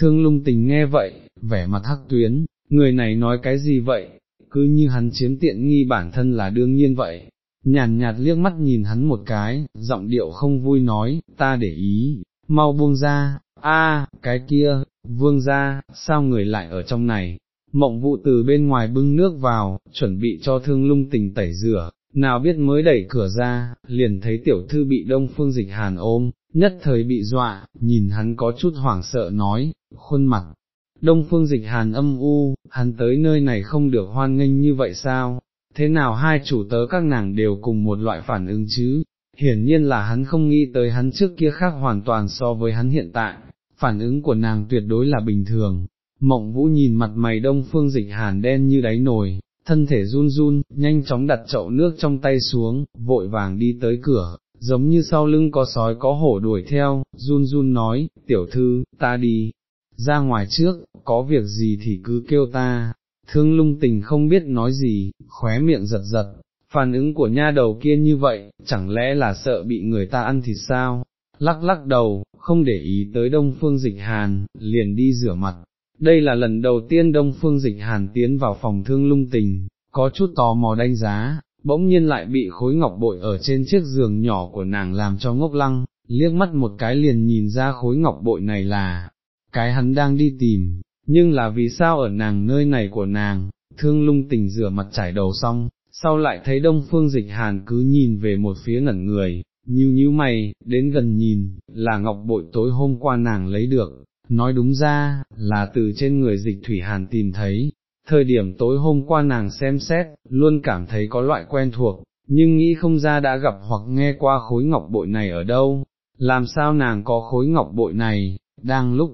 thương lung tình nghe vậy, vẻ mặt hắc tuyến, người này nói cái gì vậy, cứ như hắn chiếm tiện nghi bản thân là đương nhiên vậy. Nhàn nhạt liếc mắt nhìn hắn một cái, giọng điệu không vui nói, ta để ý, mau buông ra, a, cái kia, vương ra, sao người lại ở trong này, mộng vụ từ bên ngoài bưng nước vào, chuẩn bị cho thương lung tình tẩy rửa, nào biết mới đẩy cửa ra, liền thấy tiểu thư bị đông phương dịch hàn ôm, nhất thời bị dọa, nhìn hắn có chút hoảng sợ nói, khuôn mặt. Đông phương dịch hàn âm u, hắn tới nơi này không được hoan nghênh như vậy sao, thế nào hai chủ tớ các nàng đều cùng một loại phản ứng chứ, hiển nhiên là hắn không nghĩ tới hắn trước kia khác hoàn toàn so với hắn hiện tại, phản ứng của nàng tuyệt đối là bình thường. Mộng vũ nhìn mặt mày đông phương dịch hàn đen như đáy nồi, thân thể run run, nhanh chóng đặt chậu nước trong tay xuống, vội vàng đi tới cửa, giống như sau lưng có sói có hổ đuổi theo, run run nói, tiểu thư, ta đi, ra ngoài trước, có việc gì thì cứ kêu ta, thương lung tình không biết nói gì, khóe miệng giật giật, phản ứng của nha đầu kia như vậy, chẳng lẽ là sợ bị người ta ăn thịt sao, lắc lắc đầu, không để ý tới đông phương dịch hàn, liền đi rửa mặt. Đây là lần đầu tiên Đông Phương Dịch Hàn tiến vào phòng thương lung tình, có chút tò mò đánh giá, bỗng nhiên lại bị khối ngọc bội ở trên chiếc giường nhỏ của nàng làm cho ngốc lăng, liếc mắt một cái liền nhìn ra khối ngọc bội này là, cái hắn đang đi tìm, nhưng là vì sao ở nàng nơi này của nàng, thương lung tình rửa mặt trải đầu xong, sau lại thấy đông phương dịch hàn cứ nhìn về một phía ngẩn người, nhíu nhíu mày, đến gần nhìn, là ngọc bội tối hôm qua nàng lấy được, nói đúng ra, là từ trên người dịch thủy hàn tìm thấy, thời điểm tối hôm qua nàng xem xét, luôn cảm thấy có loại quen thuộc, nhưng nghĩ không ra đã gặp hoặc nghe qua khối ngọc bội này ở đâu, làm sao nàng có khối ngọc bội này, đang lúc,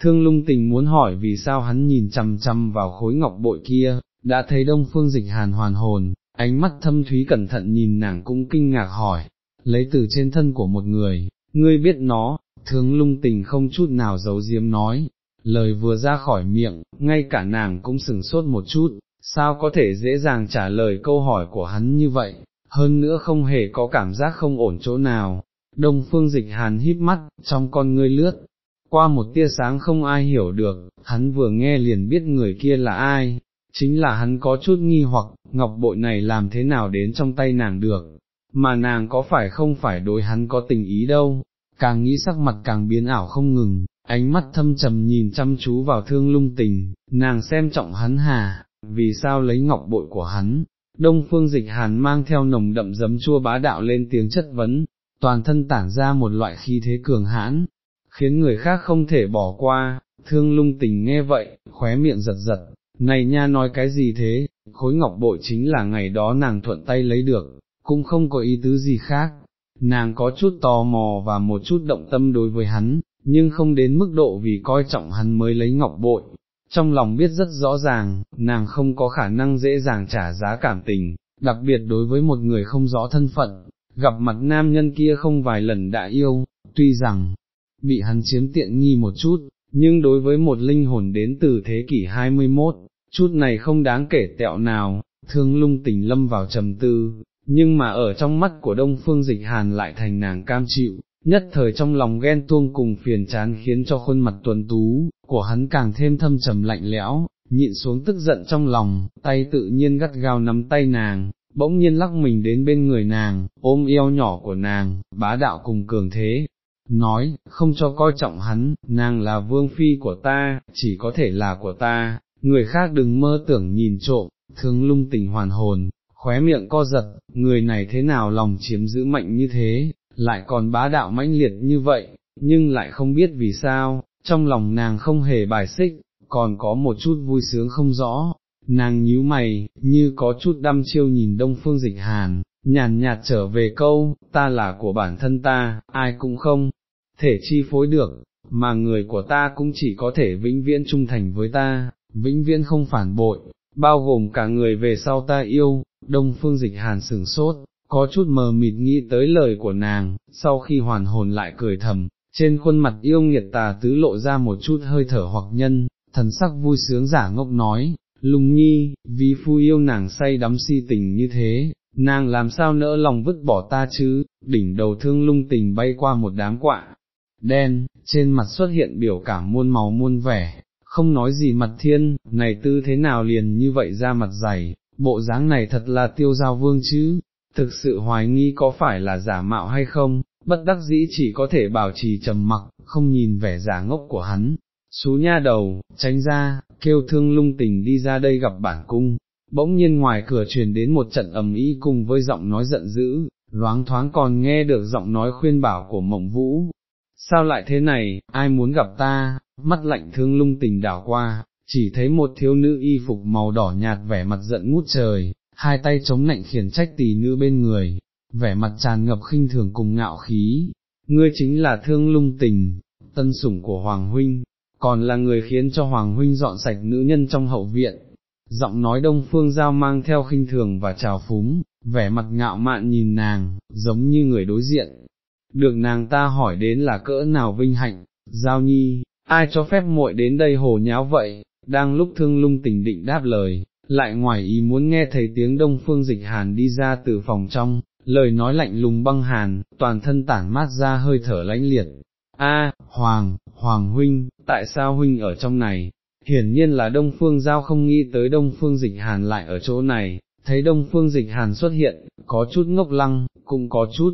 thương lung tình muốn hỏi vì sao hắn nhìn chằm chằm vào khối ngọc bội kia, đã thấy đông phương dịch hàn hoàn hồn, ánh mắt thâm thúy cẩn thận nhìn nàng cũng kinh ngạc hỏi, lấy từ trên thân của một người, ngươi biết nó, thương lung tình không chút nào giấu diếm nói, lời vừa ra khỏi miệng, ngay cả nàng cũng sừng sốt một chút, sao có thể dễ dàng trả lời câu hỏi của hắn như vậy, hơn nữa không hề có cảm giác không ổn chỗ nào. Đông phương dịch hàn híp mắt, trong con ngươi lướt, qua một tia sáng không ai hiểu được, hắn vừa nghe liền biết người kia là ai, chính là hắn có chút nghi hoặc, ngọc bội này làm thế nào đến trong tay nàng được, mà nàng có phải không phải đối hắn có tình ý đâu, càng nghĩ sắc mặt càng biến ảo không ngừng, ánh mắt thâm trầm nhìn chăm chú vào thương lung tình, nàng xem trọng hắn hà, vì sao lấy ngọc bội của hắn, đông phương dịch hàn mang theo nồng đậm giấm chua bá đạo lên tiếng chất vấn, toàn thân tản ra một loại khí thế cường hãn, khiến người khác không thể bỏ qua, thương lung tình nghe vậy, khóe miệng giật giật, này nha nói cái gì thế, khối ngọc bội chính là ngày đó nàng thuận tay lấy được, cũng không có ý tứ gì khác, nàng có chút tò mò và một chút động tâm đối với hắn, nhưng không đến mức độ vì coi trọng hắn mới lấy ngọc bội, trong lòng biết rất rõ ràng, nàng không có khả năng dễ dàng trả giá cảm tình, đặc biệt đối với một người không rõ thân phận, gặp mặt nam nhân kia không vài lần đã yêu, tuy rằng, bị hắn chiếm tiện nghi một chút, nhưng đối với một linh hồn đến từ thế kỷ 21, chút này không đáng kể tẹo nào, thương lung tình lâm vào trầm tư, nhưng mà ở trong mắt của đông phương dịch hàn lại thành nàng cam chịu, nhất thời trong lòng ghen tuông cùng phiền chán khiến cho khuôn mặt tuần tú, của hắn càng thêm thâm trầm lạnh lẽo, nhịn xuống tức giận trong lòng, tay tự nhiên gắt gao nắm tay nàng, bỗng nhiên lắc mình đến bên người nàng, ôm eo nhỏ của nàng, bá đạo cùng cường thế, nói, không cho coi trọng hắn, nàng là vương phi của ta, chỉ có thể là của ta, người khác đừng mơ tưởng nhìn trộm, thương lung tình hoàn hồn, khóe miệng co giật, người này thế nào lòng chiếm giữ mạnh như thế, lại còn bá đạo mãnh liệt như vậy, nhưng lại không biết vì sao, trong lòng nàng không hề bài xích, còn có một chút vui sướng không rõ, nàng nhíu mày, như có chút đăm chiêu nhìn đông phương dịch hàn, nhàn nhạt trở về câu, ta là của bản thân ta, ai cũng không, thể chi phối được, mà người của ta cũng chỉ có thể vĩnh viễn trung thành với ta, vĩnh viễn không phản bội, bao gồm cả người về sau ta yêu, đông phương dịch hàn sửng sốt, có chút mờ mịt nghĩ tới lời của nàng, sau khi hoàn hồn lại cười thầm, trên khuôn mặt yêu nghiệt tà tứ lộ ra một chút hơi thở hoặc nhân, thần sắc vui sướng giả ngốc nói, lùng nhi, vì phu yêu nàng say đắm si tình như thế, nàng làm sao nỡ lòng vứt bỏ ta chứ, đỉnh đầu thương lung tình bay qua một đám quạ, đen, trên mặt xuất hiện biểu cảm muôn màu muôn vẻ, không nói gì mặt thiên, này tư thế nào liền như vậy ra mặt dày, bộ dáng này thật là tiêu giao vương chứ, thực sự hoài nghi có phải là giả mạo hay không, bất đắc dĩ chỉ có thể bảo trì trầm mặc, không nhìn vẻ giả ngốc của hắn. Xú nha đầu, tránh ra, kêu thương lung tình đi ra đây gặp bản cung, bỗng nhiên ngoài cửa truyền đến một trận ầm ý cùng với giọng nói giận dữ, loáng thoáng còn nghe được giọng nói khuyên bảo của mộng vũ. Sao lại thế này, ai muốn gặp ta, mắt lạnh thương lung tình đảo qua, chỉ thấy một thiếu nữ y phục màu đỏ nhạt vẻ mặt giận ngút trời, hai tay chống nạnh khiển trách tỷ nữ bên người, vẻ mặt tràn ngập khinh thường cùng ngạo khí, ngươi chính là thương lung tình, tân sủng của Hoàng Huynh, còn là người khiến cho Hoàng Huynh dọn sạch nữ nhân trong hậu viện. Giọng nói đông phương giao mang theo khinh thường và trào phúng, vẻ mặt ngạo mạn nhìn nàng, giống như người đối diện. Được nàng ta hỏi đến là cỡ nào vinh hạnh, giao nhi, ai cho phép muội đến đây hồ nháo vậy, đang lúc thương lung tình định đáp lời, lại ngoài ý muốn nghe thấy tiếng đông phương dịch hàn đi ra từ phòng trong, lời nói lạnh lùng băng hàn, toàn thân tản mát ra hơi thở lãnh liệt. A, Hoàng, Hoàng huynh, tại sao huynh ở trong này? Hiển nhiên là Đông Phương Giao không nghĩ tới Đông Phương Dịch Hàn lại ở chỗ này, thấy Đông Phương Dịch Hàn xuất hiện, có chút ngốc lăng, cũng có chút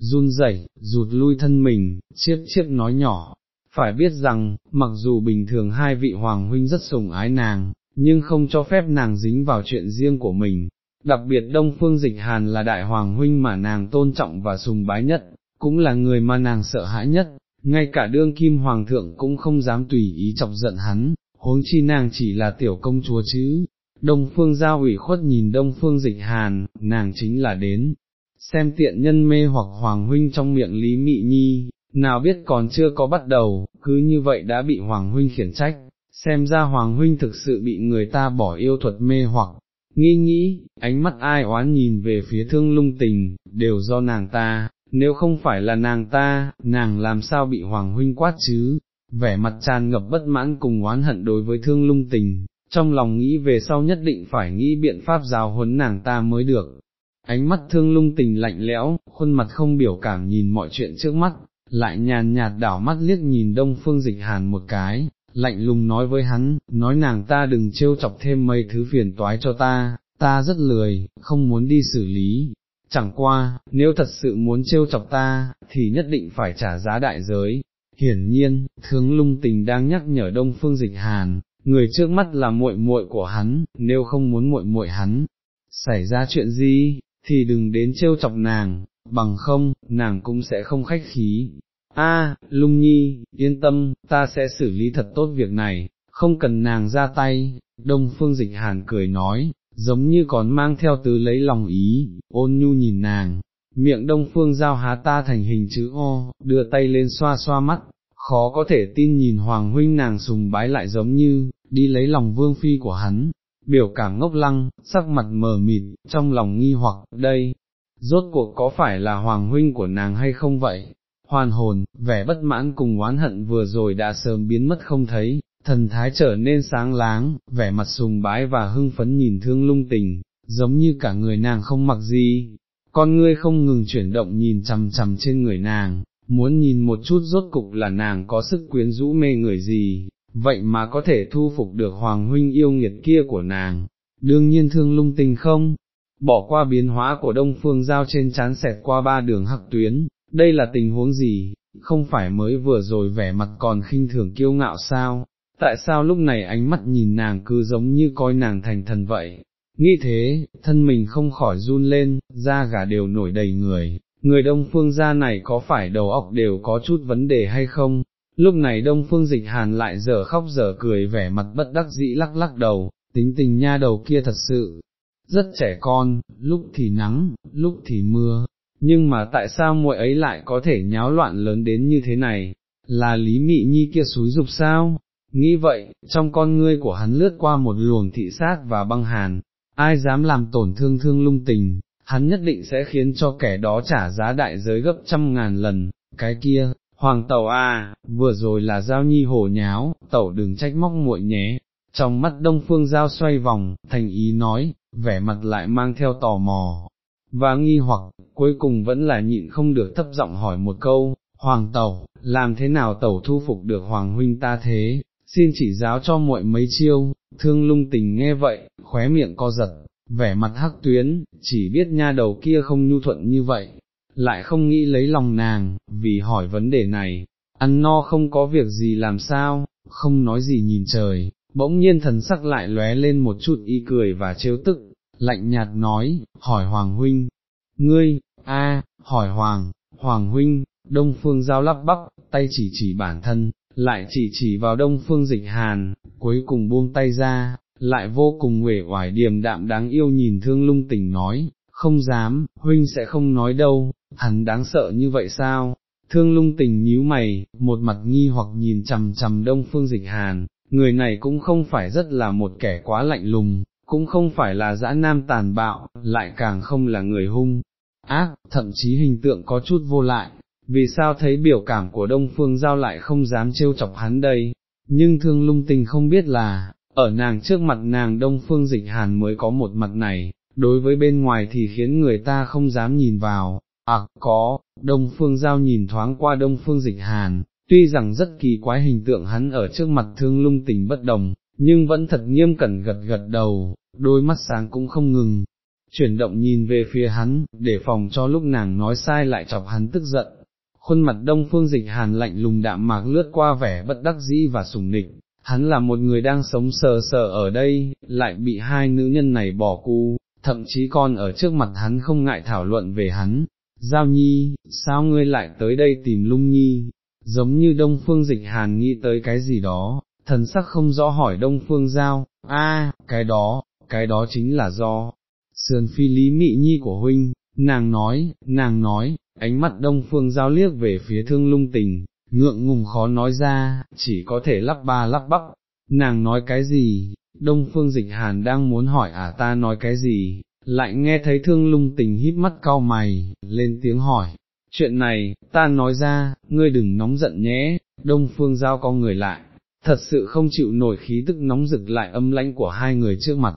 run rẩy, rụt lui thân mình, chiếc chiếc nói nhỏ, phải biết rằng, mặc dù bình thường hai vị Hoàng huynh rất sùng ái nàng, nhưng không cho phép nàng dính vào chuyện riêng của mình, đặc biệt Đông Phương Dịch Hàn là đại hoàng huynh mà nàng tôn trọng và sùng bái nhất, cũng là người mà nàng sợ hãi nhất, ngay cả đương kim hoàng thượng cũng không dám tùy ý chọc giận hắn, huống chi nàng chỉ là tiểu công chúa chứ. Đông Phương Giao ủy khuất nhìn Đông Phương Dịch Hàn, nàng chính là đến, xem tiện nhân mê hoặc Hoàng Huynh trong miệng Lý Mị Nhi, nào biết còn chưa có bắt đầu, cứ như vậy đã bị Hoàng Huynh khiển trách, xem ra Hoàng Huynh thực sự bị người ta bỏ yêu thuật mê hoặc, nghi nghĩ, ánh mắt ai oán nhìn về phía thương lung tình, đều do nàng ta, nếu không phải là nàng ta, nàng làm sao bị Hoàng Huynh quát chứ, vẻ mặt tràn ngập bất mãn cùng oán hận đối với thương lung tình, trong lòng nghĩ về sau nhất định phải nghĩ biện pháp giáo huấn nàng ta mới được. Ánh mắt thương lung tình lạnh lẽo, khuôn mặt không biểu cảm nhìn mọi chuyện trước mắt, lại nhàn nhạt đảo mắt liếc nhìn đông phương dịch hàn một cái, lạnh lùng nói với hắn, nói nàng ta đừng trêu chọc thêm mấy thứ phiền toái cho ta, ta rất lười, không muốn đi xử lý. Chẳng qua, nếu thật sự muốn trêu chọc ta, thì nhất định phải trả giá đại giới. Hiển nhiên, Thướng lung tình đang nhắc nhở Đông Phương Dịch Hàn, người trước mắt là muội muội của hắn, nếu không muốn muội muội hắn, xảy ra chuyện gì, thì đừng đến trêu chọc nàng, bằng không, nàng cũng sẽ không khách khí. A, lung nhi, yên tâm, ta sẽ xử lý thật tốt việc này, không cần nàng ra tay, đông phương dịch hàn cười nói, giống như còn mang theo tứ lấy lòng ý, ôn nhu nhìn nàng, miệng đông phương giao há ta thành hình chữ O, đưa tay lên xoa xoa mắt, khó có thể tin nhìn hoàng huynh nàng sùng bái lại giống như, đi lấy lòng vương phi của hắn, biểu cảm ngốc lăng, sắc mặt mờ mịt, trong lòng nghi hoặc, đây, rốt cuộc có phải là hoàng huynh của nàng hay không vậy? Hoàn hồn, vẻ bất mãn cùng oán hận vừa rồi đã sớm biến mất không thấy, thần thái trở nên sáng láng, vẻ mặt sùng bái và hưng phấn nhìn thương lung tình, giống như cả người nàng không mặc gì, con ngươi không ngừng chuyển động nhìn chằm chằm trên người nàng, muốn nhìn một chút rốt cục là nàng có sức quyến rũ mê người gì, vậy mà có thể thu phục được hoàng huynh yêu nghiệt kia của nàng, đương nhiên thương lung tình không, bỏ qua biến hóa của đông phương giao trên chán xẹt qua ba đường hắc tuyến, đây là tình huống gì, không phải mới vừa rồi vẻ mặt còn khinh thường kiêu ngạo sao, tại sao lúc này ánh mắt nhìn nàng cứ giống như coi nàng thành thần vậy, nghĩ thế, thân mình không khỏi run lên, da gà đều nổi đầy người, người đông phương gia này có phải đầu óc đều có chút vấn đề hay không, lúc này đông phương dịch hàn lại dở khóc dở cười vẻ mặt bất đắc dĩ lắc lắc đầu, tính tình nha đầu kia thật sự, rất trẻ con, lúc thì nắng, lúc thì mưa, nhưng mà tại sao muội ấy lại có thể nháo loạn lớn đến như thế này, là lý mị nhi kia xúi dục sao? Nghĩ vậy, trong con ngươi của hắn lướt qua một luồng thị sát và băng hàn, ai dám làm tổn thương thương lung tình, hắn nhất định sẽ khiến cho kẻ đó trả giá đại giới gấp trăm ngàn lần, cái kia, hoàng tẩu à, vừa rồi là giao nhi hổ nháo, tẩu đừng trách móc muội nhé, trong mắt đông phương giao xoay vòng, thành ý nói, vẻ mặt lại mang theo tò mò, và nghi hoặc, cuối cùng vẫn là nhịn không được thấp giọng hỏi một câu, Hoàng tẩu, làm thế nào tẩu thu phục được Hoàng huynh ta thế, xin chỉ giáo cho muội mấy chiêu, thương lung tình nghe vậy, khóe miệng co giật, vẻ mặt hắc tuyến, chỉ biết nha đầu kia không nhu thuận như vậy, lại không nghĩ lấy lòng nàng, vì hỏi vấn đề này, ăn no không có việc gì làm sao, không nói gì nhìn trời, bỗng nhiên thần sắc lại lóe lên một chút y cười và trêu tức, lạnh nhạt nói, hỏi Hoàng huynh, ngươi, a, hỏi Hoàng, Hoàng huynh, Đông Phương giao lắp bắp, tay chỉ chỉ bản thân, lại chỉ chỉ vào Đông Phương dịch hàn, cuối cùng buông tay ra, lại vô cùng uể oải điềm đạm đáng yêu nhìn thương lung tình nói, không dám, huynh sẽ không nói đâu, hắn đáng sợ như vậy sao? Thương lung tình nhíu mày, một mặt nghi hoặc nhìn chằm chằm đông phương dịch hàn, người này cũng không phải rất là một kẻ quá lạnh lùng, cũng không phải là dã nam tàn bạo, lại càng không là người hung, ác, thậm chí hình tượng có chút vô lại, vì sao thấy biểu cảm của đông phương giao lại không dám trêu chọc hắn đây, nhưng thương lung tình không biết là, ở nàng trước mặt nàng đông phương dịch hàn mới có một mặt này, đối với bên ngoài thì khiến người ta không dám nhìn vào, à có, đông phương giao nhìn thoáng qua đông phương dịch hàn, tuy rằng rất kỳ quái hình tượng hắn ở trước mặt thương lung tình bất đồng, nhưng vẫn thật nghiêm cẩn gật gật đầu, đôi mắt sáng cũng không ngừng, chuyển động nhìn về phía hắn, để phòng cho lúc nàng nói sai lại chọc hắn tức giận. Khuôn mặt đông phương dịch hàn lạnh lùng đạm mạc lướt qua vẻ bất đắc dĩ và sùng nịch, hắn là một người đang sống sờ sờ ở đây, lại bị hai nữ nhân này bỏ cu, thậm chí còn ở trước mặt hắn không ngại thảo luận về hắn. Giao nhi, sao ngươi lại tới đây tìm lung nhi, giống như đông phương dịch hàn nghĩ tới cái gì đó, thần sắc không rõ hỏi đông phương giao, a, cái đó, cái đó chính là do, sườn phi lý mị nhi của huynh, nàng nói, nàng nói, ánh mắt đông phương giao liếc về phía thương lung tình, ngượng ngùng khó nói ra, chỉ có thể lắp ba lắp bắp, nàng nói cái gì, đông phương dịch hàn đang muốn hỏi à ta nói cái gì, lại nghe thấy thương lung tình híp mắt cau mày, lên tiếng hỏi, chuyện này, ta nói ra, ngươi đừng nóng giận nhé, đông phương giao con người lại, thật sự không chịu nổi khí tức nóng rực lại âm lãnh của hai người trước mặt,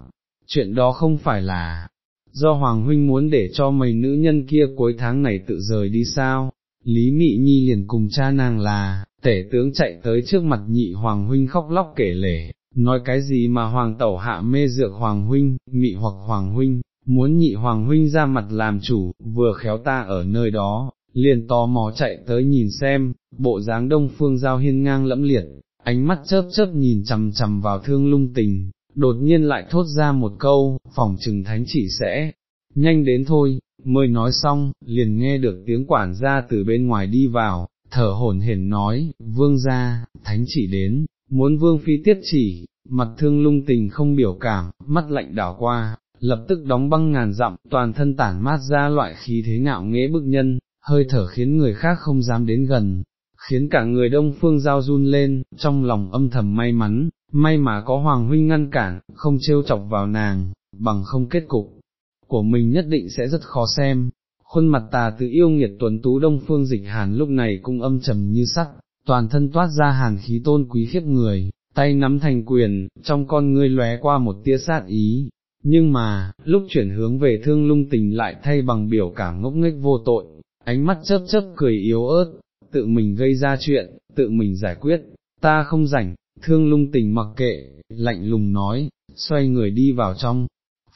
chuyện đó không phải là, do Hoàng Huynh muốn để cho mấy nữ nhân kia cuối tháng này tự rời đi sao, Lý Mị Nhi liền cùng cha nàng là, tể tướng chạy tới trước mặt nhị Hoàng Huynh khóc lóc kể lể, nói cái gì mà Hoàng Tẩu hạ mê dược Hoàng Huynh, Mị hoặc Hoàng Huynh, muốn nhị Hoàng Huynh ra mặt làm chủ, vừa khéo ta ở nơi đó, liền tò mò chạy tới nhìn xem, bộ dáng đông phương giao hiên ngang lẫm liệt, ánh mắt chớp chớp nhìn chằm chằm vào thương lung tình, đột nhiên lại thốt ra một câu, phòng trừng thánh chỉ sẽ, nhanh đến thôi, mới nói xong, liền nghe được tiếng quản gia từ bên ngoài đi vào, thở hổn hển nói, vương gia, thánh chỉ đến, muốn vương phi tiết chỉ, mặt thương lung tình không biểu cảm, mắt lạnh đảo qua, lập tức đóng băng ngàn dặm, toàn thân tản mát ra loại khí thế ngạo nghễ bức nhân, hơi thở khiến người khác không dám đến gần, khiến cả người đông phương giao run lên, trong lòng âm thầm may mắn, may mà có Hoàng Huynh ngăn cản, không trêu chọc vào nàng, bằng không kết cục, của mình nhất định sẽ rất khó xem. Khuôn mặt tà tự yêu nghiệt tuấn tú đông phương dịch hàn lúc này cũng âm trầm như sắt, toàn thân toát ra hàn khí tôn quý khiếp người, tay nắm thành quyền, trong con ngươi lóe qua một tia sát ý, nhưng mà, lúc chuyển hướng về thương lung tình lại thay bằng biểu cảm ngốc nghếch vô tội, ánh mắt chớp chớp cười yếu ớt, tự mình gây ra chuyện, tự mình giải quyết, ta không rảnh, thương lung tình mặc kệ, lạnh lùng nói, xoay người đi vào trong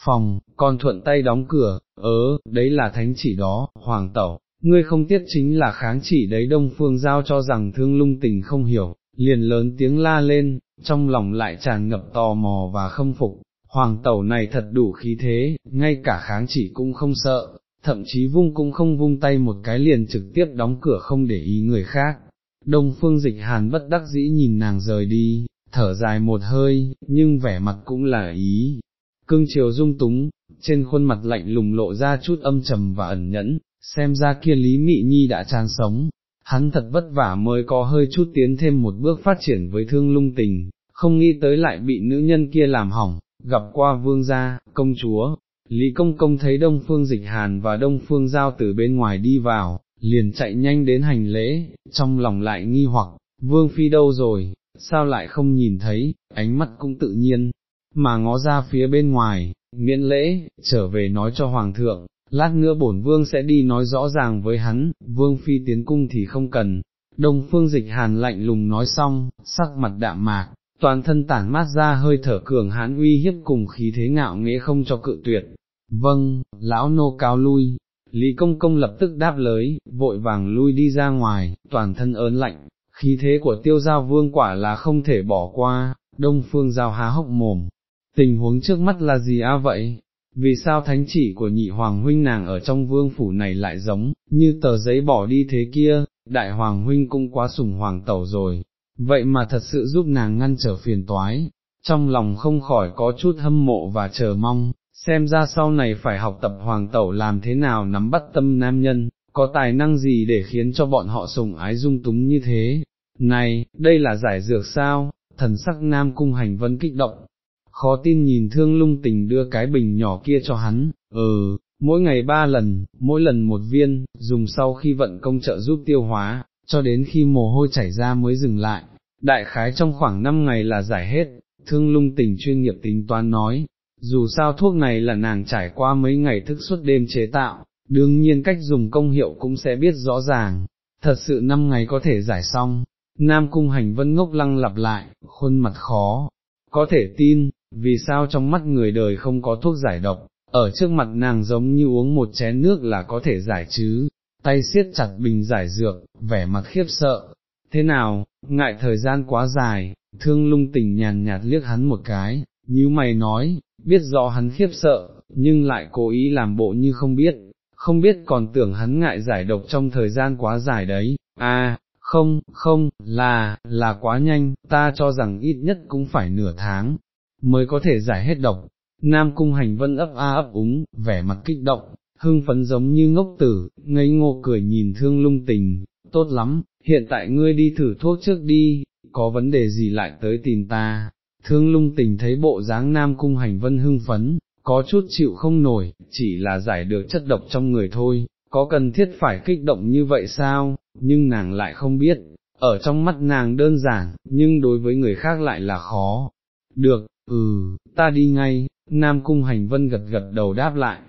phòng, còn thuận tay đóng cửa, ớ, đấy là thánh chỉ đó, hoàng tẩu, ngươi không tiết chính là kháng chỉ đấy. Đông phương giao cho rằng thương lung tình không hiểu, liền lớn tiếng la lên, trong lòng lại tràn ngập tò mò và khâm phục, hoàng tẩu này thật đủ khí thế, ngay cả kháng chỉ cũng không sợ, thậm chí vung cũng không vung tay một cái liền trực tiếp đóng cửa không để ý người khác. Đông phương dịch hàn bất đắc dĩ nhìn nàng rời đi, thở dài một hơi, nhưng vẻ mặt cũng là ý. Cương chiều dung túng, trên khuôn mặt lạnh lùng lộ ra chút âm trầm và ẩn nhẫn, xem ra kia Lý Mị Nhi đã tràn sống, hắn thật vất vả mới có hơi chút tiến thêm một bước phát triển với thương lung tình, không nghĩ tới lại bị nữ nhân kia làm hỏng, gặp qua vương gia, công chúa, Lý Công Công thấy Đông Phương Dịch Hàn và Đông Phương Giao từ bên ngoài đi vào, liền chạy nhanh đến hành lễ, trong lòng lại nghi hoặc, Vương Phi đâu rồi, sao lại không nhìn thấy, ánh mắt cũng tự nhiên, mà ngó ra phía bên ngoài, miễn lễ, trở về nói cho Hoàng thượng, lát nữa bổn vương sẽ đi nói rõ ràng với hắn, vương phi tiến cung thì không cần. Đông phương dịch hàn lạnh lùng nói xong, sắc mặt đạm mạc, toàn thân tản mát ra hơi thở cường hãn uy hiếp cùng khí thế ngạo nghễ không cho cự tuyệt. Vâng, lão nô cáo lui, Lý Công Công lập tức đáp lời, vội vàng lui đi ra ngoài, toàn thân ớn lạnh, khí thế của tiêu giao vương quả là không thể bỏ qua, đông phương giao há hốc mồm. Tình huống trước mắt là gì a vậy? Vì sao thánh chỉ của nhị hoàng huynh nàng ở trong vương phủ này lại giống, như tờ giấy bỏ đi thế kia, đại hoàng huynh cũng quá sủng hoàng tẩu rồi, vậy mà thật sự giúp nàng ngăn trở phiền toái, trong lòng không khỏi có chút hâm mộ và chờ mong, xem ra sau này phải học tập hoàng tẩu làm thế nào nắm bắt tâm nam nhân, có tài năng gì để khiến cho bọn họ sùng ái dung túng như thế. Này, đây là giải dược sao, thần sắc nam cung hành vân kích động, khó tin nhìn thương lung tình đưa cái bình nhỏ kia cho hắn, ừ, mỗi ngày ba lần, mỗi lần một viên, dùng sau khi vận công trợ giúp tiêu hóa, cho đến khi mồ hôi chảy ra mới dừng lại, đại khái trong khoảng 5 ngày là giải hết, thương lung tình chuyên nghiệp tính toán nói, dù sao thuốc này là nàng trải qua mấy ngày thức suốt đêm chế tạo, đương nhiên cách dùng công hiệu cũng sẽ biết rõ ràng, thật sự năm ngày có thể giải xong, Nam Cung Hành Vân ngốc lăng lặp lại, khuôn mặt khó, có thể tin, vì sao trong mắt người đời không có thuốc giải độc, ở trước mặt nàng giống như uống một chén nước là có thể giải chứ, tay siết chặt bình giải dược, vẻ mặt khiếp sợ, thế nào, ngại thời gian quá dài, thương lung tình nhàn nhạt liếc hắn một cái, như mày nói, biết rõ hắn khiếp sợ, nhưng lại cố ý làm bộ như không biết, không biết còn tưởng hắn ngại giải độc trong thời gian quá dài đấy, à, không, không, là, là quá nhanh, ta cho rằng ít nhất cũng phải nửa tháng, mới có thể giải hết độc. Nam cung hành vân ấp a ấp úng, vẻ mặt kích động, hưng phấn giống như ngốc tử, ngây ngô cười nhìn thương lung tình, tốt lắm, hiện tại ngươi đi thử thuốc trước đi, có vấn đề gì lại tới tìm ta, thương lung tình thấy bộ dáng nam cung hành vân hưng phấn, có chút chịu không nổi, chỉ là giải được chất độc trong người thôi, có cần thiết phải kích động như vậy sao, nhưng nàng lại không biết, ở trong mắt nàng đơn giản, nhưng đối với người khác lại là khó. Được, ừ, ta đi ngay, Nam Cung Hành Vân gật gật đầu đáp lại,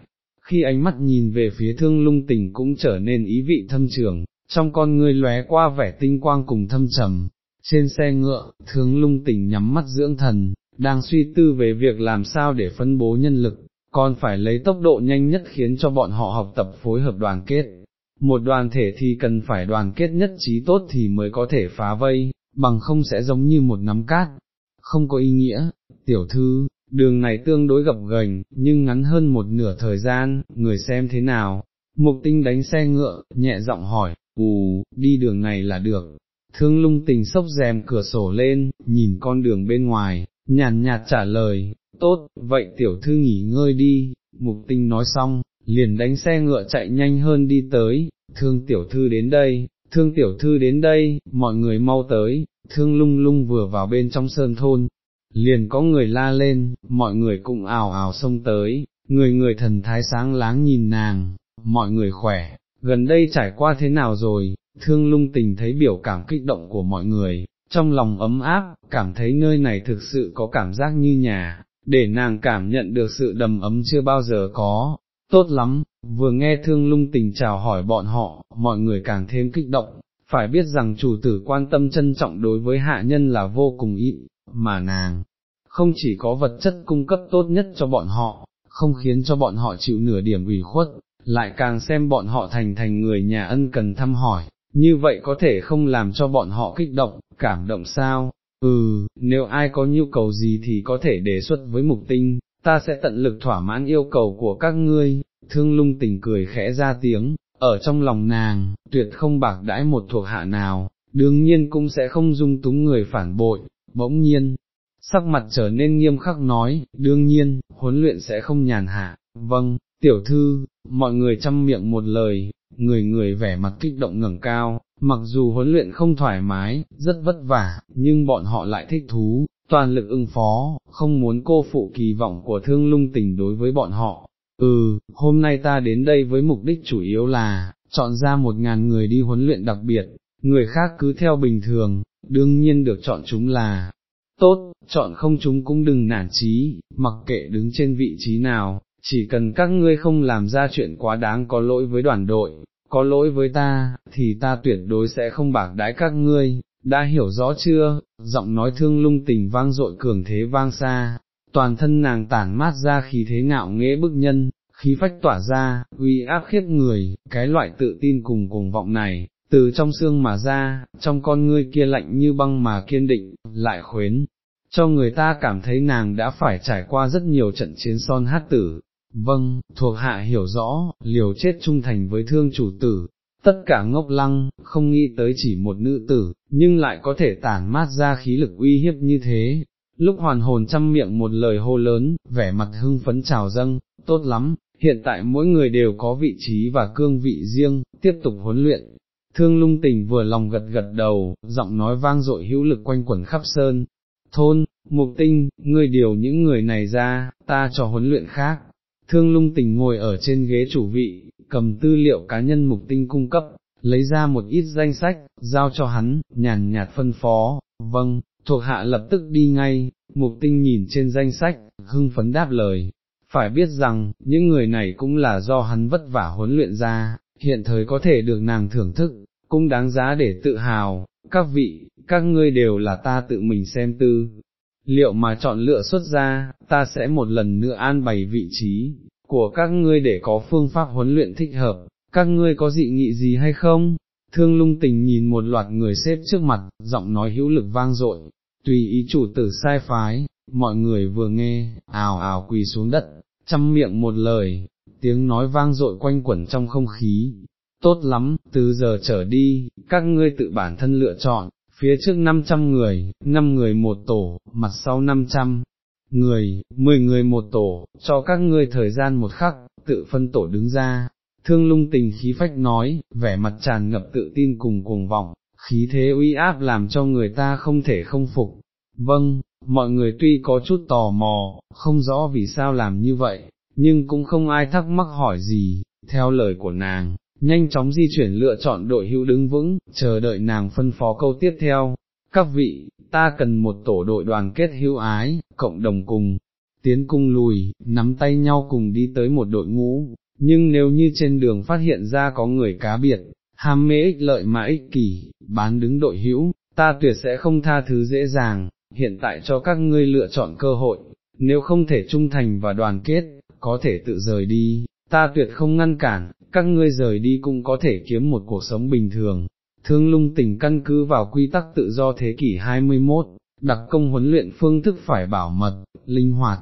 khi ánh mắt nhìn về phía thương lung tình cũng trở nên ý vị thâm trường, trong con ngươi lóe qua vẻ tinh quang cùng thâm trầm, trên xe ngựa, thương lung tỉnh nhắm mắt dưỡng thần, đang suy tư về việc làm sao để phân bố nhân lực, còn phải lấy tốc độ nhanh nhất khiến cho bọn họ học tập phối hợp đoàn kết. Một đoàn thể thì cần phải đoàn kết nhất trí tốt thì mới có thể phá vây, bằng không sẽ giống như một nắm cát, không có ý nghĩa, tiểu thư, đường này tương đối gập ghềnh, nhưng ngắn hơn một nửa thời gian, người xem thế nào, mục tinh đánh xe ngựa, nhẹ giọng hỏi, ù, đi đường này là được, thương lung tình sốc rèm cửa sổ lên, nhìn con đường bên ngoài, nhàn nhạt trả lời, tốt, vậy tiểu thư nghỉ ngơi đi, mục tinh nói xong, liền đánh xe ngựa chạy nhanh hơn đi tới, thương tiểu thư đến đây, thương tiểu thư đến đây, mọi người mau tới, thương lung lung vừa vào bên trong sơn thôn, liền có người la lên, mọi người cũng ào ào xông tới, người người thần thái sáng láng nhìn nàng, mọi người khỏe, gần đây trải qua thế nào rồi, thương lung tình thấy biểu cảm kích động của mọi người, trong lòng ấm áp, cảm thấy nơi này thực sự có cảm giác như nhà, để nàng cảm nhận được sự đầm ấm chưa bao giờ có, tốt lắm, vừa nghe thương lung tình chào hỏi bọn họ, mọi người càng thêm kích động, phải biết rằng chủ tử quan tâm trân trọng đối với hạ nhân là vô cùng ít, mà nàng, không chỉ có vật chất cung cấp tốt nhất cho bọn họ, không khiến cho bọn họ chịu nửa điểm ủy khuất, lại càng xem bọn họ thành thành người nhà ân cần thăm hỏi, như vậy có thể không làm cho bọn họ kích động, cảm động sao, ừ, nếu ai có nhu cầu gì thì có thể đề xuất với mục tinh, ta sẽ tận lực thỏa mãn yêu cầu của các ngươi, thương lung tình cười khẽ ra tiếng, ở trong lòng nàng, tuyệt không bạc đãi một thuộc hạ nào, đương nhiên cũng sẽ không dung túng người phản bội, bỗng nhiên, sắc mặt trở nên nghiêm khắc nói, đương nhiên, huấn luyện sẽ không nhàn hạ, vâng, tiểu thư, mọi người chăm miệng một lời, người người vẻ mặt kích động ngẩng cao, mặc dù huấn luyện không thoải mái, rất vất vả, nhưng bọn họ lại thích thú, toàn lực ưng phó, không muốn cô phụ kỳ vọng của thương lung tình đối với bọn họ. Ừ, hôm nay ta đến đây với mục đích chủ yếu là, chọn ra một ngàn người đi huấn luyện đặc biệt, người khác cứ theo bình thường, đương nhiên được chọn chúng là, tốt, chọn không chúng cũng đừng nản chí, mặc kệ đứng trên vị trí nào, chỉ cần các ngươi không làm ra chuyện quá đáng có lỗi với đoàn đội, có lỗi với ta, thì ta tuyệt đối sẽ không bạc đái các ngươi, đã hiểu rõ chưa, giọng nói thương lung tình vang dội cường thế vang xa, toàn thân nàng tản mát ra khí thế ngạo nghễ bức nhân, khí phách tỏa ra, uy áp khiếp người, cái loại tự tin cùng cùng vọng này, từ trong xương mà ra, trong con ngươi kia lạnh như băng mà kiên định, lại khuyến, cho người ta cảm thấy nàng đã phải trải qua rất nhiều trận chiến son hát tử. Vâng, thuộc hạ hiểu rõ, liều chết trung thành với thương chủ tử, tất cả ngốc lăng, không nghĩ tới chỉ một nữ tử, nhưng lại có thể tản mát ra khí lực uy hiếp như thế. Lúc hoàn hồn chăm miệng một lời hô lớn, vẻ mặt hưng phấn trào dâng, tốt lắm, hiện tại mỗi người đều có vị trí và cương vị riêng, tiếp tục huấn luyện. Thương lung tình vừa lòng gật gật đầu, giọng nói vang dội hữu lực quanh quẩn khắp sơn. Thôn, mục tinh, ngươi điều những người này ra, ta cho huấn luyện khác. Thương lung tình ngồi ở trên ghế chủ vị, cầm tư liệu cá nhân mục tinh cung cấp, lấy ra một ít danh sách, giao cho hắn, nhàn nhạt phân phó, vâng, thuộc hạ lập tức đi ngay, mục tinh nhìn trên danh sách, hưng phấn đáp lời, phải biết rằng, những người này cũng là do hắn vất vả huấn luyện ra, hiện thời có thể được nàng thưởng thức, cũng đáng giá để tự hào, các vị, các ngươi đều là ta tự mình xem tư. Liệu mà chọn lựa xuất ra, ta sẽ một lần nữa an bày vị trí, của các ngươi để có phương pháp huấn luyện thích hợp, các ngươi có dị nghị gì hay không? Thương lung tình nhìn một loạt người xếp trước mặt, giọng nói hữu lực vang dội, tùy ý chủ tử sai phái, mọi người vừa nghe, ào ào quỳ xuống đất, chăm miệng một lời, tiếng nói vang dội quanh quẩn trong không khí. Tốt lắm, từ giờ trở đi, các ngươi tự bản thân lựa chọn, phía trước 500 người, 5 người một tổ, mặt sau 500, người, 10 người một tổ, cho các ngươi thời gian một khắc, tự phân tổ đứng ra. Thương lung tình khí phách nói, vẻ mặt tràn ngập tự tin cùng cuồng vọng, khí thế uy áp làm cho người ta không thể không phục. Vâng, mọi người tuy có chút tò mò, không rõ vì sao làm như vậy, nhưng cũng không ai thắc mắc hỏi gì, theo lời của nàng, nhanh chóng di chuyển lựa chọn đội hữu đứng vững, chờ đợi nàng phân phó câu tiếp theo. Các vị, ta cần một tổ đội đoàn kết hữu ái, cộng đồng cùng, tiến cung lùi, nắm tay nhau cùng đi tới một đội ngũ, nhưng nếu như trên đường phát hiện ra có người cá biệt, ham mê ích lợi mà ích kỷ, bán đứng đội hữu, ta tuyệt sẽ không tha thứ dễ dàng, hiện tại cho các ngươi lựa chọn cơ hội, nếu không thể trung thành và đoàn kết, có thể tự rời đi, ta tuyệt không ngăn cản, các ngươi rời đi cũng có thể kiếm một cuộc sống bình thường. Thương lung tình căn cứ vào quy tắc tự do thế kỷ 21, đặc công huấn luyện phương thức phải bảo mật, linh hoạt,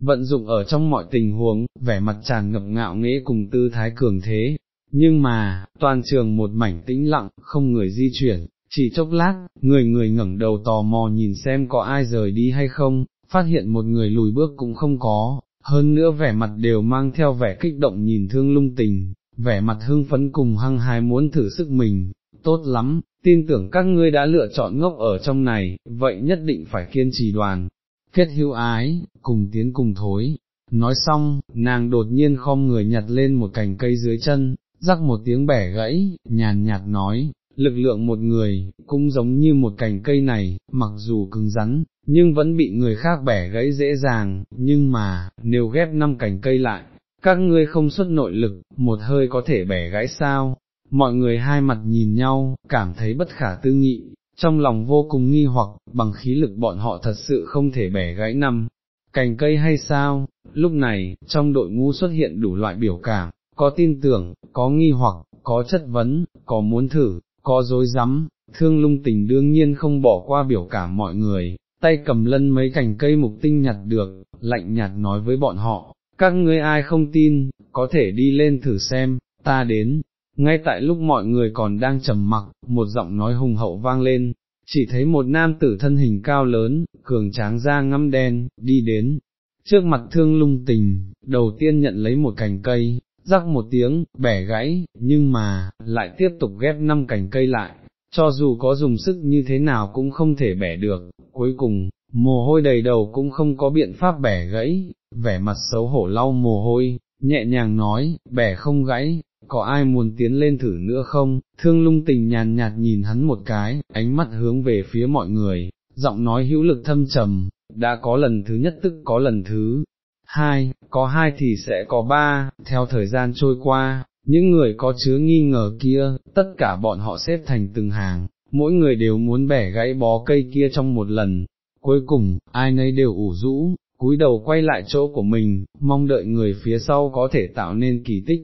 vận dụng ở trong mọi tình huống, vẻ mặt tràn ngập ngạo nghễ cùng tư thái cường thế. Nhưng mà, toàn trường một mảnh tĩnh lặng, không người di chuyển, chỉ chốc lát, người người ngẩng đầu tò mò nhìn xem có ai rời đi hay không, phát hiện một người lùi bước cũng không có, hơn nữa vẻ mặt đều mang theo vẻ kích động nhìn thương lung tình, vẻ mặt hưng phấn cùng hăng hái muốn thử sức mình, tốt lắm, tin tưởng các ngươi đã lựa chọn ngốc ở trong này, vậy nhất định phải kiên trì đoàn, kết hữu ái, cùng tiến cùng thối. Nói xong, nàng đột nhiên khom người nhặt lên một cành cây dưới chân, rắc một tiếng bẻ gãy, nhàn nhạt nói, lực lượng một người, cũng giống như một cành cây này, mặc dù cứng rắn, nhưng vẫn bị người khác bẻ gãy dễ dàng, nhưng mà, nếu ghép năm cành cây lại, các ngươi không xuất nội lực, một hơi có thể bẻ gãy sao, mọi người hai mặt nhìn nhau, cảm thấy bất khả tư nghị, trong lòng vô cùng nghi hoặc, bằng khí lực bọn họ thật sự không thể bẻ gãy năm cành cây hay sao, lúc này, trong đội ngũ xuất hiện đủ loại biểu cảm, có tin tưởng, có nghi hoặc, có chất vấn, có muốn thử, có dối rắm thương lung tình đương nhiên không bỏ qua biểu cảm mọi người, tay cầm lân mấy cành cây mục tinh nhặt được, lạnh nhạt nói với bọn họ, các ngươi ai không tin, có thể đi lên thử xem, ta đến, ngay tại lúc mọi người còn đang trầm mặc, một giọng nói hùng hậu vang lên, chỉ thấy một nam tử thân hình cao lớn, cường tráng da ngăm đen, đi đến, trước mặt thương lung tình, đầu tiên nhận lấy một cành cây, rắc một tiếng, bẻ gãy, nhưng mà, lại tiếp tục ghép năm cành cây lại, cho dù có dùng sức như thế nào cũng không thể bẻ được, cuối cùng, mồ hôi đầy đầu cũng không có biện pháp bẻ gãy, vẻ mặt xấu hổ lau mồ hôi, nhẹ nhàng nói, bẻ không gãy, có ai muốn tiến lên thử nữa không, thương lung tình nhàn nhạt nhìn hắn một cái, ánh mắt hướng về phía mọi người, giọng nói hữu lực thâm trầm, đã có lần thứ nhất tức có lần thứ hai, có hai thì sẽ có ba, theo thời gian trôi qua, những người có chứa nghi ngờ kia, tất cả bọn họ xếp thành từng hàng, mỗi người đều muốn bẻ gãy bó cây kia trong một lần, cuối cùng, ai nấy đều ủ rũ, cúi đầu quay lại chỗ của mình, mong đợi người phía sau có thể tạo nên kỳ tích.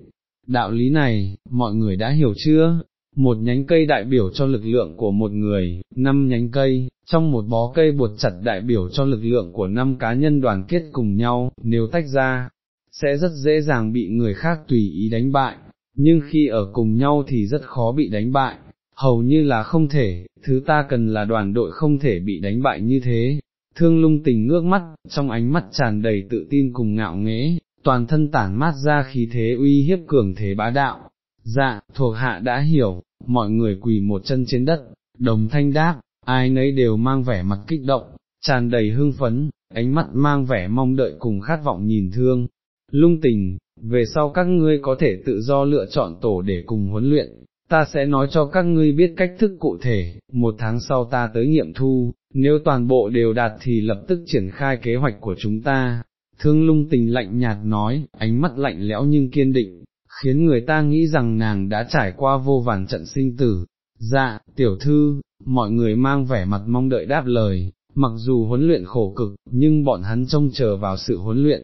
Đạo lý này, mọi người đã hiểu chưa? Một nhánh cây đại biểu cho lực lượng của một người, năm nhánh cây, trong một bó cây buộc chặt đại biểu cho lực lượng của năm cá nhân đoàn kết cùng nhau, nếu tách ra, sẽ rất dễ dàng bị người khác tùy ý đánh bại, nhưng khi ở cùng nhau thì rất khó bị đánh bại, hầu như là không thể, thứ ta cần là đoàn đội không thể bị đánh bại như thế. Thương lung tình ngước mắt, trong ánh mắt tràn đầy tự tin cùng ngạo nghễ, toàn thân tản mát ra khí thế uy hiếp cường thế bá đạo. Dạ, thuộc hạ đã hiểu, mọi người quỳ một chân trên đất, đồng thanh đáp, ai nấy đều mang vẻ mặt kích động, tràn đầy hưng phấn, ánh mắt mang vẻ mong đợi cùng khát vọng nhìn thương. Lung tình, về sau các ngươi có thể tự do lựa chọn tổ để cùng huấn luyện, ta sẽ nói cho các ngươi biết cách thức cụ thể, một tháng sau ta tới nghiệm thu, nếu toàn bộ đều đạt thì lập tức triển khai kế hoạch của chúng ta. Thương lung tình lạnh nhạt nói, ánh mắt lạnh lẽo nhưng kiên định, khiến người ta nghĩ rằng nàng đã trải qua vô vàn trận sinh tử. Dạ, tiểu thư, mọi người mang vẻ mặt mong đợi đáp lời, mặc dù huấn luyện khổ cực, nhưng bọn hắn trông chờ vào sự huấn luyện,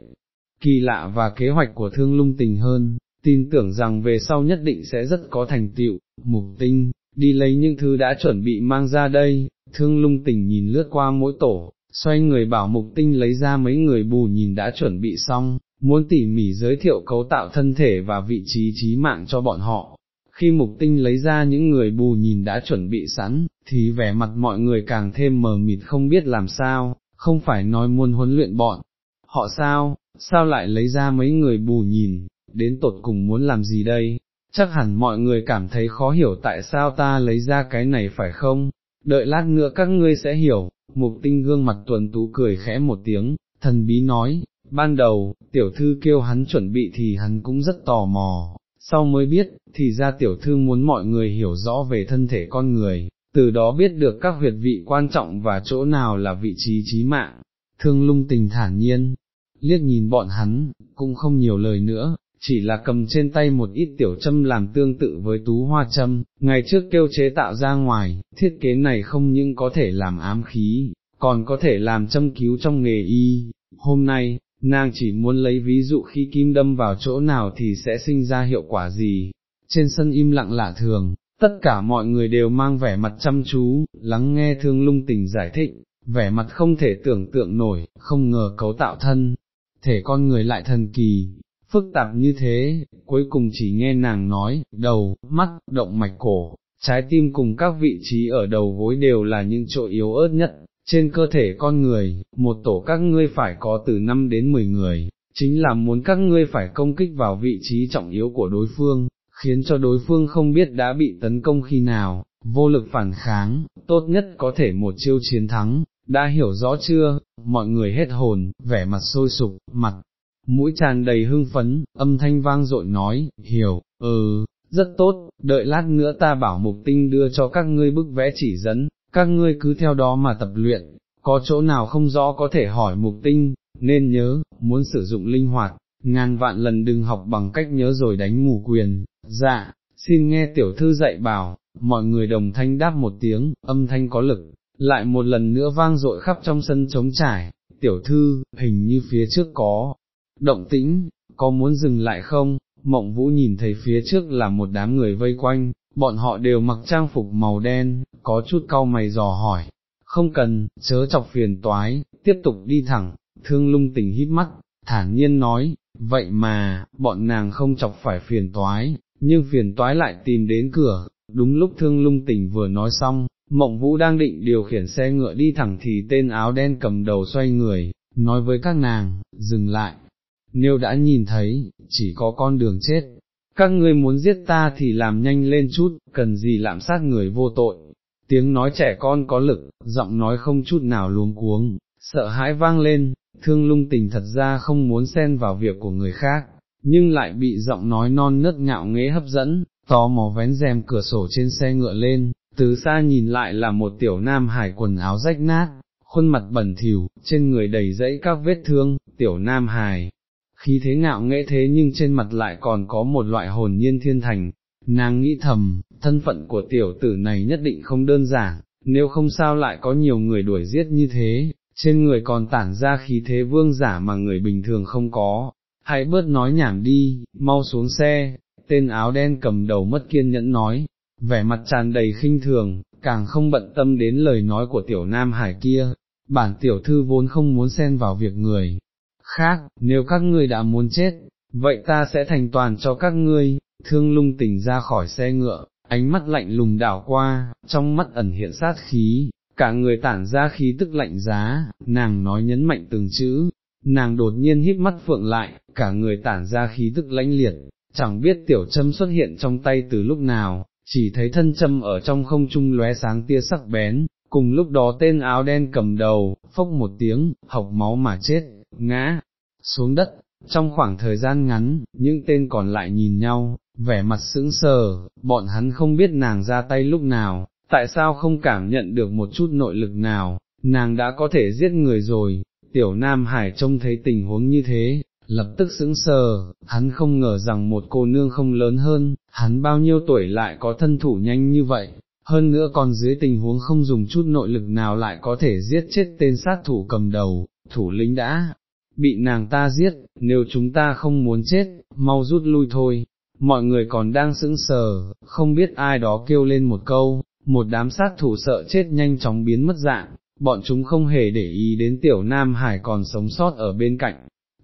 kỳ lạ và kế hoạch của thương lung tình hơn, tin tưởng rằng về sau nhất định sẽ rất có thành tựu, mục tinh, đi lấy những thứ đã chuẩn bị mang ra đây, thương lung tình nhìn lướt qua mỗi tổ, xoay người bảo mục tinh lấy ra mấy người bù nhìn đã chuẩn bị xong, muốn tỉ mỉ giới thiệu cấu tạo thân thể và vị trí trí mạng cho bọn họ. Khi mục tinh lấy ra những người bù nhìn đã chuẩn bị sẵn, thì vẻ mặt mọi người càng thêm mờ mịt không biết làm sao, không phải nói muốn huấn luyện bọn. Họ sao, sao lại lấy ra mấy người bù nhìn, đến tột cùng muốn làm gì đây, chắc hẳn mọi người cảm thấy khó hiểu tại sao ta lấy ra cái này phải không, đợi lát nữa các ngươi sẽ hiểu, mục tinh gương mặt tuần tú cười khẽ một tiếng, thần bí nói, ban đầu, tiểu thư kêu hắn chuẩn bị thì hắn cũng rất tò mò, sau mới biết, thì ra tiểu thư muốn mọi người hiểu rõ về thân thể con người, từ đó biết được các huyệt vị quan trọng và chỗ nào là vị trí trí mạng, thương lung tình thản nhiên, liếc nhìn bọn hắn, cũng không nhiều lời nữa, chỉ là cầm trên tay một ít tiểu châm làm tương tự với tú hoa châm, ngày trước kêu chế tạo ra ngoài, thiết kế này không những có thể làm ám khí, còn có thể làm châm cứu trong nghề y, hôm nay, nàng chỉ muốn lấy ví dụ khi kim đâm vào chỗ nào thì sẽ sinh ra hiệu quả gì, trên sân im lặng lạ thường. Tất cả mọi người đều mang vẻ mặt chăm chú, lắng nghe thương lung tình giải thích, vẻ mặt không thể tưởng tượng nổi, không ngờ cấu tạo thân, thể con người lại thần kỳ, phức tạp như thế, cuối cùng chỉ nghe nàng nói, đầu, mắt, động mạch cổ, trái tim cùng các vị trí ở đầu gối đều là những chỗ yếu ớt nhất, trên cơ thể con người, một tổ các ngươi phải có từ 5 đến 10 người, chính là muốn các ngươi phải công kích vào vị trí trọng yếu của đối phương, khiến cho đối phương không biết đã bị tấn công khi nào, vô lực phản kháng, tốt nhất có thể một chiêu chiến thắng, đã hiểu rõ chưa, mọi người hết hồn, vẻ mặt sôi sục, mặt, mũi tràn đầy hưng phấn, âm thanh vang dội nói, hiểu, ừ, rất tốt, đợi lát nữa ta bảo mục tinh đưa cho các ngươi bức vẽ chỉ dẫn, các ngươi cứ theo đó mà tập luyện, có chỗ nào không rõ có thể hỏi mục tinh, nên nhớ, muốn sử dụng linh hoạt, ngàn vạn lần đừng học bằng cách nhớ rồi đánh mù quyền, dạ, xin nghe tiểu thư dạy bảo, mọi người đồng thanh đáp một tiếng, âm thanh có lực, lại một lần nữa vang dội khắp trong sân trống trải, tiểu thư, hình như phía trước có, động tĩnh, có muốn dừng lại không, mộng vũ nhìn thấy phía trước là một đám người vây quanh, bọn họ đều mặc trang phục màu đen, có chút cau mày dò hỏi, không cần, chớ chọc phiền toái, tiếp tục đi thẳng, thương lung tình híp mắt, thản nhiên nói, vậy mà, bọn nàng không chọc phải phiền toái, nhưng phiền toái lại tìm đến cửa, đúng lúc thương lung tình vừa nói xong, mộng vũ đang định điều khiển xe ngựa đi thẳng thì tên áo đen cầm đầu xoay người, nói với các nàng, dừng lại, nếu đã nhìn thấy, chỉ có con đường chết, các ngươi muốn giết ta thì làm nhanh lên chút, cần gì lạm sát người vô tội. Tiếng nói trẻ con có lực, giọng nói không chút nào luống cuống, sợ hãi vang lên, thương lung tình thật ra không muốn xen vào việc của người khác, nhưng lại bị giọng nói non nớt ngạo nghễ hấp dẫn, tò mò vén rèm cửa sổ trên xe ngựa lên, từ xa nhìn lại là một tiểu nam hải quần áo rách nát, khuôn mặt bẩn thỉu, trên người đầy dẫy các vết thương, tiểu nam hài khí thế ngạo nghệ thế nhưng trên mặt lại còn có một loại hồn nhiên thiên thành, nàng nghĩ thầm, thân phận của tiểu tử này nhất định không đơn giản, nếu không sao lại có nhiều người đuổi giết như thế, trên người còn tản ra khí thế vương giả mà người bình thường không có, hãy bớt nói nhảm đi, mau xuống xe, tên áo đen cầm đầu mất kiên nhẫn nói, vẻ mặt tràn đầy khinh thường, càng không bận tâm đến lời nói của tiểu nam hải kia, bản tiểu thư vốn không muốn xen vào việc người khác, nếu các ngươi đã muốn chết, vậy ta sẽ thành toàn cho các ngươi, thương lung tỉnh ra khỏi xe ngựa, ánh mắt lạnh lùng đảo qua, trong mắt ẩn hiện sát khí, cả người tản ra khí tức lạnh giá, nàng nói nhấn mạnh từng chữ, nàng đột nhiên híp mắt phượng lại, cả người tản ra khí tức lãnh liệt, chẳng biết tiểu châm xuất hiện trong tay từ lúc nào, chỉ thấy thân châm ở trong không trung lóe sáng tia sắc bén, cùng lúc đó tên áo đen cầm đầu, phốc một tiếng, học máu mà chết, ngã, xuống đất, trong khoảng thời gian ngắn, những tên còn lại nhìn nhau, vẻ mặt sững sờ, bọn hắn không biết nàng ra tay lúc nào, tại sao không cảm nhận được một chút nội lực nào, nàng đã có thể giết người rồi, tiểu nam hải trông thấy tình huống như thế, lập tức sững sờ, hắn không ngờ rằng một cô nương không lớn hơn, hắn bao nhiêu tuổi lại có thân thủ nhanh như vậy, hơn nữa còn dưới tình huống không dùng chút nội lực nào lại có thể giết chết tên sát thủ cầm đầu, thủ lĩnh đã bị nàng ta giết, nếu chúng ta không muốn chết, mau rút lui thôi. Mọi người còn đang sững sờ, không biết ai đó kêu lên một câu, một đám sát thủ sợ chết nhanh chóng biến mất dạng, bọn chúng không hề để ý đến tiểu Nam Hải còn sống sót ở bên cạnh.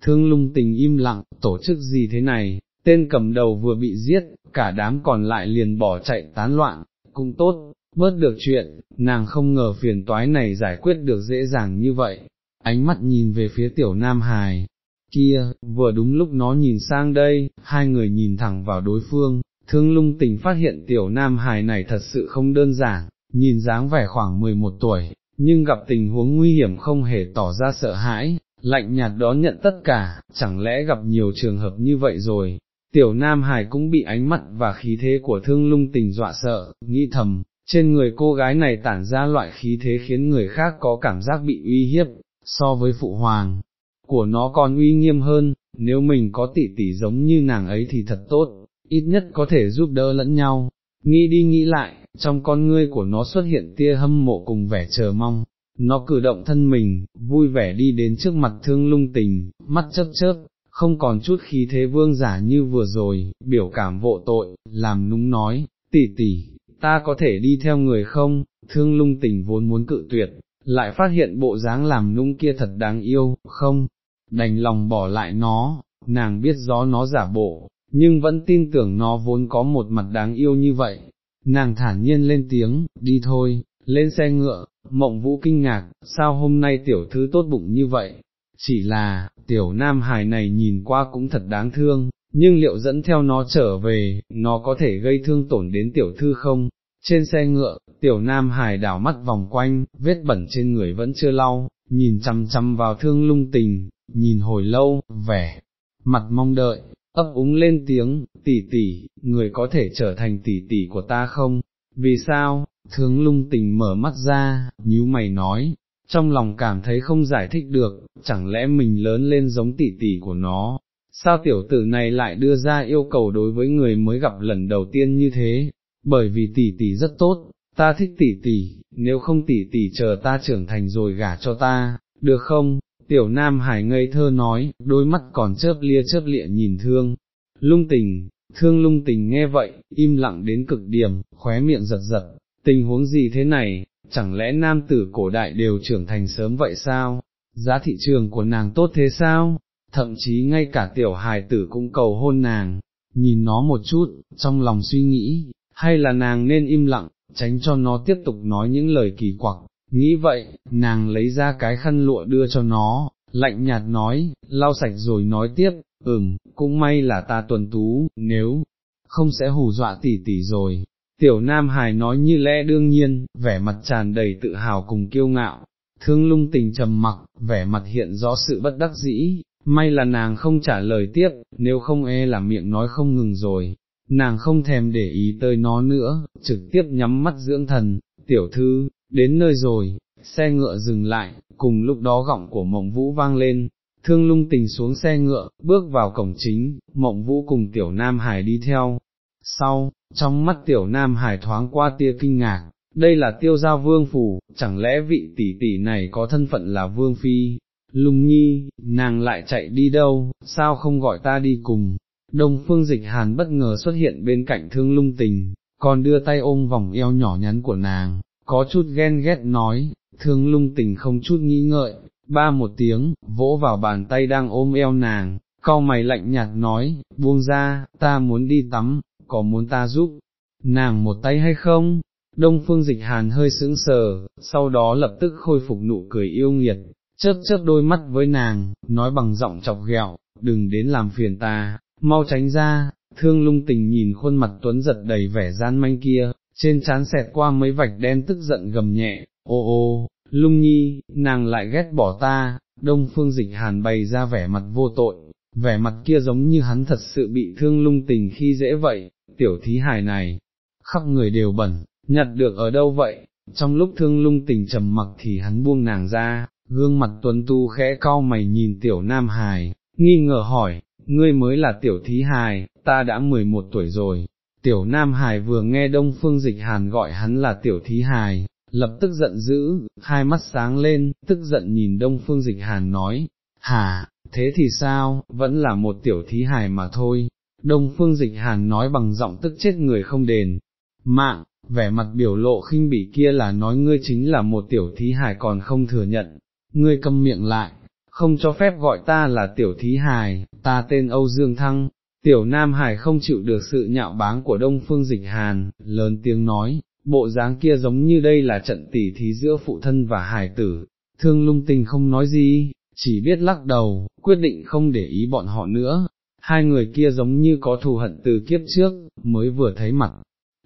Thương lung tình im lặng, tổ chức gì thế này, tên cầm đầu vừa bị giết, cả đám còn lại liền bỏ chạy tán loạn, cũng tốt, bớt được chuyện, nàng không ngờ phiền toái này giải quyết được dễ dàng như vậy, ánh mắt nhìn về phía tiểu Nam Hải, kia, vừa đúng lúc nó nhìn sang đây, hai người nhìn thẳng vào đối phương, thương lung tình phát hiện tiểu Nam Hải này thật sự không đơn giản, nhìn dáng vẻ khoảng 11 tuổi, nhưng gặp tình huống nguy hiểm không hề tỏ ra sợ hãi, lạnh nhạt đón nhận tất cả, chẳng lẽ gặp nhiều trường hợp như vậy rồi. Tiểu Nam Hải cũng bị ánh mắt và khí thế của thương lung tình dọa sợ, nghĩ thầm, trên người cô gái này tản ra loại khí thế khiến người khác có cảm giác bị uy hiếp, so với phụ hoàng, của nó còn uy nghiêm hơn, nếu mình có tỷ tỷ giống như nàng ấy thì thật tốt, ít nhất có thể giúp đỡ lẫn nhau, nghĩ đi nghĩ lại, trong con ngươi của nó xuất hiện tia hâm mộ cùng vẻ chờ mong, nó cử động thân mình, vui vẻ đi đến trước mặt thương lung tình, mắt chớp chớp, không còn chút khí thế vương giả như vừa rồi, biểu cảm vộ tội, làm núng nói, tỷ tỷ, ta có thể đi theo người không, thương lung tình vốn muốn cự tuyệt, lại phát hiện bộ dáng làm nung kia thật đáng yêu, không, đành lòng bỏ lại nó, nàng biết rõ nó giả bộ, nhưng vẫn tin tưởng nó vốn có một mặt đáng yêu như vậy, nàng thản nhiên lên tiếng, đi thôi, lên xe ngựa, mộng vũ kinh ngạc, sao hôm nay tiểu thư tốt bụng như vậy, chỉ là, tiểu nam hài này nhìn qua cũng thật đáng thương, nhưng liệu dẫn theo nó trở về, nó có thể gây thương tổn đến tiểu thư không? Trên xe ngựa, tiểu nam hài đảo mắt vòng quanh, vết bẩn trên người vẫn chưa lau, nhìn chăm chăm vào thương lung tình, nhìn hồi lâu, vẻ, mặt mong đợi, ấp úng lên tiếng, tỷ tỷ, người có thể trở thành tỷ tỷ của ta không? Vì sao? Thương lung tình mở mắt ra, nhíu mày nói, trong lòng cảm thấy không giải thích được, chẳng lẽ mình lớn lên giống tỷ tỷ của nó, sao tiểu tử này lại đưa ra yêu cầu đối với người mới gặp lần đầu tiên như thế, bởi vì tỷ tỷ rất tốt, ta thích tỷ tỷ, nếu không tỷ tỷ chờ ta trưởng thành rồi gả cho ta, được không? Tiểu Nam Hải ngây thơ nói, đôi mắt còn chớp lia chớp lịa nhìn thương, lung tình, thương lung tình nghe vậy, im lặng đến cực điểm, khóe miệng giật giật, tình huống gì thế này, chẳng lẽ nam tử cổ đại đều trưởng thành sớm vậy sao, giá thị trường của nàng tốt thế sao, thậm chí ngay cả tiểu hài tử cũng cầu hôn nàng, nhìn nó một chút, trong lòng suy nghĩ, hay là nàng nên im lặng, tránh cho nó tiếp tục nói những lời kỳ quặc, nghĩ vậy, nàng lấy ra cái khăn lụa đưa cho nó, lạnh nhạt nói, lau sạch rồi nói tiếp, ừm, cũng may là ta tuần tú, nếu không sẽ hù dọa tỷ tỷ rồi. Tiểu Nam Hải nói như lẽ đương nhiên, vẻ mặt tràn đầy tự hào cùng kiêu ngạo, thương lung tình trầm mặc, vẻ mặt hiện rõ sự bất đắc dĩ, may là nàng không trả lời tiếp, nếu không e là miệng nói không ngừng rồi, nàng không thèm để ý tới nó nữa, trực tiếp nhắm mắt dưỡng thần, tiểu thư, đến nơi rồi, xe ngựa dừng lại, cùng lúc đó gọng của mộng vũ vang lên, thương lung tình xuống xe ngựa, bước vào cổng chính, mộng vũ cùng tiểu Nam Hải đi theo. Sau, trong mắt tiểu Nam Hải thoáng qua tia kinh ngạc, đây là tiêu giao vương phủ, chẳng lẽ vị tỷ tỷ này có thân phận là vương phi, lùng nhi, nàng lại chạy đi đâu, sao không gọi ta đi cùng, đông phương dịch hàn bất ngờ xuất hiện bên cạnh thương lung tình, còn đưa tay ôm vòng eo nhỏ nhắn của nàng, có chút ghen ghét nói, thương lung tình không chút nghĩ ngợi, ba một tiếng, vỗ vào bàn tay đang ôm eo nàng, cau mày lạnh nhạt nói, buông ra, ta muốn đi tắm, có muốn ta giúp, nàng một tay hay không? Đông phương dịch hàn hơi sững sờ, sau đó lập tức khôi phục nụ cười yêu nghiệt, chớp chớp đôi mắt với nàng, nói bằng giọng chọc ghẹo, đừng đến làm phiền ta, mau tránh ra, thương lung tình nhìn khuôn mặt tuấn giật đầy vẻ gian manh kia, trên trán xẹt qua mấy vạch đen tức giận gầm nhẹ, ô ô, lung nhi, nàng lại ghét bỏ ta, đông phương dịch hàn bày ra vẻ mặt vô tội, vẻ mặt kia giống như hắn thật sự bị thương lung tình khi dễ vậy, tiểu thí hài này, khắp người đều bẩn, nhặt được ở đâu vậy, trong lúc thương lung tình trầm mặc thì hắn buông nàng ra, gương mặt tuấn tu khẽ cau mày nhìn tiểu nam hài, nghi ngờ hỏi, ngươi mới là tiểu thí hài, ta đã 11 tuổi rồi. Tiểu Nam Hải vừa nghe Đông Phương Dịch Hàn gọi hắn là tiểu thí hài, lập tức giận dữ, hai mắt sáng lên, tức giận nhìn Đông Phương Dịch Hàn nói, hả, thế thì sao, vẫn là một tiểu thí hài mà thôi. Đông Phương Dịch Hàn nói bằng giọng tức chết người không đền. Mạng, vẻ mặt biểu lộ khinh bỉ kia là nói ngươi chính là một tiểu thí hài còn không thừa nhận, ngươi câm miệng lại, không cho phép gọi ta là tiểu thí hài, ta tên Âu Dương Thăng, tiểu Nam Hải không chịu được sự nhạo báng của Đông Phương Dịch Hàn, lớn tiếng nói, bộ dáng kia giống như đây là trận tỉ thí giữa phụ thân và hài tử, thương lung tình không nói gì, chỉ biết lắc đầu, quyết định không để ý bọn họ nữa, hai người kia giống như có thù hận từ kiếp trước, mới vừa thấy mặt,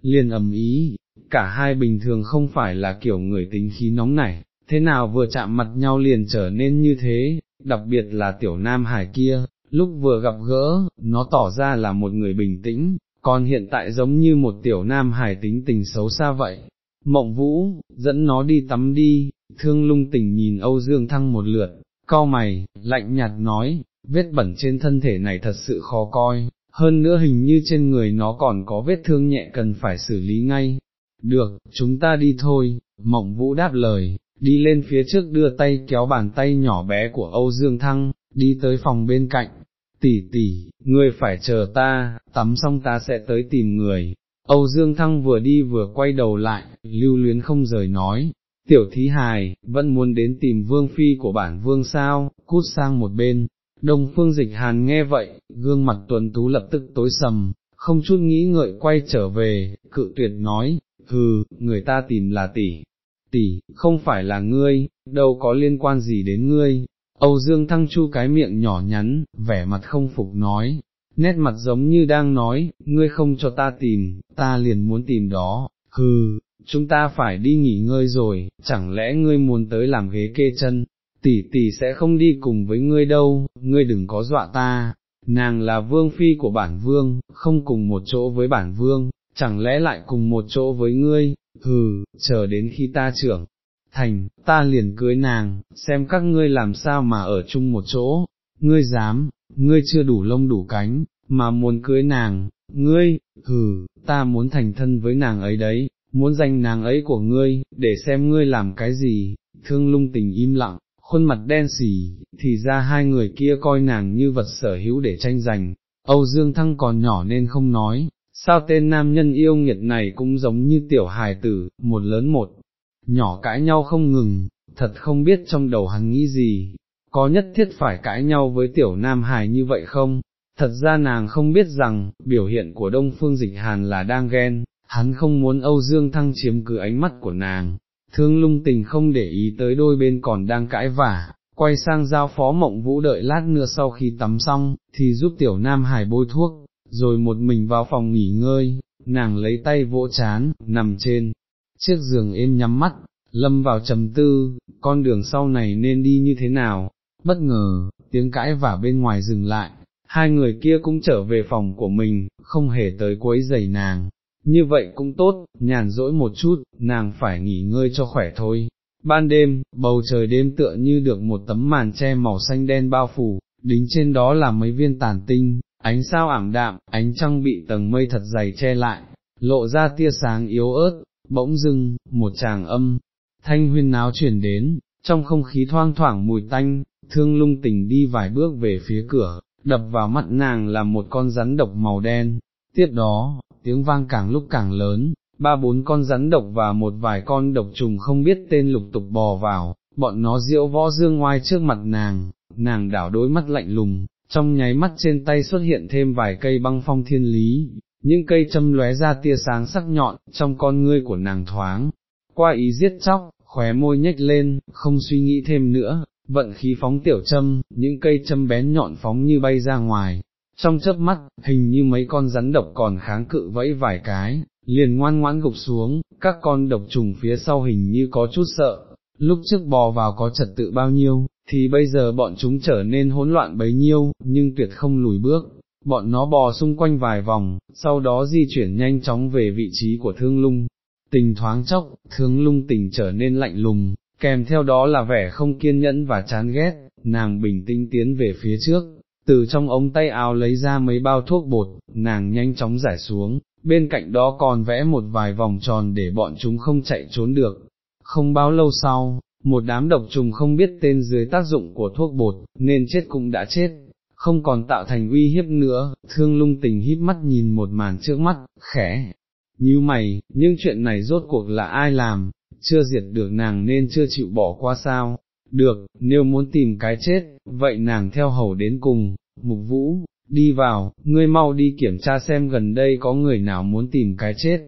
liền ầm ý, cả hai bình thường không phải là kiểu người tính khí nóng nảy, thế nào vừa chạm mặt nhau liền trở nên như thế, đặc biệt là tiểu nam hải kia, lúc vừa gặp gỡ, nó tỏ ra là một người bình tĩnh, còn hiện tại giống như một tiểu nam hải tính tình xấu xa vậy. Mộng vũ, dẫn nó đi tắm đi, thương lung tình nhìn Âu Dương Thăng một lượt, cau mày, lạnh nhạt nói, vết bẩn trên thân thể này thật sự khó coi, hơn nữa hình như trên người nó còn có vết thương nhẹ cần phải xử lý ngay. Được, chúng ta đi thôi, mộng vũ đáp lời, đi lên phía trước đưa tay kéo bàn tay nhỏ bé của Âu Dương Thăng, đi tới phòng bên cạnh, tỷ tỷ, ngươi phải chờ ta, tắm xong ta sẽ tới tìm người. Âu Dương Thăng vừa đi vừa quay đầu lại, lưu luyến không rời nói, tiểu thí hài, vẫn muốn đến tìm vương phi của bản vương sao, cút sang một bên. Đông phương dịch hàn nghe vậy, gương mặt tuần tú lập tức tối sầm, không chút nghĩ ngợi quay trở về, cự tuyệt nói, hừ, người ta tìm là tỷ, tỷ, không phải là ngươi, đâu có liên quan gì đến ngươi. Âu Dương Thăng Chu cái miệng nhỏ nhắn, vẻ mặt không phục nói, nét mặt giống như đang nói, ngươi không cho ta tìm, ta liền muốn tìm đó, hừ, chúng ta phải đi nghỉ ngơi rồi, chẳng lẽ ngươi muốn tới làm ghế kê chân, tỷ tỷ sẽ không đi cùng với ngươi đâu, ngươi đừng có dọa ta, nàng là vương phi của bản vương, không cùng một chỗ với bản vương, chẳng lẽ lại cùng một chỗ với ngươi, hừ, chờ đến khi ta trưởng, thành, ta liền cưới nàng, xem các ngươi làm sao mà ở chung một chỗ, ngươi dám, ngươi chưa đủ lông đủ cánh, mà muốn cưới nàng, ngươi, hừ, ta muốn thành thân với nàng ấy đấy, muốn danh nàng ấy của ngươi, để xem ngươi làm cái gì, thương lung tình im lặng, khuôn mặt đen xỉ, thì ra hai người kia coi nàng như vật sở hữu để tranh giành, Âu Dương Thăng còn nhỏ nên không nói, sao tên nam nhân yêu nghiệt này cũng giống như tiểu hài tử, một lớn một, nhỏ cãi nhau không ngừng, thật không biết trong đầu hắn nghĩ gì, có nhất thiết phải cãi nhau với tiểu nam hài như vậy không? Thật ra nàng không biết rằng, biểu hiện của Đông Phương Dịch Hàn là đang ghen, hắn không muốn Âu Dương Thăng chiếm cứ ánh mắt của nàng, thương lung tình không để ý tới đôi bên còn đang cãi vả, quay sang giao phó mộng vũ đợi lát nữa sau khi tắm xong, thì giúp tiểu nam hải bôi thuốc, rồi một mình vào phòng nghỉ ngơi, nàng lấy tay vỗ chán, nằm trên, chiếc giường êm nhắm mắt, lâm vào trầm tư, con đường sau này nên đi như thế nào, bất ngờ, tiếng cãi vả bên ngoài dừng lại, hai người kia cũng trở về phòng của mình, không hề tới quấy giày nàng, như vậy cũng tốt, nhàn rỗi một chút, nàng phải nghỉ ngơi cho khỏe thôi. Ban đêm, bầu trời đêm tựa như được một tấm màn che màu xanh đen bao phủ, đính trên đó là mấy viên tàn tinh, ánh sao ảm đạm, ánh trăng bị tầng mây thật dày che lại, lộ ra tia sáng yếu ớt, bỗng dưng, một tràng âm, thanh huyên náo chuyển đến, trong không khí thoang thoảng mùi tanh, thương lung tình đi vài bước về phía cửa, đập vào mắt nàng là một con rắn độc màu đen, tiếp đó, tiếng vang càng lúc càng lớn, ba bốn con rắn độc và một vài con độc trùng không biết tên lục tục bò vào, bọn nó diễu võ dương ngoài trước mặt nàng, nàng đảo đôi mắt lạnh lùng, trong nháy mắt trên tay xuất hiện thêm vài cây băng phong thiên lý, những cây châm lóe ra tia sáng sắc nhọn, trong con ngươi của nàng thoáng, qua ý giết chóc, khóe môi nhếch lên, không suy nghĩ thêm nữa, vận khí phóng tiểu châm, những cây châm bén nhọn phóng như bay ra ngoài, trong chớp mắt, hình như mấy con rắn độc còn kháng cự vẫy vài cái, liền ngoan ngoãn gục xuống, các con độc trùng phía sau hình như có chút sợ, lúc trước bò vào có trật tự bao nhiêu, thì bây giờ bọn chúng trở nên hỗn loạn bấy nhiêu, nhưng tuyệt không lùi bước, bọn nó bò xung quanh vài vòng, sau đó di chuyển nhanh chóng về vị trí của thương lung, tình thoáng chốc, thương lung tình trở nên lạnh lùng, kèm theo đó là vẻ không kiên nhẫn và chán ghét, nàng bình tĩnh tiến về phía trước, từ trong ống tay áo lấy ra mấy bao thuốc bột, nàng nhanh chóng giải xuống, bên cạnh đó còn vẽ một vài vòng tròn để bọn chúng không chạy trốn được. Không bao lâu sau, một đám độc trùng không biết tên dưới tác dụng của thuốc bột, nên chết cũng đã chết, không còn tạo thành uy hiếp nữa, thương lung tình híp mắt nhìn một màn trước mắt, khẽ, như mày, nhưng chuyện này rốt cuộc là ai làm, chưa diệt được nàng nên chưa chịu bỏ qua sao, được, nếu muốn tìm cái chết, vậy nàng theo hầu đến cùng, mục vũ, đi vào, ngươi mau đi kiểm tra xem gần đây có người nào muốn tìm cái chết.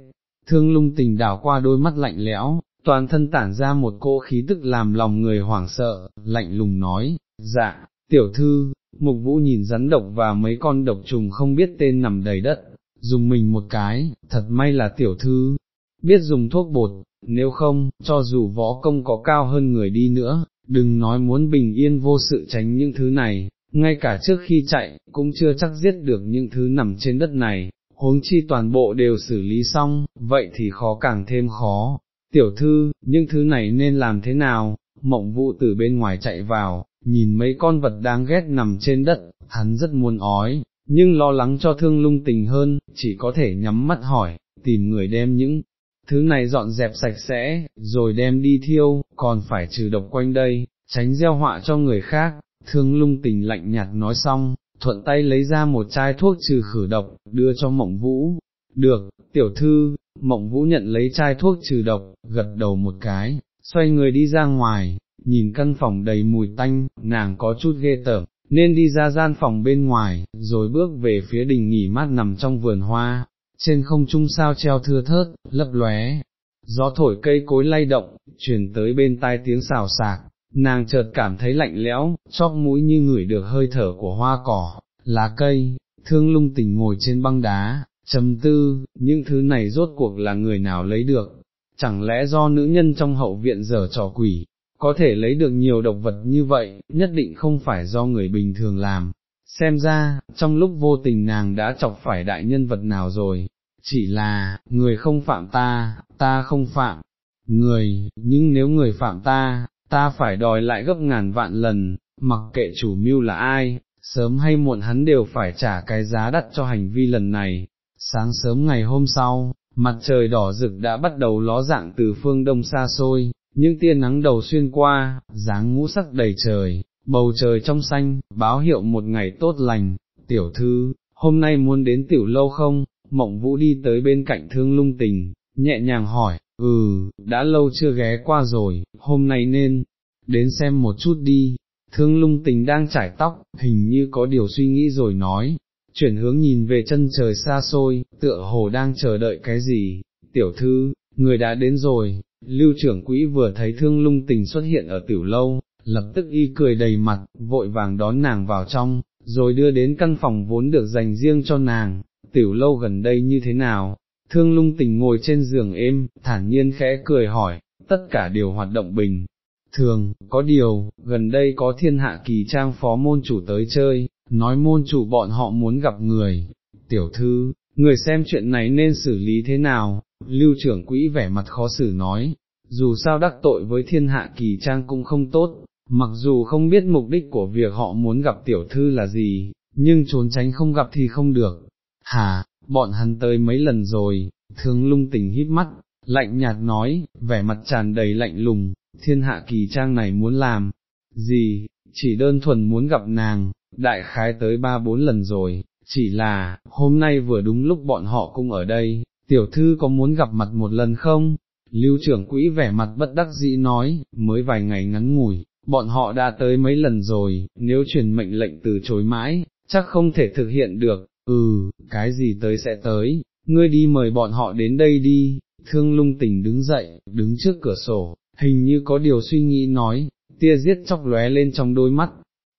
Thương lung tình đảo qua đôi mắt lạnh lẽo, toàn thân tản ra một cỗ khí tức làm lòng người hoảng sợ, lạnh lùng nói, dạ, tiểu thư, mục vũ nhìn rắn độc và mấy con độc trùng không biết tên nằm đầy đất, dùng mình một cái, thật may là tiểu thư, biết dùng thuốc bột, nếu không, cho dù võ công có cao hơn người đi nữa, đừng nói muốn bình yên vô sự tránh những thứ này, ngay cả trước khi chạy, cũng chưa chắc giết được những thứ nằm trên đất này, huống chi toàn bộ đều xử lý xong, vậy thì khó càng thêm khó. Tiểu thư, những thứ này nên làm thế nào? Mộng vụ từ bên ngoài chạy vào, nhìn mấy con vật đáng ghét nằm trên đất, hắn rất muốn ói, nhưng lo lắng cho thương lung tình hơn, chỉ có thể nhắm mắt hỏi, tìm người đem những thứ này dọn dẹp sạch sẽ, rồi đem đi thiêu, còn phải trừ độc quanh đây, tránh gieo họa cho người khác, thương lung tình lạnh nhạt nói xong, thuận tay lấy ra một chai thuốc trừ khử độc, đưa cho mộng vũ, được, tiểu thư, mộng vũ nhận lấy chai thuốc trừ độc, gật đầu một cái, xoay người đi ra ngoài, nhìn căn phòng đầy mùi tanh, nàng có chút ghê tởm, nên đi ra gian phòng bên ngoài, rồi bước về phía đình nghỉ mát nằm trong vườn hoa, trên không trung sao treo thưa thớt, lấp lóe, gió thổi cây cối lay động, truyền tới bên tai tiếng xào sạc, nàng chợt cảm thấy lạnh lẽo, chóp mũi như ngửi được hơi thở của hoa cỏ, lá cây, thương lung tình ngồi trên băng đá, trầm tư, những thứ này rốt cuộc là người nào lấy được, chẳng lẽ do nữ nhân trong hậu viện dở trò quỷ, có thể lấy được nhiều độc vật như vậy, nhất định không phải do người bình thường làm. Xem ra, trong lúc vô tình nàng đã chọc phải đại nhân vật nào rồi, chỉ là, người không phạm ta, ta không phạm, người, nhưng nếu người phạm ta, ta phải đòi lại gấp ngàn vạn lần, mặc kệ chủ mưu là ai, sớm hay muộn hắn đều phải trả cái giá đắt cho hành vi lần này. Sáng sớm ngày hôm sau, mặt trời đỏ rực đã bắt đầu ló dạng từ phương đông xa xôi, những tia nắng đầu xuyên qua, dáng ngũ sắc đầy trời, bầu trời trong xanh, báo hiệu một ngày tốt lành, tiểu thư, hôm nay muốn đến tiểu lâu không, mộng vũ đi tới bên cạnh thương lung tình, nhẹ nhàng hỏi, ừ, đã lâu chưa ghé qua rồi, hôm nay nên, đến xem một chút đi, thương lung tình đang trải tóc, hình như có điều suy nghĩ rồi nói, chuyển hướng nhìn về chân trời xa xôi, tựa hồ đang chờ đợi cái gì, tiểu thư, người đã đến rồi, lưu trưởng quỹ vừa thấy thương lung tình xuất hiện ở tiểu lâu, lập tức y cười đầy mặt, vội vàng đón nàng vào trong, rồi đưa đến căn phòng vốn được dành riêng cho nàng, tiểu lâu gần đây như thế nào, thương lung tình ngồi trên giường êm, thản nhiên khẽ cười hỏi, tất cả đều hoạt động bình. Thường, có điều, gần đây có thiên hạ kỳ trang phó môn chủ tới chơi, nói môn chủ bọn họ muốn gặp người, tiểu thư, người xem chuyện này nên xử lý thế nào, lưu trưởng quỹ vẻ mặt khó xử nói, dù sao đắc tội với thiên hạ kỳ trang cũng không tốt, mặc dù không biết mục đích của việc họ muốn gặp tiểu thư là gì, nhưng trốn tránh không gặp thì không được. Hà, bọn hắn tới mấy lần rồi, thương lung tình hít mắt, lạnh nhạt nói, vẻ mặt tràn đầy lạnh lùng, thiên hạ kỳ trang này muốn làm, gì, chỉ đơn thuần muốn gặp nàng, đại khái tới ba bốn lần rồi, chỉ là, hôm nay vừa đúng lúc bọn họ cũng ở đây, tiểu thư có muốn gặp mặt một lần không? Lưu trưởng quỹ vẻ mặt bất đắc dĩ nói, mới vài ngày ngắn ngủi, bọn họ đã tới mấy lần rồi, nếu truyền mệnh lệnh từ chối mãi, chắc không thể thực hiện được, ừ, cái gì tới sẽ tới, ngươi đi mời bọn họ đến đây đi, thương lung tình đứng dậy, đứng trước cửa sổ, hình như có điều suy nghĩ nói, tia giết chóc lóe lên trong đôi mắt,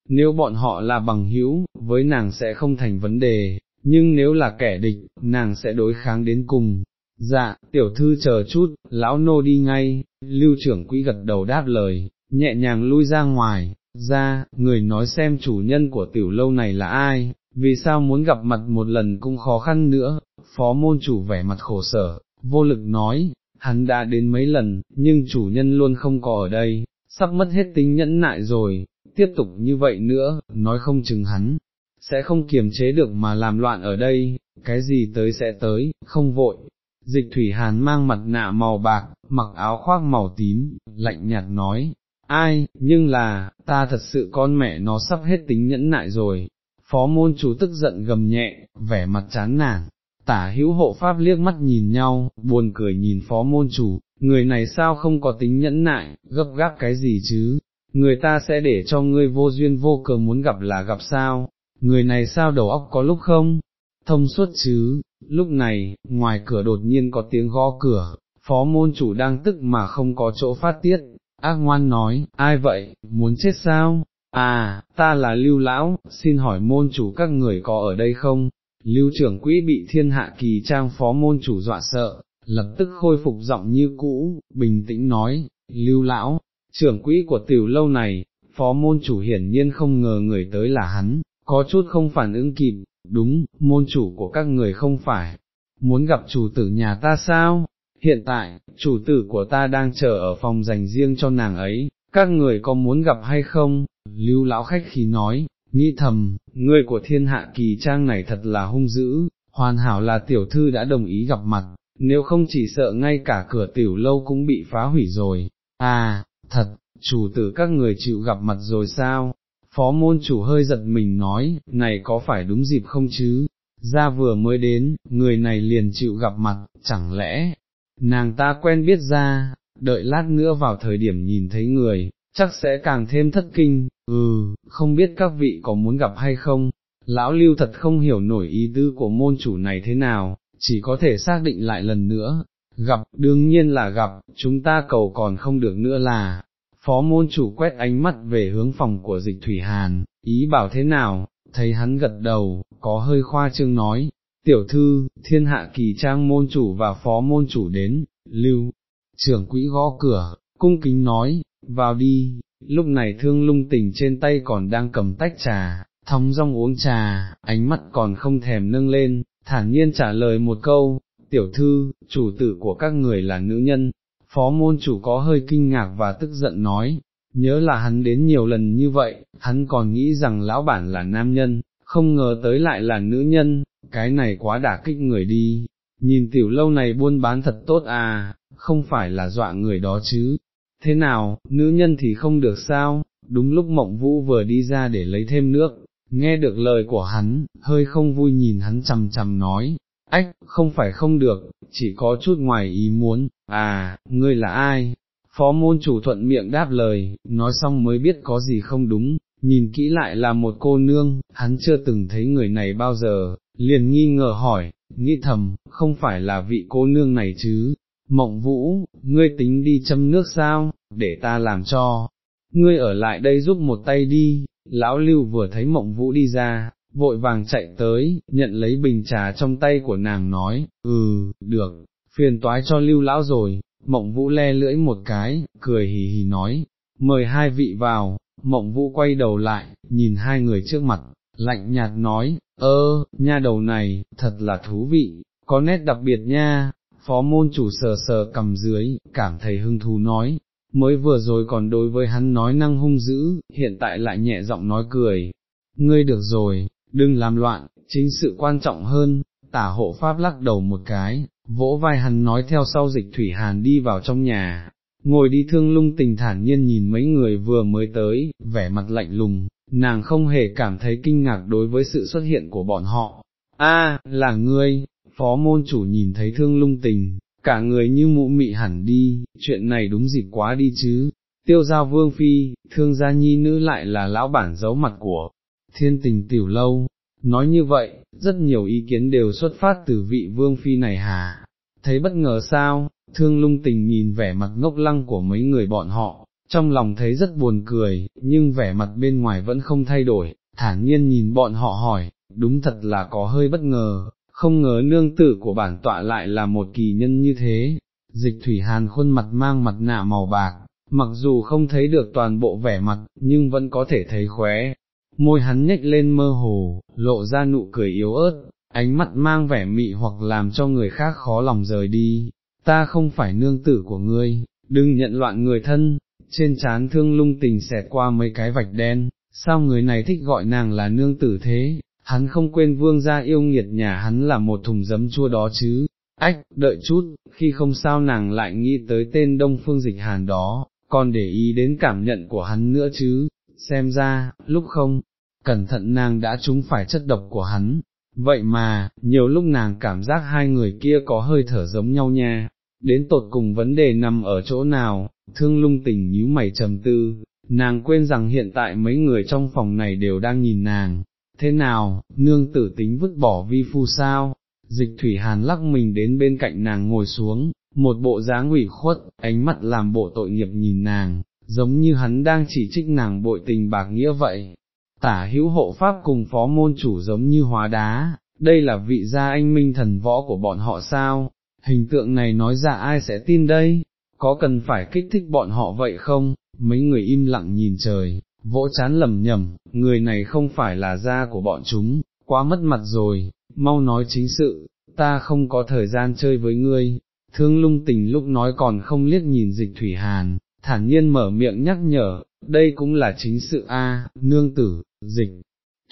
nếu bọn họ là bằng hữu, với nàng sẽ không thành vấn đề, nhưng nếu là kẻ địch, nàng sẽ đối kháng đến cùng. Dạ, tiểu thư chờ chút, lão nô đi ngay, lưu trưởng quỹ gật đầu đáp lời, nhẹ nhàng lui ra ngoài, ra, người nói xem chủ nhân của tiểu lâu này là ai, vì sao muốn gặp mặt một lần cũng khó khăn nữa, phó môn chủ vẻ mặt khổ sở, vô lực nói, hắn đã đến mấy lần, nhưng chủ nhân luôn không có ở đây, sắp mất hết tính nhẫn nại rồi, tiếp tục như vậy nữa, nói không chừng hắn, sẽ không kiềm chế được mà làm loạn ở đây, cái gì tới sẽ tới, không vội. Dịch thủy hàn mang mặt nạ màu bạc, mặc áo khoác màu tím, lạnh nhạt nói, ai, nhưng là, ta thật sự con mẹ nó sắp hết tính nhẫn nại rồi. Phó môn chủ tức giận gầm nhẹ, vẻ mặt chán nản, tả hữu hộ pháp liếc mắt nhìn nhau, buồn cười nhìn phó môn chủ, người này sao không có tính nhẫn nại, gấp gáp cái gì chứ, người ta sẽ để cho ngươi vô duyên vô cớ muốn gặp là gặp sao, người này sao đầu óc có lúc không, thông suốt chứ, lúc này, ngoài cửa đột nhiên có tiếng gõ cửa, phó môn chủ đang tức mà không có chỗ phát tiết, ác ngoan nói, ai vậy, muốn chết sao, à, ta là lưu lão, xin hỏi môn chủ các người có ở đây không, lưu trưởng quỹ bị thiên hạ kỳ trang phó môn chủ dọa sợ, lập tức khôi phục giọng như cũ, bình tĩnh nói, lưu lão, trưởng quỹ của tiểu lâu này, phó môn chủ hiển nhiên không ngờ người tới là hắn, có chút không phản ứng kịp, đúng, môn chủ của các người không phải, muốn gặp chủ tử nhà ta sao? Hiện tại, chủ tử của ta đang chờ ở phòng dành riêng cho nàng ấy, các người có muốn gặp hay không? Lưu lão khách khí nói, nghĩ thầm, người của thiên hạ kỳ trang này thật là hung dữ, hoàn hảo là tiểu thư đã đồng ý gặp mặt, nếu không chỉ sợ ngay cả cửa tiểu lâu cũng bị phá hủy rồi. À, thật, chủ tử các người chịu gặp mặt rồi sao? Phó môn chủ hơi giật mình nói, này có phải đúng dịp không chứ? Ra vừa mới đến, người này liền chịu gặp mặt, chẳng lẽ, nàng ta quen biết ra, đợi lát nữa vào thời điểm nhìn thấy người, chắc sẽ càng thêm thất kinh, ừ, không biết các vị có muốn gặp hay không, lão lưu thật không hiểu nổi ý tư của môn chủ này thế nào, chỉ có thể xác định lại lần nữa, gặp, đương nhiên là gặp, chúng ta cầu còn không được nữa là, phó môn chủ quét ánh mắt về hướng phòng của dịch thủy hàn, ý bảo thế nào, thấy hắn gật đầu, có hơi khoa trương nói, tiểu thư, thiên hạ kỳ trang môn chủ và phó môn chủ đến, lưu, trưởng quỹ gõ cửa, cung kính nói, vào đi, lúc này thương lung tình trên tay còn đang cầm tách trà, thong rong uống trà, ánh mắt còn không thèm nâng lên, thản nhiên trả lời một câu, tiểu thư, chủ tử của các người là nữ nhân, phó môn chủ có hơi kinh ngạc và tức giận nói, nhớ là hắn đến nhiều lần như vậy, hắn còn nghĩ rằng lão bản là nam nhân, không ngờ tới lại là nữ nhân, cái này quá đả kích người đi, nhìn tiểu lâu này buôn bán thật tốt à, không phải là dọa người đó chứ, thế nào, nữ nhân thì không được sao, đúng lúc mộng vũ vừa đi ra để lấy thêm nước, nghe được lời của hắn, hơi không vui nhìn hắn chầm chầm nói, ách, không phải không được, chỉ có chút ngoài ý muốn, à, ngươi là ai? Phó môn chủ thuận miệng đáp lời, nói xong mới biết có gì không đúng, nhìn kỹ lại là một cô nương, hắn chưa từng thấy người này bao giờ, liền nghi ngờ hỏi, nghĩ thầm, không phải là vị cô nương này chứ, mộng vũ, ngươi tính đi châm nước sao, để ta làm cho, ngươi ở lại đây giúp một tay đi, lão lưu vừa thấy mộng vũ đi ra, vội vàng chạy tới, nhận lấy bình trà trong tay của nàng nói, ừ, được, phiền toái cho lưu lão rồi, mộng vũ le lưỡi một cái, cười hì hì nói, mời hai vị vào, mộng vũ quay đầu lại, nhìn hai người trước mặt, lạnh nhạt nói, ơ, nha đầu này, thật là thú vị, có nét đặc biệt nha, phó môn chủ sờ sờ cầm dưới, cảm thấy hứng thú nói, mới vừa rồi còn đối với hắn nói năng hung dữ, hiện tại lại nhẹ giọng nói cười, ngươi được rồi, đừng làm loạn, chính sự quan trọng hơn, tả hộ pháp lắc đầu một cái, vỗ vai hắn nói theo sau dịch thủy hàn đi vào trong nhà, ngồi đi thương lung tình thản nhiên nhìn mấy người vừa mới tới, vẻ mặt lạnh lùng, nàng không hề cảm thấy kinh ngạc đối với sự xuất hiện của bọn họ. A, là ngươi, phó môn chủ nhìn thấy thương lung tình, cả người như mụ mị hẳn đi, chuyện này đúng dịp quá đi chứ. Tiêu giao vương phi, thương gia nhi nữ lại là lão bản giấu mặt của thiên tình tiểu lâu, nói như vậy, rất nhiều ý kiến đều xuất phát từ vị vương phi này hà, thấy bất ngờ sao, thương lung tình nhìn vẻ mặt ngốc lăng của mấy người bọn họ, trong lòng thấy rất buồn cười, nhưng vẻ mặt bên ngoài vẫn không thay đổi, thản nhiên nhìn bọn họ hỏi, đúng thật là có hơi bất ngờ, không ngờ nương tử của bản tọa lại là một kỳ nhân như thế, dịch thủy hàn khuôn mặt mang mặt nạ màu bạc, mặc dù không thấy được toàn bộ vẻ mặt, nhưng vẫn có thể thấy khóe, môi hắn nhếch lên mơ hồ, lộ ra nụ cười yếu ớt, ánh mắt mang vẻ mị hoặc làm cho người khác khó lòng rời đi, ta không phải nương tử của ngươi, đừng nhận loạn người thân, trên trán thương lung tình xẹt qua mấy cái vạch đen, sao người này thích gọi nàng là nương tử thế, hắn không quên vương gia yêu nghiệt nhà hắn là một thùng giấm chua đó chứ, ách, đợi chút, khi không sao nàng lại nghĩ tới tên đông phương dịch hàn đó, còn để ý đến cảm nhận của hắn nữa chứ, xem ra, lúc không, cẩn thận nàng đã trúng phải chất độc của hắn, vậy mà, nhiều lúc nàng cảm giác hai người kia có hơi thở giống nhau nha, đến tột cùng vấn đề nằm ở chỗ nào, thương lung tình nhíu mày trầm tư, nàng quên rằng hiện tại mấy người trong phòng này đều đang nhìn nàng, thế nào, nương tử tính vứt bỏ vi phu sao, dịch thủy hàn lắc mình đến bên cạnh nàng ngồi xuống, một bộ dáng ủy khuất, ánh mắt làm bộ tội nghiệp nhìn nàng, giống như hắn đang chỉ trích nàng bội tình bạc nghĩa vậy. Tả hữu hộ pháp cùng phó môn chủ giống như hóa đá, đây là vị gia anh minh thần võ của bọn họ sao, hình tượng này nói ra ai sẽ tin đây, có cần phải kích thích bọn họ vậy không, mấy người im lặng nhìn trời, vỗ chán lầm nhầm, người này không phải là gia của bọn chúng, quá mất mặt rồi, mau nói chính sự, ta không có thời gian chơi với ngươi, thương lung tình lúc nói còn không liếc nhìn dịch thủy hàn, thản nhiên mở miệng nhắc nhở, đây cũng là chính sự A, nương tử, dịch.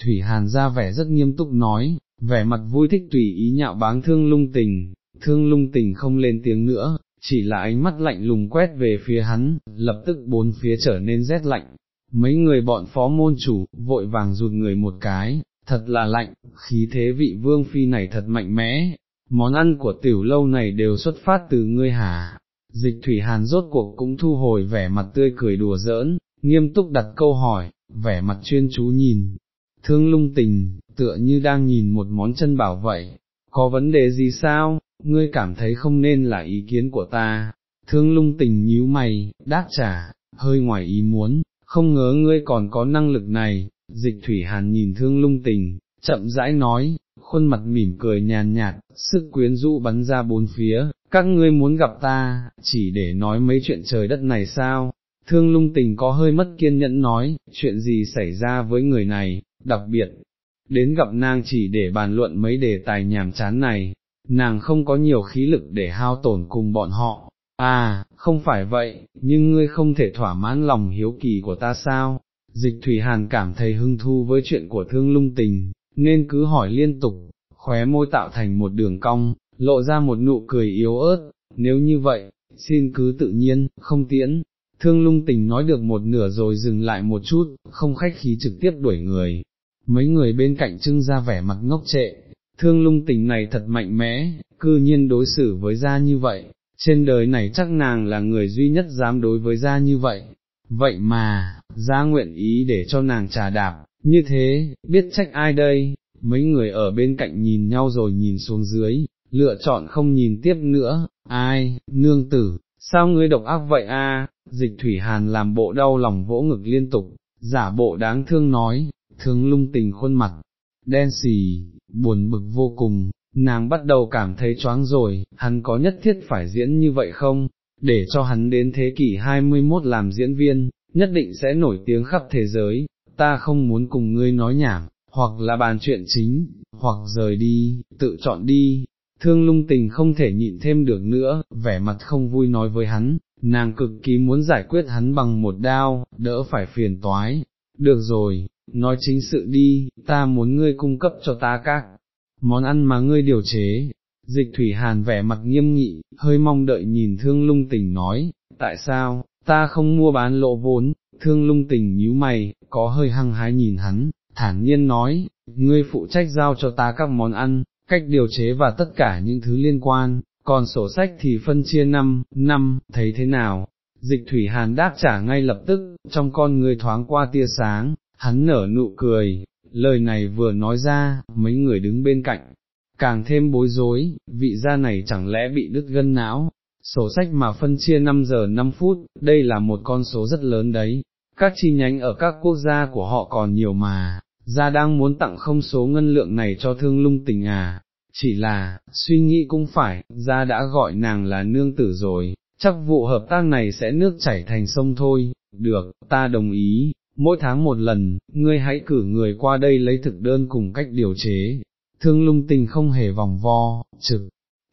Thủy Hàn ra vẻ rất nghiêm túc nói, vẻ mặt vui thích tùy ý nhạo báng thương lung tình, thương lung tình không lên tiếng nữa, chỉ là ánh mắt lạnh lùng quét về phía hắn, lập tức bốn phía trở nên rét lạnh. Mấy người bọn phó môn chủ, vội vàng rụt người một cái, thật là lạnh, khí thế vị vương phi này thật mạnh mẽ, món ăn của tiểu lâu này đều xuất phát từ ngươi hả, Dịch thủy hàn rốt cuộc cũng thu hồi vẻ mặt tươi cười đùa giỡn, nghiêm túc đặt câu hỏi, vẻ mặt chuyên chú nhìn, thương lung tình, tựa như đang nhìn một món chân bảo vậy, có vấn đề gì sao, ngươi cảm thấy không nên là ý kiến của ta, thương lung tình nhíu mày, đáp trả, hơi ngoài ý muốn, không ngờ ngươi còn có năng lực này, dịch thủy hàn nhìn thương lung tình, chậm rãi nói, khuôn mặt mỉm cười nhàn nhạt, sức quyến rũ bắn ra bốn phía, các ngươi muốn gặp ta, chỉ để nói mấy chuyện trời đất này sao? Thương lung tình có hơi mất kiên nhẫn nói, chuyện gì xảy ra với người này, đặc biệt, đến gặp nàng chỉ để bàn luận mấy đề tài nhàm chán này, nàng không có nhiều khí lực để hao tổn cùng bọn họ. À, không phải vậy, nhưng ngươi không thể thỏa mãn lòng hiếu kỳ của ta sao? Dịch Thủy Hàn cảm thấy hưng thu với chuyện của thương lung tình, nên cứ hỏi liên tục, khóe môi tạo thành một đường cong, lộ ra một nụ cười yếu ớt, nếu như vậy, xin cứ tự nhiên, không tiễn. Thương lung tình nói được một nửa rồi dừng lại một chút, không khách khí trực tiếp đuổi người. Mấy người bên cạnh trưng ra vẻ mặt ngốc trệ, thương lung tình này thật mạnh mẽ, cư nhiên đối xử với gia như vậy, trên đời này chắc nàng là người duy nhất dám đối với gia như vậy. Vậy mà, gia nguyện ý để cho nàng trà đạp, như thế, biết trách ai đây, mấy người ở bên cạnh nhìn nhau rồi nhìn xuống dưới, lựa chọn không nhìn tiếp nữa, ai, nương tử, sao ngươi độc ác vậy a? dịch thủy hàn làm bộ đau lòng vỗ ngực liên tục, giả bộ đáng thương nói, thương lung tình khuôn mặt, đen xì, buồn bực vô cùng, nàng bắt đầu cảm thấy choáng rồi, hắn có nhất thiết phải diễn như vậy không, để cho hắn đến thế kỷ 21 làm diễn viên, nhất định sẽ nổi tiếng khắp thế giới, ta không muốn cùng ngươi nói nhảm, hoặc là bàn chuyện chính, hoặc rời đi, tự chọn đi, thương lung tình không thể nhịn thêm được nữa, vẻ mặt không vui nói với hắn, nàng cực kỳ muốn giải quyết hắn bằng một đao, đỡ phải phiền toái, được rồi, nói chính sự đi, ta muốn ngươi cung cấp cho ta các món ăn mà ngươi điều chế. Dịch thủy hàn vẻ mặt nghiêm nghị, hơi mong đợi nhìn thương lung tình nói, tại sao, ta không mua bán lộ vốn, thương lung tình nhíu mày, có hơi hăng hái nhìn hắn, thản nhiên nói, ngươi phụ trách giao cho ta các món ăn, cách điều chế và tất cả những thứ liên quan, còn sổ sách thì phân chia năm, năm, thấy thế nào? Dịch thủy hàn đáp trả ngay lập tức, trong con người thoáng qua tia sáng, hắn nở nụ cười, lời này vừa nói ra, mấy người đứng bên cạnh, càng thêm bối rối, vị gia này chẳng lẽ bị đứt gân não, sổ sách mà phân chia 5 giờ 5 phút, đây là một con số rất lớn đấy, các chi nhánh ở các quốc gia của họ còn nhiều mà, gia đang muốn tặng không số ngân lượng này cho thương lung tình à, chỉ là, suy nghĩ cũng phải, gia đã gọi nàng là nương tử rồi, chắc vụ hợp tác này sẽ nước chảy thành sông thôi, được, ta đồng ý, mỗi tháng một lần, ngươi hãy cử người qua đây lấy thực đơn cùng cách điều chế, thương lung tình không hề vòng vo, trực,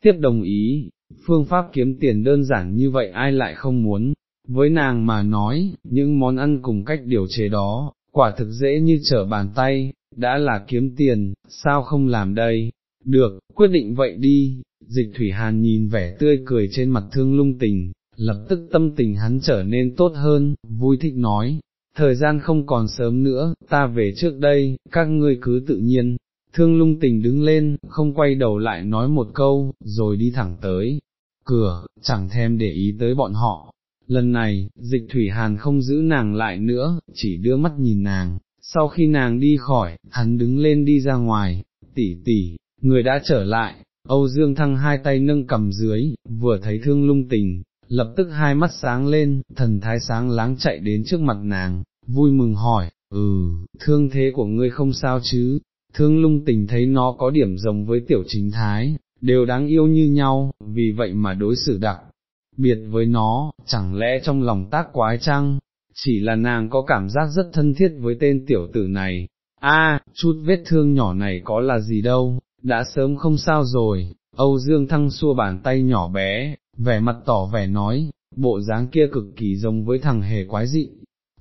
tiếp đồng ý, phương pháp kiếm tiền đơn giản như vậy ai lại không muốn, với nàng mà nói, những món ăn cùng cách điều chế đó, quả thực dễ như trở bàn tay, đã là kiếm tiền, sao không làm đây, được, quyết định vậy đi, dịch thủy hàn nhìn vẻ tươi cười trên mặt thương lung tình, lập tức tâm tình hắn trở nên tốt hơn, vui thích nói, thời gian không còn sớm nữa, ta về trước đây, các ngươi cứ tự nhiên, thương lung tình đứng lên, không quay đầu lại nói một câu, rồi đi thẳng tới, cửa, chẳng thèm để ý tới bọn họ. Lần này, dịch thủy hàn không giữ nàng lại nữa, chỉ đưa mắt nhìn nàng, sau khi nàng đi khỏi, hắn đứng lên đi ra ngoài, tỷ tỷ, người đã trở lại, Âu Dương Thăng hai tay nâng cầm dưới, vừa thấy thương lung tình, lập tức hai mắt sáng lên, thần thái sáng láng chạy đến trước mặt nàng, vui mừng hỏi, ừ, thương thế của ngươi không sao chứ, thương lung tình thấy nó có điểm giống với tiểu chính thái, đều đáng yêu như nhau, vì vậy mà đối xử đặc biệt với nó, chẳng lẽ trong lòng tác quái chăng, chỉ là nàng có cảm giác rất thân thiết với tên tiểu tử này, a chút vết thương nhỏ này có là gì đâu, đã sớm không sao rồi, Âu Dương Thăng xua bàn tay nhỏ bé, vẻ mặt tỏ vẻ nói, bộ dáng kia cực kỳ giống với thằng hề quái dị.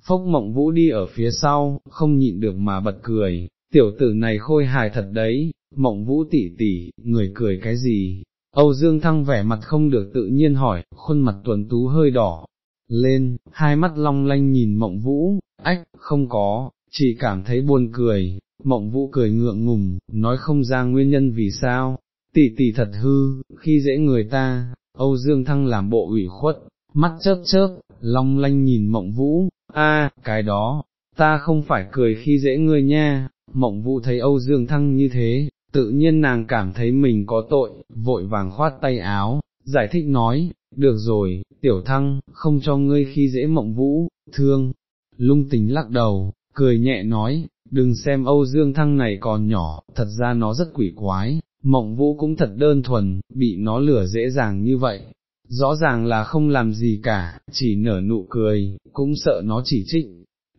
Phốc mộng vũ đi ở phía sau, không nhịn được mà bật cười, tiểu tử này khôi hài thật đấy, mộng vũ tỷ tỷ, người cười cái gì? Âu Dương Thăng vẻ mặt không được tự nhiên hỏi, khuôn mặt tuấn tú hơi đỏ, lên, hai mắt long lanh nhìn mộng vũ, ách, không có, chỉ cảm thấy buồn cười, mộng vũ cười ngượng ngùng, nói không ra nguyên nhân vì sao, tỷ tỷ thật hư, khi dễ người ta, Âu Dương Thăng làm bộ ủy khuất, mắt chớp chớp, long lanh nhìn mộng vũ, a, cái đó, ta không phải cười khi dễ ngươi nha, mộng vũ thấy Âu Dương Thăng như thế, tự nhiên nàng cảm thấy mình có tội, vội vàng khoát tay áo, giải thích nói, được rồi, tiểu thăng, không cho ngươi khi dễ mộng vũ, thương, lung tình lắc đầu, cười nhẹ nói, đừng xem Âu Dương Thăng này còn nhỏ, thật ra nó rất quỷ quái, mộng vũ cũng thật đơn thuần, bị nó lửa dễ dàng như vậy, rõ ràng là không làm gì cả, chỉ nở nụ cười, cũng sợ nó chỉ trích,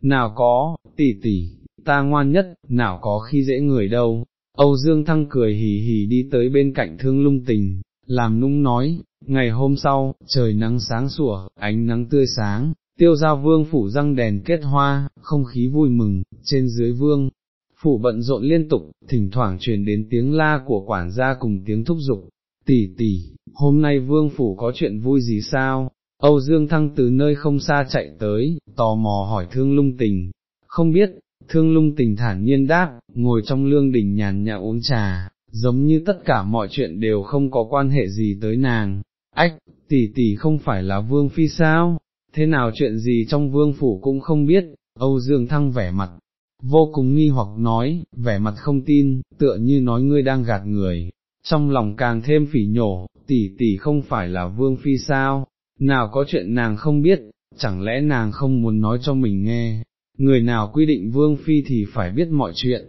nào có, tỷ tỷ, ta ngoan nhất, nào có khi dễ người đâu, Âu Dương Thăng cười hì hì đi tới bên cạnh thương lung tình, làm nung nói, ngày hôm sau, trời nắng sáng sủa, ánh nắng tươi sáng, tiêu giao vương phủ răng đèn kết hoa, không khí vui mừng, trên dưới vương, phủ bận rộn liên tục, thỉnh thoảng truyền đến tiếng la của quản gia cùng tiếng thúc giục, tỷ tỷ, hôm nay vương phủ có chuyện vui gì sao? Âu Dương Thăng từ nơi không xa chạy tới, tò mò hỏi thương lung tình, không biết, thương lung tình thản nhiên đáp, ngồi trong lương đình nhàn nhã uống trà, giống như tất cả mọi chuyện đều không có quan hệ gì tới nàng, ách, tỷ tỷ không phải là vương phi sao, thế nào chuyện gì trong vương phủ cũng không biết, Âu Dương Thăng vẻ mặt, vô cùng nghi hoặc nói, vẻ mặt không tin, tựa như nói ngươi đang gạt người, trong lòng càng thêm phỉ nhổ, tỷ tỷ không phải là vương phi sao, nào có chuyện nàng không biết, chẳng lẽ nàng không muốn nói cho mình nghe, người nào quy định vương phi thì phải biết mọi chuyện.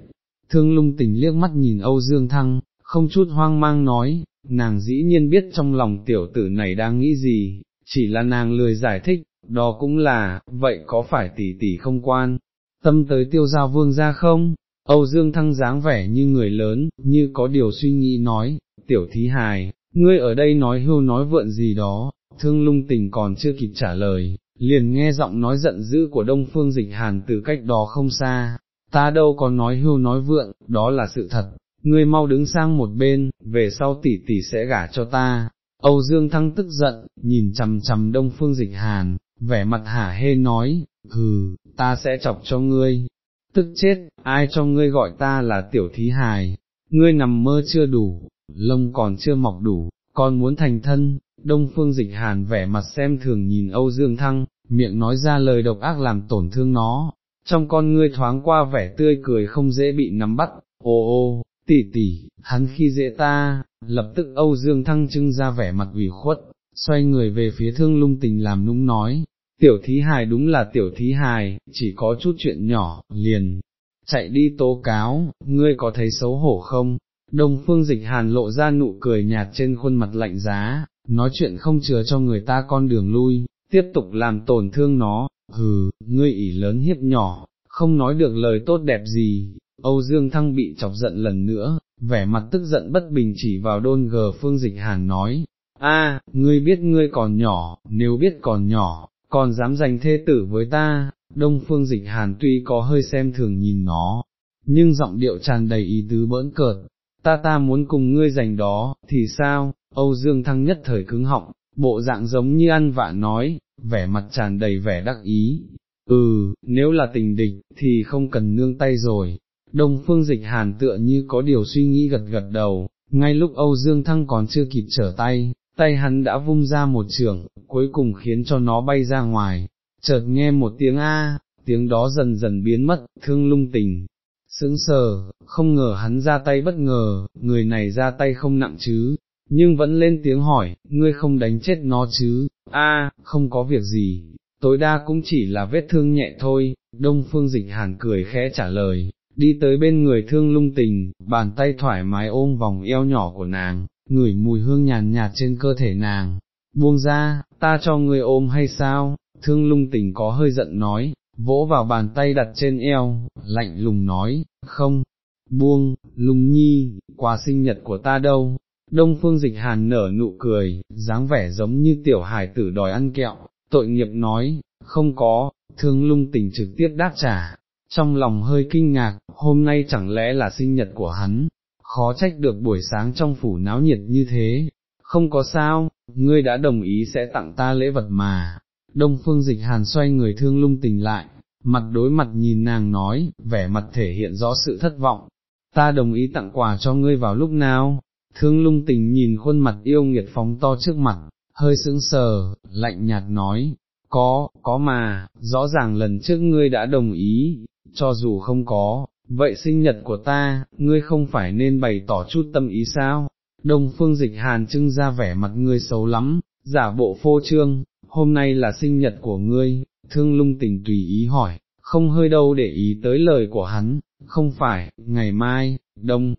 Thương lung tình liếc mắt nhìn Âu Dương Thăng, không chút hoang mang nói, nàng dĩ nhiên biết trong lòng tiểu tử này đang nghĩ gì, chỉ là nàng lười giải thích, đó cũng là, vậy có phải tỷ tỷ không quan, tâm tới tiêu giao vương ra không? Âu Dương Thăng dáng vẻ như người lớn, như có điều suy nghĩ nói, tiểu thí hài, ngươi ở đây nói hưu nói vượn gì đó, thương lung tình còn chưa kịp trả lời, liền nghe giọng nói giận dữ của đông phương dịch hàn từ cách đó không xa, ta đâu có nói hưu nói vượng, đó là sự thật, ngươi mau đứng sang một bên, về sau tỷ tỷ sẽ gả cho ta. Âu Dương Thăng tức giận, nhìn chằm chằm đông phương dịch hàn, vẻ mặt hả hê nói, hừ, ta sẽ chọc cho ngươi, tức chết, ai cho ngươi gọi ta là tiểu thí hài, ngươi nằm mơ chưa đủ, lông còn chưa mọc đủ, còn muốn thành thân, đông phương dịch hàn vẻ mặt xem thường nhìn Âu Dương Thăng, miệng nói ra lời độc ác làm tổn thương nó, trong con ngươi thoáng qua vẻ tươi cười không dễ bị nắm bắt, ô ô, tỷ tỷ, hắn khi dễ ta, lập tức Âu Dương Thăng trưng ra vẻ mặt ủy khuất, xoay người về phía thương lung tình làm nũng nói, tiểu thí hài đúng là tiểu thí hài, chỉ có chút chuyện nhỏ, liền, chạy đi tố cáo, ngươi có thấy xấu hổ không? Đông phương dịch hàn lộ ra nụ cười nhạt trên khuôn mặt lạnh giá, nói chuyện không chừa cho người ta con đường lui, tiếp tục làm tổn thương nó, hừ, ngươi ỉ lớn hiếp nhỏ, không nói được lời tốt đẹp gì, Âu Dương Thăng bị chọc giận lần nữa, vẻ mặt tức giận bất bình chỉ vào đôn gờ phương dịch hàn nói, a, ngươi biết ngươi còn nhỏ, nếu biết còn nhỏ, còn dám giành thê tử với ta, đông phương dịch hàn tuy có hơi xem thường nhìn nó, nhưng giọng điệu tràn đầy ý tứ bỡn cợt, ta ta muốn cùng ngươi giành đó, thì sao, Âu Dương Thăng nhất thời cứng họng, bộ dạng giống như ăn vạ nói, vẻ mặt tràn đầy vẻ đắc ý, ừ, nếu là tình địch, thì không cần nương tay rồi. Đông phương dịch hàn tựa như có điều suy nghĩ gật gật đầu, ngay lúc Âu Dương Thăng còn chưa kịp trở tay, tay hắn đã vung ra một trường, cuối cùng khiến cho nó bay ra ngoài, chợt nghe một tiếng A, tiếng đó dần dần biến mất, thương lung tình, sững sờ, không ngờ hắn ra tay bất ngờ, người này ra tay không nặng chứ, nhưng vẫn lên tiếng hỏi, ngươi không đánh chết nó chứ, a, không có việc gì, tối đa cũng chỉ là vết thương nhẹ thôi, đông phương dịch hàn cười khẽ trả lời, đi tới bên người thương lung tình, bàn tay thoải mái ôm vòng eo nhỏ của nàng, ngửi mùi hương nhàn nhạt trên cơ thể nàng, buông ra, ta cho ngươi ôm hay sao, thương lung tình có hơi giận nói, vỗ vào bàn tay đặt trên eo, lạnh lùng nói, không, buông, lung nhi, quà sinh nhật của ta đâu, đông phương dịch hàn nở nụ cười, dáng vẻ giống như tiểu hải tử đòi ăn kẹo, tội nghiệp nói, không có, thương lung tình trực tiếp đáp trả, trong lòng hơi kinh ngạc, hôm nay chẳng lẽ là sinh nhật của hắn, khó trách được buổi sáng trong phủ náo nhiệt như thế, không có sao, ngươi đã đồng ý sẽ tặng ta lễ vật mà. Đông phương dịch hàn xoay người thương lung tình lại, mặt đối mặt nhìn nàng nói, vẻ mặt thể hiện rõ sự thất vọng, ta đồng ý tặng quà cho ngươi vào lúc nào, thương lung tình nhìn khuôn mặt yêu nghiệt phóng to trước mặt, hơi sững sờ, lạnh nhạt nói, có, có mà, rõ ràng lần trước ngươi đã đồng ý, cho dù không có, vậy sinh nhật của ta, ngươi không phải nên bày tỏ chút tâm ý sao? Đông phương dịch hàn trưng ra vẻ mặt ngươi xấu lắm, giả bộ phô trương, hôm nay là sinh nhật của ngươi, thương lung tình tùy ý hỏi, không hơi đâu để ý tới lời của hắn, không phải, ngày mai, đông,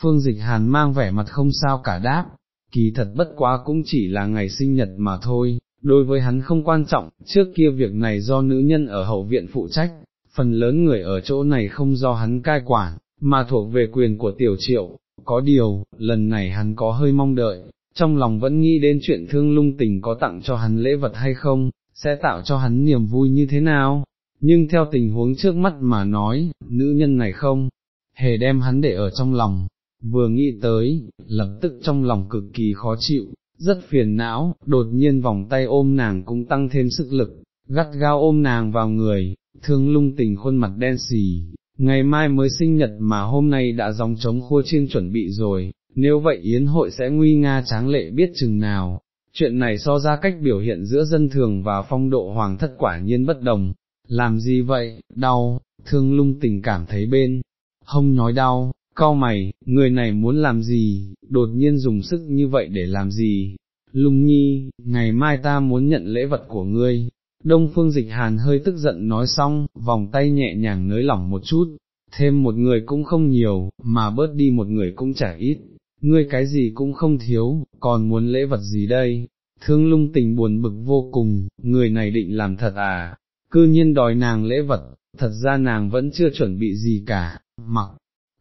phương dịch hàn mang vẻ mặt không sao cả đáp, kỳ thật bất quá cũng chỉ là ngày sinh nhật mà thôi, đối với hắn không quan trọng, trước kia việc này do nữ nhân ở hậu viện phụ trách, phần lớn người ở chỗ này không do hắn cai quản, mà thuộc về quyền của tiểu triệu, có điều, lần này hắn có hơi mong đợi, trong lòng vẫn nghĩ đến chuyện thương lung tình có tặng cho hắn lễ vật hay không, sẽ tạo cho hắn niềm vui như thế nào, nhưng theo tình huống trước mắt mà nói, nữ nhân này không, hề đem hắn để ở trong lòng, vừa nghĩ tới, lập tức trong lòng cực kỳ khó chịu, rất phiền não, đột nhiên vòng tay ôm nàng cũng tăng thêm sức lực, gắt gao ôm nàng vào người, thương lung tình khuôn mặt đen xì, ngày mai mới sinh nhật mà hôm nay đã dòng trống khua chiên chuẩn bị rồi, nếu vậy yến hội sẽ nguy nga tráng lệ biết chừng nào. Chuyện này so ra cách biểu hiện giữa dân thường và phong độ hoàng thất quả nhiên bất đồng, làm gì vậy, đau, thương lung tình cảm thấy bên, hông nói đau, cau mày, người này muốn làm gì, đột nhiên dùng sức như vậy để làm gì, lung nhi, ngày mai ta muốn nhận lễ vật của ngươi, Đông phương dịch hàn hơi tức giận nói xong, vòng tay nhẹ nhàng nới lỏng một chút, thêm một người cũng không nhiều, mà bớt đi một người cũng chả ít, ngươi cái gì cũng không thiếu, còn muốn lễ vật gì đây, thương lung tình buồn bực vô cùng, người này định làm thật à, cư nhiên đòi nàng lễ vật, thật ra nàng vẫn chưa chuẩn bị gì cả, mặc,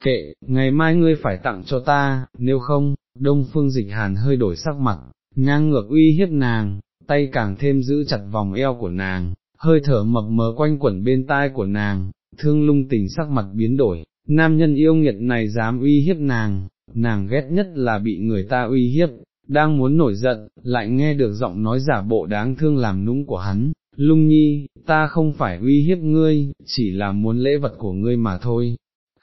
kệ, ngày mai ngươi phải tặng cho ta, nếu không, đông phương dịch hàn hơi đổi sắc mặt, ngang ngược uy hiếp nàng, tay càng thêm giữ chặt vòng eo của nàng, hơi thở mập mờ quanh quẩn bên tai của nàng, thương lung tình sắc mặt biến đổi, nam nhân yêu nghiệt này dám uy hiếp nàng, nàng ghét nhất là bị người ta uy hiếp, đang muốn nổi giận, lại nghe được giọng nói giả bộ đáng thương làm nũng của hắn, lung nhi, ta không phải uy hiếp ngươi, chỉ là muốn lễ vật của ngươi mà thôi.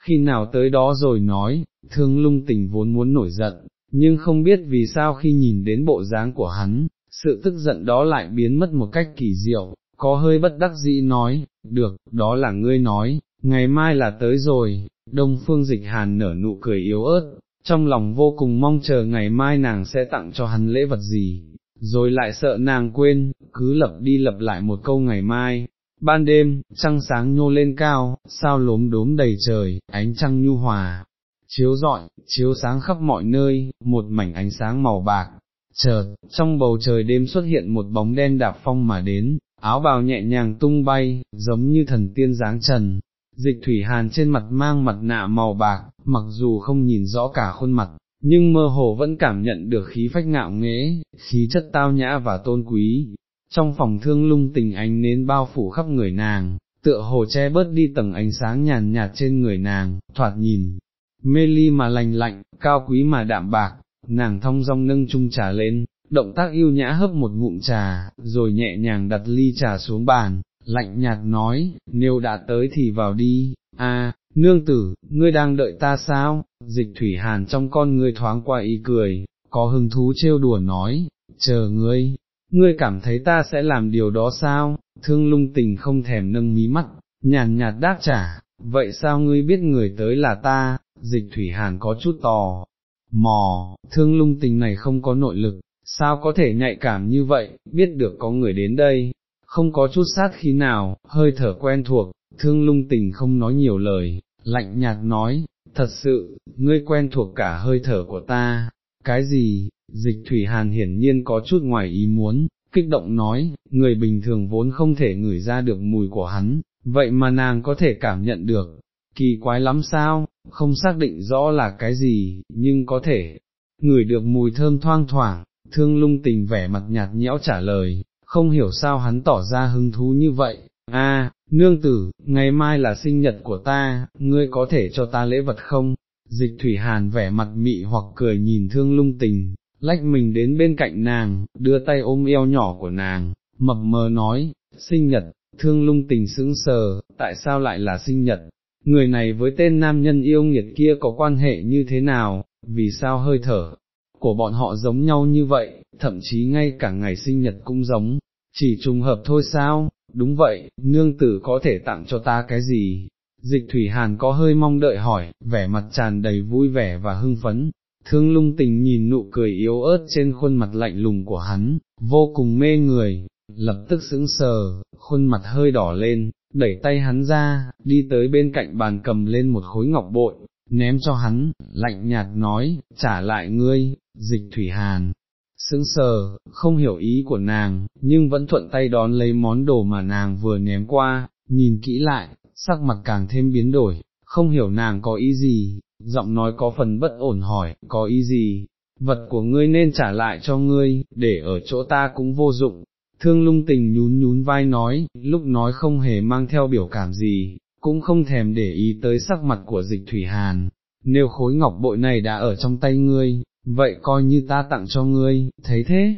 Khi nào tới đó rồi nói, thương lung tình vốn muốn nổi giận, nhưng không biết vì sao khi nhìn đến bộ dáng của hắn, sự tức giận đó lại biến mất một cách kỳ diệu, có hơi bất đắc dĩ nói, được, đó là ngươi nói, ngày mai là tới rồi, đông phương dịch hàn nở nụ cười yếu ớt, trong lòng vô cùng mong chờ ngày mai nàng sẽ tặng cho hắn lễ vật gì, rồi lại sợ nàng quên, cứ lập đi lập lại một câu ngày mai. Ban đêm, trăng sáng nhô lên cao, sao lốm đốm đầy trời, ánh trăng nhu hòa, chiếu rọi, chiếu sáng khắp mọi nơi, một mảnh ánh sáng màu bạc. Chợt, trong bầu trời đêm xuất hiện một bóng đen đạp phong mà đến, áo bào nhẹ nhàng tung bay, giống như thần tiên dáng trần, dịch thủy hàn trên mặt mang mặt nạ màu bạc, mặc dù không nhìn rõ cả khuôn mặt, nhưng mơ hồ vẫn cảm nhận được khí phách ngạo nghễ, khí chất tao nhã và tôn quý. Trong phòng thương lung tình ánh nến bao phủ khắp người nàng, tựa hồ che bớt đi tầng ánh sáng nhàn nhạt trên người nàng, thoạt nhìn, mê ly mà lành lạnh, cao quý mà đạm bạc, nàng thong dong nâng chung trà lên, động tác yêu nhã hấp một ngụm trà, rồi nhẹ nhàng đặt ly trà xuống bàn, lạnh nhạt nói, nếu đã tới thì vào đi, a, nương tử, ngươi đang đợi ta sao, dịch thủy hàn trong con ngươi thoáng qua ý cười, có hứng thú trêu đùa nói, chờ ngươi, ngươi cảm thấy ta sẽ làm điều đó sao, thương lung tình không thèm nâng mí mắt, nhàn nhạt đáp trả, vậy sao ngươi biết người tới là ta, dịch thủy hàn có chút tò, mò, thương lung tình này không có nội lực, sao có thể nhạy cảm như vậy, biết được có người đến đây, không có chút sát khí nào, hơi thở quen thuộc, thương lung tình không nói nhiều lời, lạnh nhạt nói, thật sự, ngươi quen thuộc cả hơi thở của ta, cái gì, dịch thủy hàn hiển nhiên có chút ngoài ý muốn, kích động nói, người bình thường vốn không thể ngửi ra được mùi của hắn, vậy mà nàng có thể cảm nhận được, kỳ quái lắm sao, không xác định rõ là cái gì, nhưng có thể, ngửi được mùi thơm thoang thoảng, thương lung tình vẻ mặt nhạt nhẽo trả lời, không hiểu sao hắn tỏ ra hứng thú như vậy, a, nương tử, ngày mai là sinh nhật của ta, ngươi có thể cho ta lễ vật không? Dịch thủy hàn vẻ mặt mị hoặc cười nhìn thương lung tình, lách mình đến bên cạnh nàng, đưa tay ôm eo nhỏ của nàng, mập mờ nói, sinh nhật, thương lung tình sững sờ, tại sao lại là sinh nhật? Người này với tên nam nhân yêu nghiệt kia có quan hệ như thế nào, vì sao hơi thở, của bọn họ giống nhau như vậy, thậm chí ngay cả ngày sinh nhật cũng giống, chỉ trùng hợp thôi sao, đúng vậy, nương tử có thể tặng cho ta cái gì? Dịch thủy hàn có hơi mong đợi hỏi, vẻ mặt tràn đầy vui vẻ và hưng phấn, thương lung tình nhìn nụ cười yếu ớt trên khuôn mặt lạnh lùng của hắn, vô cùng mê người, lập tức sững sờ, khuôn mặt hơi đỏ lên, đẩy tay hắn ra, đi tới bên cạnh bàn cầm lên một khối ngọc bội, ném cho hắn, lạnh nhạt nói, trả lại ngươi, dịch thủy hàn, sững sờ, không hiểu ý của nàng, nhưng vẫn thuận tay đón lấy món đồ mà nàng vừa ném qua, nhìn kỹ lại, sắc mặt càng thêm biến đổi, không hiểu nàng có ý gì, giọng nói có phần bất ổn hỏi, có ý gì, vật của ngươi nên trả lại cho ngươi, để ở chỗ ta cũng vô dụng. Thương lung tình nhún nhún vai nói, lúc nói không hề mang theo biểu cảm gì, cũng không thèm để ý tới sắc mặt của dịch thủy hàn, nếu khối ngọc bội này đã ở trong tay ngươi, vậy coi như ta tặng cho ngươi, thấy thế?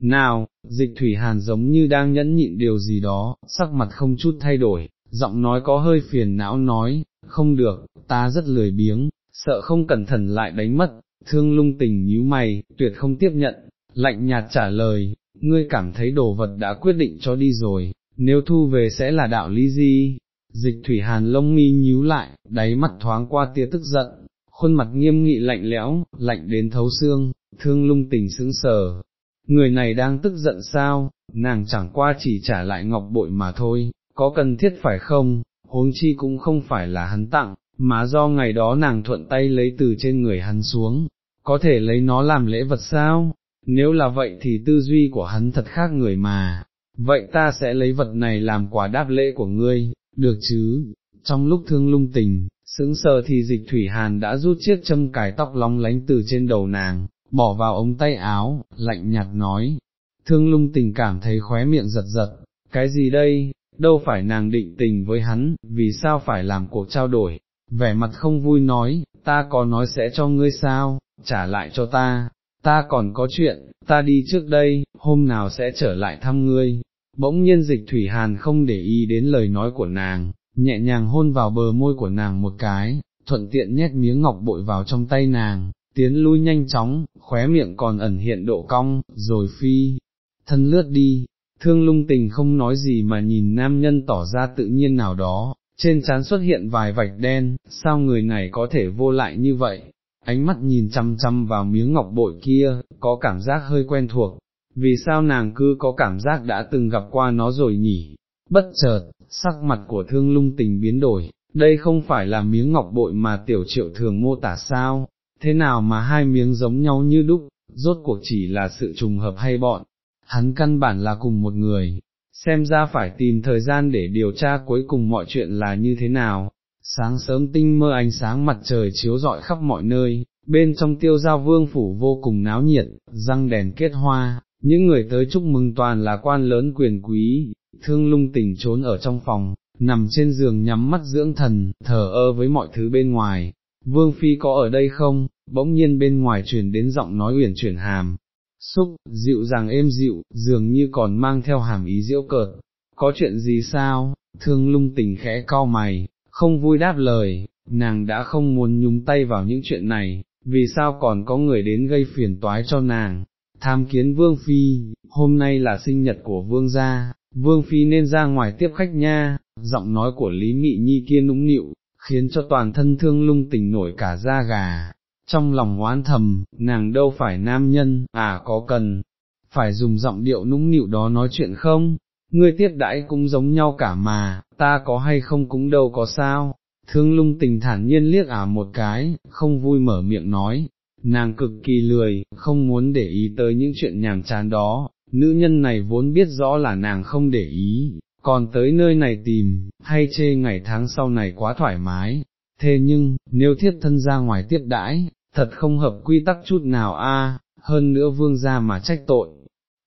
Nào, dịch thủy hàn giống như đang nhẫn nhịn điều gì đó, sắc mặt không chút thay đổi, giọng nói có hơi phiền não nói, không được, ta rất lười biếng, sợ không cẩn thận lại đánh mất, thương lung tình nhíu mày, tuyệt không tiếp nhận, lạnh nhạt trả lời, ngươi cảm thấy đồ vật đã quyết định cho đi rồi, nếu thu về sẽ là đạo lý gì? Dịch thủy hàn lông mi nhíu lại, đáy mắt thoáng qua tia tức giận, khuôn mặt nghiêm nghị lạnh lẽo, lạnh đến thấu xương, thương lung tình sững sờ. Người này đang tức giận sao, nàng chẳng qua chỉ trả lại ngọc bội mà thôi, có cần thiết phải không, huống chi cũng không phải là hắn tặng, mà do ngày đó nàng thuận tay lấy từ trên người hắn xuống, có thể lấy nó làm lễ vật sao, nếu là vậy thì tư duy của hắn thật khác người mà, vậy ta sẽ lấy vật này làm quả đáp lễ của ngươi, được chứ, trong lúc thương lung tình, sững sờ thì dịch thủy hàn đã rút chiếc châm cài tóc lóng lánh từ trên đầu nàng, bỏ vào ống tay áo, lạnh nhạt nói, thương lung tình cảm thấy khóe miệng giật giật, cái gì đây, đâu phải nàng định tình với hắn, vì sao phải làm cuộc trao đổi, vẻ mặt không vui nói, ta có nói sẽ cho ngươi sao, trả lại cho ta, ta còn có chuyện, ta đi trước đây, hôm nào sẽ trở lại thăm ngươi. Bỗng nhiên dịch thủy hàn không để ý đến lời nói của nàng, nhẹ nhàng hôn vào bờ môi của nàng một cái, thuận tiện nhét miếng ngọc bội vào trong tay nàng, tiến lui nhanh chóng, khóe miệng còn ẩn hiện độ cong, rồi phi, thân lướt đi, thương lung tình không nói gì mà nhìn nam nhân tỏ ra tự nhiên nào đó, trên trán xuất hiện vài vạch đen, sao người này có thể vô lại như vậy, ánh mắt nhìn chăm chăm vào miếng ngọc bội kia, có cảm giác hơi quen thuộc, vì sao nàng cứ có cảm giác đã từng gặp qua nó rồi nhỉ, bất chợt, sắc mặt của thương lung tình biến đổi, đây không phải là miếng ngọc bội mà tiểu triệu thường mô tả sao, thế nào mà hai miếng giống nhau như đúc, rốt cuộc chỉ là sự trùng hợp hay bọn, hắn căn bản là cùng một người, xem ra phải tìm thời gian để điều tra cuối cùng mọi chuyện là như thế nào. Sáng sớm tinh mơ ánh sáng mặt trời chiếu rọi khắp mọi nơi, bên trong tiêu giao vương phủ vô cùng náo nhiệt, răng đèn kết hoa, những người tới chúc mừng toàn là quan lớn quyền quý, thương lung tỉnh trốn ở trong phòng, nằm trên giường nhắm mắt dưỡng thần, thở ơ với mọi thứ bên ngoài. Vương Phi có ở đây không? Bỗng nhiên bên ngoài truyền đến giọng nói uyển chuyển hàm, xúc, dịu dàng êm dịu, dường như còn mang theo hàm ý diễu cợt, có chuyện gì sao, thương lung tình khẽ cau mày, không vui đáp lời, nàng đã không muốn nhúng tay vào những chuyện này, vì sao còn có người đến gây phiền toái cho nàng, tham kiến vương phi, hôm nay là sinh nhật của vương gia, vương phi nên ra ngoài tiếp khách nha, giọng nói của Lý Mị Nhi kia nũng nịu, khiến cho toàn thân thương lung tình nổi cả da gà, trong lòng oán thầm, nàng đâu phải nam nhân, à có cần, phải dùng giọng điệu nũng nịu đó nói chuyện không, ngươi tiếp đãi cũng giống nhau cả mà, ta có hay không cũng đâu có sao, thương lung tình thản nhiên liếc ả một cái, không vui mở miệng nói, nàng cực kỳ lười, không muốn để ý tới những chuyện nhàm chán đó, nữ nhân này vốn biết rõ là nàng không để ý, còn tới nơi này tìm, hay chê ngày tháng sau này quá thoải mái, thế nhưng, nếu thiết thân ra ngoài tiếp đãi, thật không hợp quy tắc chút nào a. hơn nữa vương gia mà trách tội,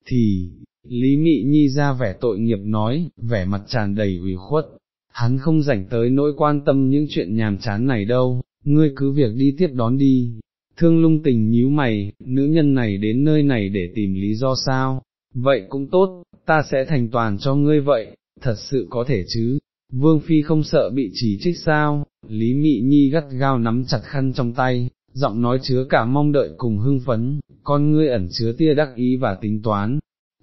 thì, Lý Mị Nhi ra vẻ tội nghiệp nói, vẻ mặt tràn đầy ủy khuất, hắn không rảnh tới nỗi quan tâm những chuyện nhàm chán này đâu, ngươi cứ việc đi tiếp đón đi. Thương lung tình nhíu mày, nữ nhân này đến nơi này để tìm lý do sao, vậy cũng tốt, ta sẽ thành toàn cho ngươi vậy, thật sự có thể chứ, Vương Phi không sợ bị chỉ trích sao, Lý Mị Nhi gắt gao nắm chặt khăn trong tay, giọng nói chứa cả mong đợi cùng hưng phấn, con ngươi ẩn chứa tia đắc ý và tính toán,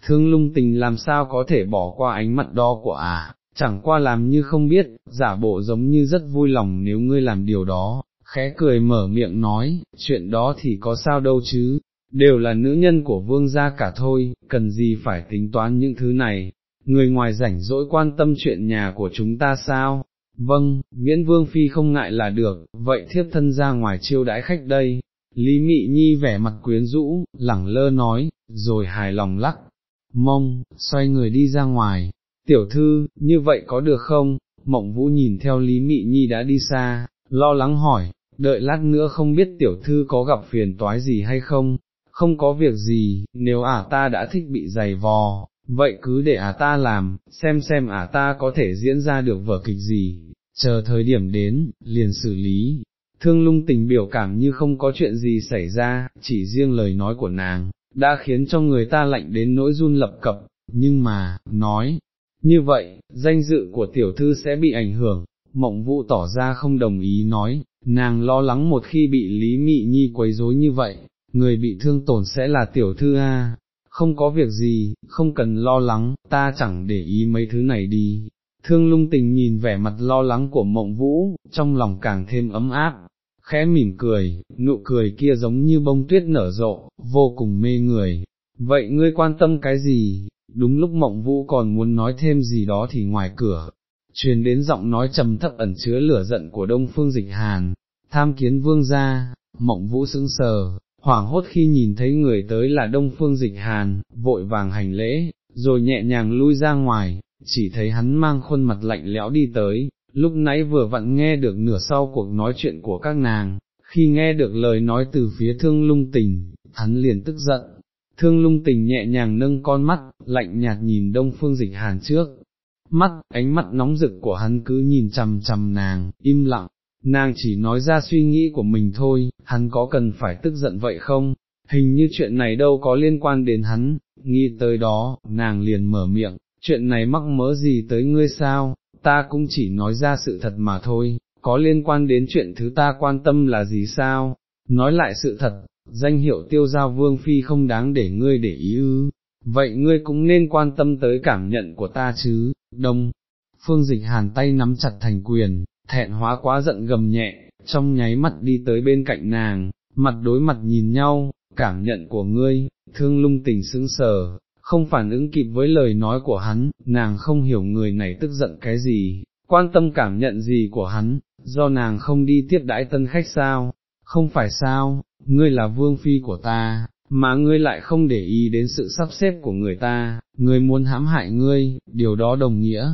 thương lung tình làm sao có thể bỏ qua ánh mặt đo của ả, à, chẳng qua làm như không biết, giả bộ giống như rất vui lòng nếu ngươi làm điều đó, khẽ cười mở miệng nói, chuyện đó thì có sao đâu chứ, đều là nữ nhân của vương gia cả thôi, cần gì phải tính toán những thứ này, người ngoài rảnh rỗi quan tâm chuyện nhà của chúng ta sao, Vâng, miễn vương phi không ngại là được, vậy thiếp thân ra ngoài chiêu đãi khách đây. Lý Mị Nhi vẻ mặt quyến rũ, lẳng lơ nói, rồi hài lòng lắc, mông, xoay người đi ra ngoài, tiểu thư, như vậy có được không? Mộng Vũ nhìn theo Lý Mị Nhi đã đi xa, lo lắng hỏi, đợi lát nữa không biết tiểu thư có gặp phiền toái gì hay không, không có việc gì, nếu ả ta đã thích bị giày vò, vậy cứ để ả ta làm, xem xem ả ta có thể diễn ra được vở kịch gì, chờ thời điểm đến, liền xử lý. Thương lung tình biểu cảm như không có chuyện gì xảy ra, chỉ riêng lời nói của nàng, đã khiến cho người ta lạnh đến nỗi run lập cập, nhưng mà, nói, như vậy, danh dự của tiểu thư sẽ bị ảnh hưởng, mộng vũ tỏ ra không đồng ý nói, nàng lo lắng một khi bị Lý Mị Nhi quấy rối như vậy, người bị thương tổn sẽ là tiểu thư a. Không có việc gì, không cần lo lắng, ta chẳng để ý mấy thứ này đi, Thương lung tình nhìn vẻ mặt lo lắng của mộng vũ, trong lòng càng thêm ấm áp, khẽ mỉm cười, nụ cười kia giống như bông tuyết nở rộ, vô cùng mê người. Vậy ngươi quan tâm cái gì? Đúng lúc mộng vũ còn muốn nói thêm gì đó thì ngoài cửa, truyền đến giọng nói trầm thấp ẩn chứa lửa giận của đông phương dịch hàn, tham kiến vương gia, mộng vũ sững sờ, hoảng hốt khi nhìn thấy người tới là đông phương dịch hàn, vội vàng hành lễ, rồi nhẹ nhàng lui ra ngoài, chỉ thấy hắn mang khuôn mặt lạnh lẽo đi tới, lúc nãy vừa vặn nghe được nửa sau cuộc nói chuyện của các nàng, khi nghe được lời nói từ phía thương lung tình, hắn liền tức giận. Thương lung tình nhẹ nhàng nâng con mắt, lạnh nhạt nhìn đông phương dịch hàn trước. Mắt, ánh mắt nóng rực của hắn cứ nhìn chằm chằm nàng, im lặng, nàng chỉ nói ra suy nghĩ của mình thôi, hắn có cần phải tức giận vậy không? Hình như chuyện này đâu có liên quan đến hắn, nghĩ tới đó, nàng liền mở miệng, chuyện này mắc mớ gì tới ngươi sao, ta cũng chỉ nói ra sự thật mà thôi, có liên quan đến chuyện thứ ta quan tâm là gì sao, nói lại sự thật, danh hiệu tiêu giao vương phi không đáng để ngươi để ý ư, vậy ngươi cũng nên quan tâm tới cảm nhận của ta chứ, đông. Phương dịch hàn tay nắm chặt thành quyền, thẹn hóa quá giận gầm nhẹ, trong nháy mắt đi tới bên cạnh nàng, mặt đối mặt nhìn nhau, cảm nhận của ngươi, thương lung tình sững sờ, không phản ứng kịp với lời nói của hắn, nàng không hiểu người này tức giận cái gì, quan tâm cảm nhận gì của hắn, do nàng không đi tiếp đãi tân khách sao, không phải sao, ngươi là vương phi của ta, mà ngươi lại không để ý đến sự sắp xếp của người ta, ngươi muốn hãm hại ngươi, điều đó đồng nghĩa.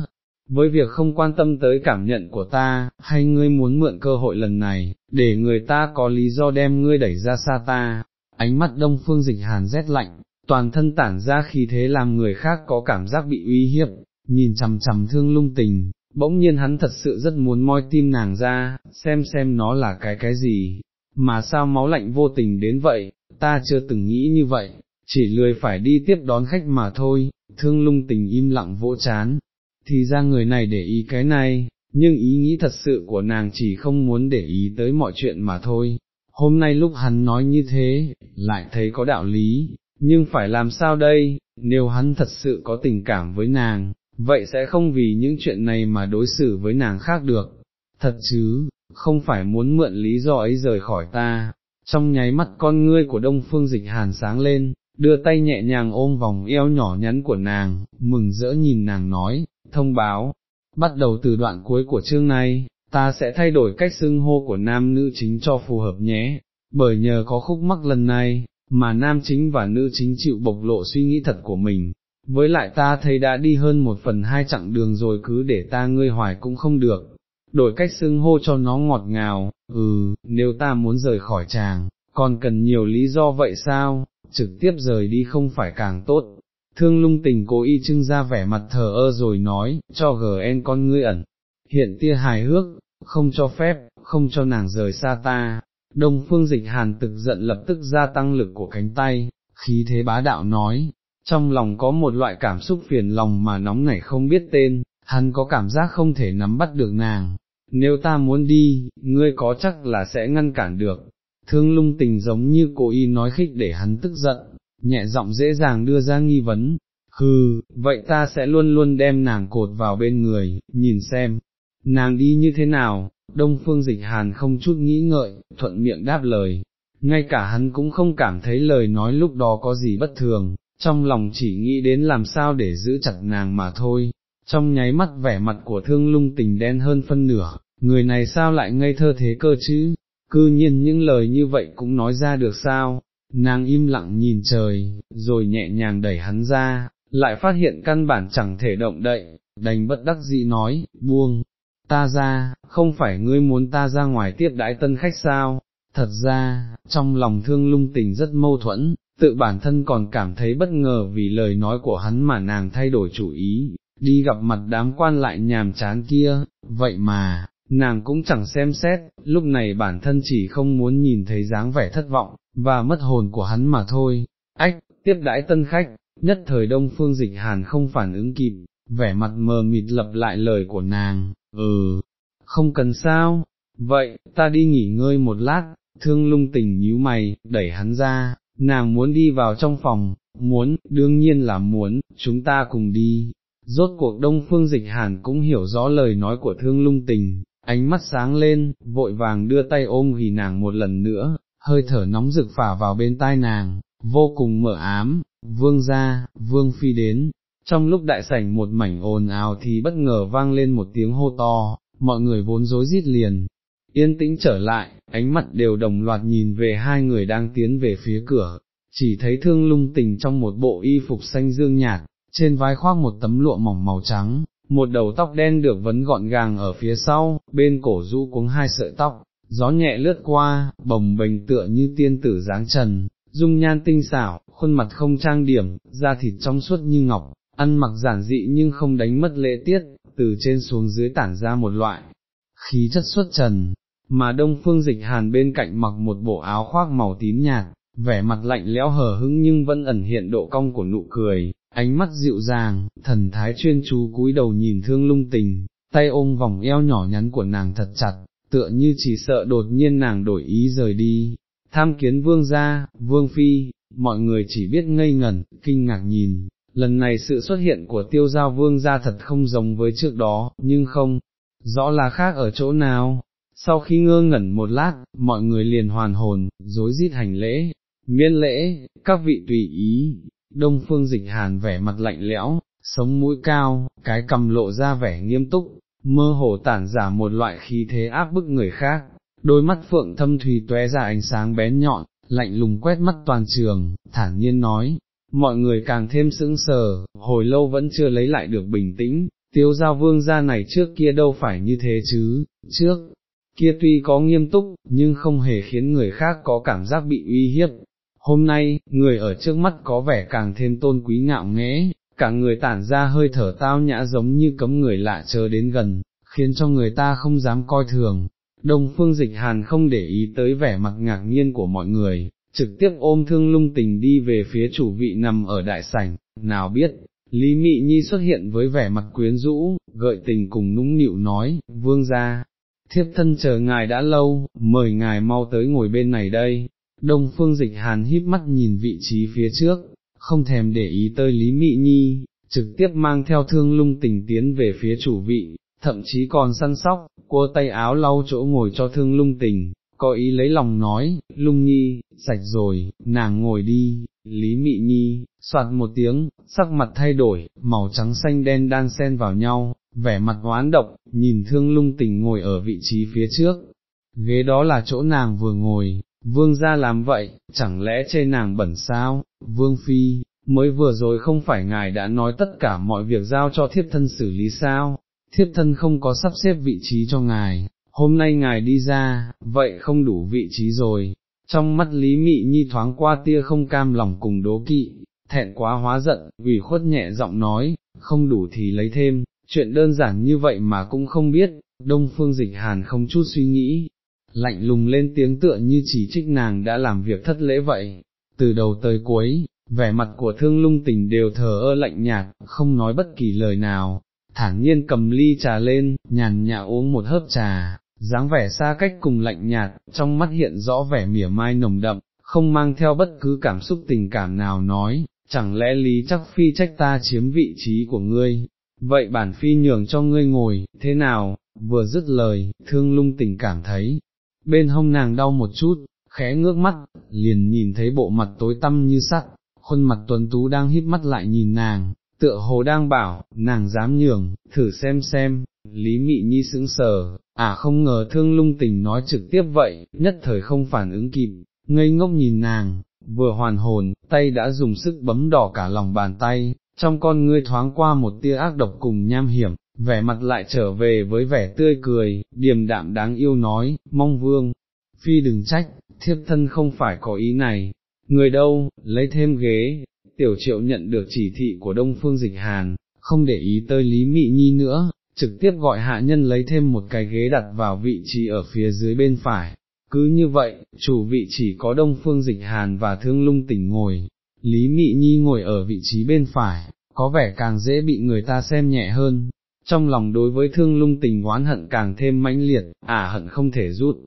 Với việc không quan tâm tới cảm nhận của ta, hay ngươi muốn mượn cơ hội lần này, để người ta có lý do đem ngươi đẩy ra xa ta, ánh mắt đông phương dịch hàn rét lạnh, toàn thân tản ra khí thế làm người khác có cảm giác bị uy hiếp, nhìn chằm chằm thương lung tình, bỗng nhiên hắn thật sự rất muốn moi tim nàng ra, xem xem nó là cái cái gì, mà sao máu lạnh vô tình đến vậy, ta chưa từng nghĩ như vậy, chỉ lười phải đi tiếp đón khách mà thôi, thương lung tình im lặng vỗ chán, thì ra người này để ý cái này, nhưng ý nghĩ thật sự của nàng chỉ không muốn để ý tới mọi chuyện mà thôi. Hôm nay lúc hắn nói như thế, lại thấy có đạo lý, nhưng phải làm sao đây, nếu hắn thật sự có tình cảm với nàng, vậy sẽ không vì những chuyện này mà đối xử với nàng khác được, thật chứ, không phải muốn mượn lý do ấy rời khỏi ta, trong nháy mắt con ngươi của đông phương dịch hàn sáng lên, đưa tay nhẹ nhàng ôm vòng eo nhỏ nhắn của nàng, mừng rỡ nhìn nàng nói, thông báo, bắt đầu từ đoạn cuối của chương này, ta sẽ thay đổi cách xưng hô của nam nữ chính cho phù hợp nhé, bởi nhờ có khúc mắc lần này, mà nam chính và nữ chính chịu bộc lộ suy nghĩ thật của mình, với lại ta thấy đã đi hơn một phần hai chặng đường rồi cứ để ta ngươi hoài cũng không được, đổi cách xưng hô cho nó ngọt ngào, ừ, nếu ta muốn rời khỏi chàng, còn cần nhiều lý do vậy sao, trực tiếp rời đi không phải càng tốt. Thương lung tình cố ý trưng ra vẻ mặt thờ ơ rồi nói, cho gn con ngươi ẩn, hiện tia hài hước, không cho phép, không cho nàng rời xa ta, đông phương dịch hàn thực giận lập tức gia tăng lực của cánh tay, khí thế bá đạo nói, trong lòng có một loại cảm xúc phiền lòng mà nóng nảy không biết tên, hắn có cảm giác không thể nắm bắt được nàng, nếu ta muốn đi, ngươi có chắc là sẽ ngăn cản được, thương lung tình giống như cô y nói khích để hắn tức giận, nhẹ giọng dễ dàng đưa ra nghi vấn, hừ, vậy ta sẽ luôn luôn đem nàng cột vào bên người, nhìn xem, nàng đi như thế nào, đông phương dịch hàn không chút nghĩ ngợi, thuận miệng đáp lời, ngay cả hắn cũng không cảm thấy lời nói lúc đó có gì bất thường, trong lòng chỉ nghĩ đến làm sao để giữ chặt nàng mà thôi, trong nháy mắt vẻ mặt của thương lung tình đen hơn phân nửa, người này sao lại ngây thơ thế cơ chứ, cư nhiên những lời như vậy cũng nói ra được sao, nàng im lặng nhìn trời, rồi nhẹ nhàng đẩy hắn ra, lại phát hiện căn bản chẳng thể động đậy, đành bất đắc dĩ nói, buông, ta ra, không phải ngươi muốn ta ra ngoài tiếp đãi tân khách sao, thật ra, trong lòng thương lung tình rất mâu thuẫn, tự bản thân còn cảm thấy bất ngờ vì lời nói của hắn mà nàng thay đổi chủ ý, đi gặp mặt đám quan lại nhàm chán kia, vậy mà, nàng cũng chẳng xem xét, lúc này bản thân chỉ không muốn nhìn thấy dáng vẻ thất vọng, và mất hồn của hắn mà thôi, ách, tiếp đãi tân khách, nhất thời đông phương dịch hàn không phản ứng kịp, vẻ mặt mờ mịt lập lại lời của nàng, ừ, không cần sao, vậy, ta đi nghỉ ngơi một lát, thương lung tình nhíu mày, đẩy hắn ra, nàng muốn đi vào trong phòng, muốn, đương nhiên là muốn, chúng ta cùng đi. Rốt cuộc đông phương dịch hàn cũng hiểu rõ lời nói của thương lung tình, ánh mắt sáng lên, vội vàng đưa tay ôm ghi nàng một lần nữa, hơi thở nóng rực phả vào bên tai nàng, vô cùng mở ám, vương ra, vương phi đến, trong lúc đại sảnh một mảnh ồn ào thì bất ngờ vang lên một tiếng hô to, mọi người vốn rối rít liền, yên tĩnh trở lại, ánh mặt đều đồng loạt nhìn về hai người đang tiến về phía cửa, chỉ thấy thương lung tình trong một bộ y phục xanh dương nhạt, trên vai khoác một tấm lụa mỏng màu trắng, một đầu tóc đen được vấn gọn gàng ở phía sau, bên cổ rũ cuống hai sợi tóc, gió nhẹ lướt qua, bồng bềnh tựa như tiên tử dáng trần, dung nhan tinh xảo, khuôn mặt không trang điểm, da thịt trong suốt như ngọc, ăn mặc giản dị nhưng không đánh mất lễ tiết, từ trên xuống dưới tản ra một loại khí chất xuất trần, mà đông phương dịch hàn bên cạnh mặc một bộ áo khoác màu tím nhạt, vẻ mặt lạnh lẽo hờ hững nhưng vẫn ẩn hiện độ cong của nụ cười, ánh mắt dịu dàng, thần thái chuyên chú cúi đầu nhìn thương lung tình, tay ôm vòng eo nhỏ nhắn của nàng thật chặt, tựa như chỉ sợ đột nhiên nàng đổi ý rời đi. Tham kiến vương gia, vương phi, mọi người chỉ biết ngây ngẩn, kinh ngạc nhìn, lần này sự xuất hiện của tiêu giao vương gia thật không giống với trước đó, nhưng không, rõ là khác ở chỗ nào. Sau khi ngơ ngẩn một lát, mọi người liền hoàn hồn, dối rít hành lễ, miễn lễ, các vị tùy ý, đông phương dịch hàn vẻ mặt lạnh lẽo, sống mũi cao, cái cầm lộ ra vẻ nghiêm túc, mơ hồ tản giả một loại khí thế áp bức người khác, đôi mắt phượng thâm thùy tóe ra ánh sáng bén nhọn, lạnh lùng quét mắt toàn trường, thản nhiên nói, mọi người càng thêm sững sờ, hồi lâu vẫn chưa lấy lại được bình tĩnh, tiêu giao vương gia này trước kia đâu phải như thế chứ, trước kia tuy có nghiêm túc, nhưng không hề khiến người khác có cảm giác bị uy hiếp. Hôm nay, người ở trước mắt có vẻ càng thêm tôn quý ngạo nghễ, cả người tản ra hơi thở tao nhã giống như cấm người lạ chờ đến gần, khiến cho người ta không dám coi thường. Đông phương dịch hàn không để ý tới vẻ mặt ngạc nhiên của mọi người, trực tiếp ôm thương lung tình đi về phía chủ vị nằm ở đại sảnh, nào biết, Lý Mị Nhi xuất hiện với vẻ mặt quyến rũ, gợi tình cùng nũng nịu nói, vương ra, thiếp thân chờ ngài đã lâu, mời ngài mau tới ngồi bên này đây. Đông phương dịch hàn híp mắt nhìn vị trí phía trước, không thèm để ý tới Lý Mị Nhi, trực tiếp mang theo thương lung tình tiến về phía chủ vị, thậm chí còn săn sóc, cua tay áo lau chỗ ngồi cho thương lung tình, có ý lấy lòng nói, lung nhi, sạch rồi, nàng ngồi đi, Lý Mị Nhi, soạt một tiếng, sắc mặt thay đổi, màu trắng xanh đen đan xen vào nhau, vẻ mặt oán độc, nhìn thương lung tình ngồi ở vị trí phía trước, ghế đó là chỗ nàng vừa ngồi, vương ra làm vậy, chẳng lẽ chê nàng bẩn sao, vương phi, mới vừa rồi không phải ngài đã nói tất cả mọi việc giao cho thiếp thân xử lý sao, thiếp thân không có sắp xếp vị trí cho ngài, hôm nay ngài đi ra, vậy không đủ vị trí rồi. Trong mắt Lý Mị Nhi thoáng qua tia không cam lòng cùng đố kỵ, thẹn quá hóa giận, ủy khuất nhẹ giọng nói, không đủ thì lấy thêm, chuyện đơn giản như vậy mà cũng không biết, đông phương dịch hàn không chút suy nghĩ, lạnh lùng lên tiếng tựa như chỉ trích nàng đã làm việc thất lễ vậy, từ đầu tới cuối, vẻ mặt của thương lung tình đều thờ ơ lạnh nhạt, không nói bất kỳ lời nào, thản nhiên cầm ly trà lên, nhàn nhã uống một hớp trà, dáng vẻ xa cách cùng lạnh nhạt, trong mắt hiện rõ vẻ mỉa mai nồng đậm, không mang theo bất cứ cảm xúc tình cảm nào nói, chẳng lẽ lý chắc phi trách ta chiếm vị trí của ngươi, vậy bản phi nhường cho ngươi ngồi, thế nào, vừa dứt lời, thương lung tình cảm thấy, bên hông nàng đau một chút, khẽ ngước mắt, liền nhìn thấy bộ mặt tối tăm như sắt, khuôn mặt tuấn tú đang híp mắt lại nhìn nàng, tựa hồ đang bảo, nàng dám nhường, thử xem xem, Lý Mị Nhi sững sờ, à không ngờ thương lung tình nói trực tiếp vậy, nhất thời không phản ứng kịp, ngây ngốc nhìn nàng, vừa hoàn hồn, tay đã dùng sức bấm đỏ cả lòng bàn tay, trong con ngươi thoáng qua một tia ác độc cùng nham hiểm, vẻ mặt lại trở về với vẻ tươi cười, điềm đạm đáng yêu nói, mong vương, phi đừng trách, thiếp thân không phải có ý này, người đâu, lấy thêm ghế, tiểu triệu nhận được chỉ thị của Đông Phương Dịch Hàn, không để ý tới Lý Mị Nhi nữa, trực tiếp gọi hạ nhân lấy thêm một cái ghế đặt vào vị trí ở phía dưới bên phải. Cứ như vậy, chủ vị chỉ có Đông Phương Dịch Hàn và Thương Lung tỉnh ngồi, Lý Mị Nhi ngồi ở vị trí bên phải, có vẻ càng dễ bị người ta xem nhẹ hơn. Trong lòng đối với thương lung tình oán hận càng thêm mãnh liệt, à hận không thể rút,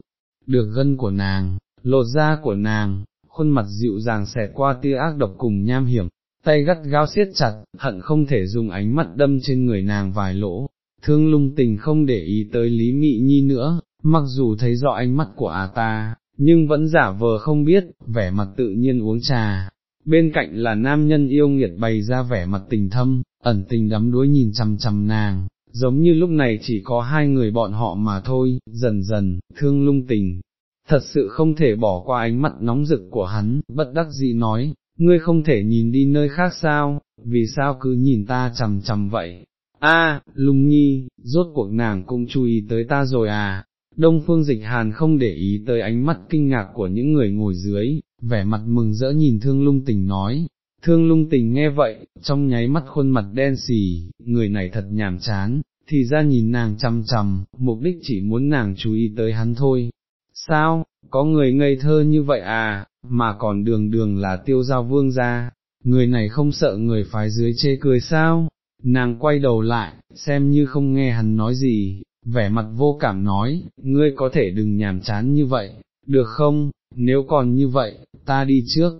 được gân của nàng, lột da của nàng, khuôn mặt dịu dàng xẹt qua tia ác độc cùng nham hiểm, tay gắt gao siết chặt, hận không thể dùng ánh mắt đâm trên người nàng vài lỗ, thương lung tình không để ý tới Lý Mị Nhi nữa, mặc dù thấy rõ ánh mắt của à ta, nhưng vẫn giả vờ không biết, vẻ mặt tự nhiên uống trà. Bên cạnh là nam nhân yêu nghiệt bày ra vẻ mặt tình thâm, ẩn tình đắm đuối nhìn chằm chằm nàng, giống như lúc này chỉ có hai người bọn họ mà thôi, dần dần, thương lung tình, thật sự không thể bỏ qua ánh mắt nóng rực của hắn, bất đắc dĩ nói, ngươi không thể nhìn đi nơi khác sao, vì sao cứ nhìn ta chằm chằm vậy, a lung nhi, rốt cuộc nàng cũng chú ý tới ta rồi à, đông phương dịch hàn không để ý tới ánh mắt kinh ngạc của những người ngồi dưới, vẻ mặt mừng rỡ nhìn thương lung tình nói, thương lung tình nghe vậy, trong nháy mắt khuôn mặt đen xì, người này thật nhàm chán, thì ra nhìn nàng chằm chằm, mục đích chỉ muốn nàng chú ý tới hắn thôi. Sao, có người ngây thơ như vậy à, mà còn đường đường là tiêu giao vương gia, người này không sợ người phái dưới chê cười sao, nàng quay đầu lại, xem như không nghe hắn nói gì, vẻ mặt vô cảm nói, ngươi có thể đừng nhàm chán như vậy, được không, nếu còn như vậy, ta đi trước.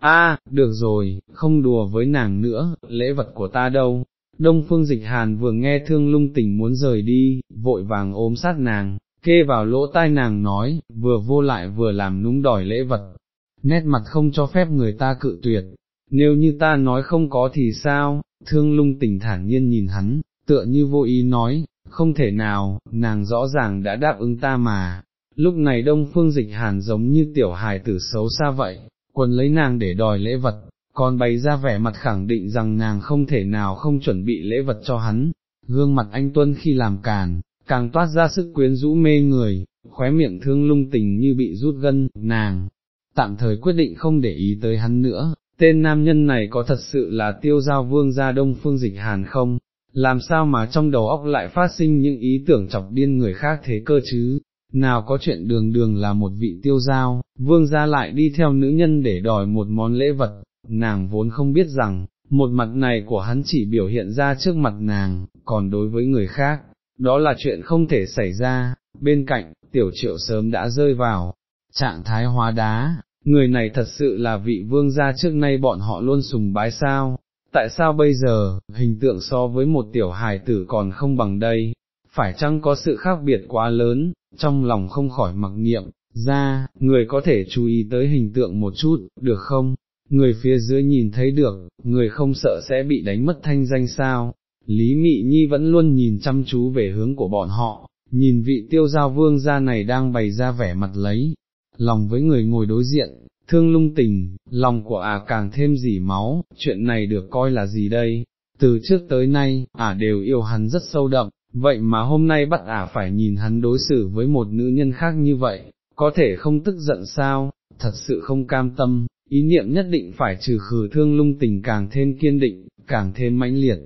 A, được rồi, không đùa với nàng nữa, lễ vật của ta đâu. Đông phương dịch hàn vừa nghe thương lung tỉnh muốn rời đi, vội vàng ôm sát nàng, kê vào lỗ tai nàng nói, vừa vô lại vừa làm núng đòi lễ vật, nét mặt không cho phép người ta cự tuyệt, nếu như ta nói không có thì sao, thương lung tình thản nhiên nhìn hắn, tựa như vô ý nói, không thể nào, nàng rõ ràng đã đáp ứng ta mà, lúc này đông phương dịch hàn giống như tiểu hài tử xấu xa vậy, quần lấy nàng để đòi lễ vật, còn bày ra vẻ mặt khẳng định rằng nàng không thể nào không chuẩn bị lễ vật cho hắn, gương mặt anh Tuân khi làm càn, càng toát ra sức quyến rũ mê người, khóe miệng thương lung tình như bị rút gân, nàng, tạm thời quyết định không để ý tới hắn nữa, tên nam nhân này có thật sự là tiêu giao vương gia đông phương dịch hàn không, làm sao mà trong đầu óc lại phát sinh những ý tưởng chọc điên người khác thế cơ chứ, nào có chuyện đường đường là một vị tiêu giao, vương gia lại đi theo nữ nhân để đòi một món lễ vật, nàng vốn không biết rằng, một mặt này của hắn chỉ biểu hiện ra trước mặt nàng, còn đối với người khác, đó là chuyện không thể xảy ra, bên cạnh, tiểu triệu sớm đã rơi vào, trạng thái hóa đá, người này thật sự là vị vương gia trước nay bọn họ luôn sùng bái sao, tại sao bây giờ, hình tượng so với một tiểu hài tử còn không bằng đây, phải chăng có sự khác biệt quá lớn, trong lòng không khỏi mặc niệm, ra, người có thể chú ý tới hình tượng một chút, được không? Người phía dưới nhìn thấy được, người không sợ sẽ bị đánh mất thanh danh sao, Lý Mị Nhi vẫn luôn nhìn chăm chú về hướng của bọn họ, nhìn vị tiêu giao vương gia này đang bày ra vẻ mặt lấy, lòng với người ngồi đối diện, thương lung tình, lòng của ả càng thêm dỉ máu, chuyện này được coi là gì đây, từ trước tới nay, ả đều yêu hắn rất sâu đậm, vậy mà hôm nay bắt ả phải nhìn hắn đối xử với một nữ nhân khác như vậy, có thể không tức giận sao, thật sự không cam tâm, ý niệm nhất định phải trừ khử thương lung tình càng thêm kiên định, càng thêm mãnh liệt.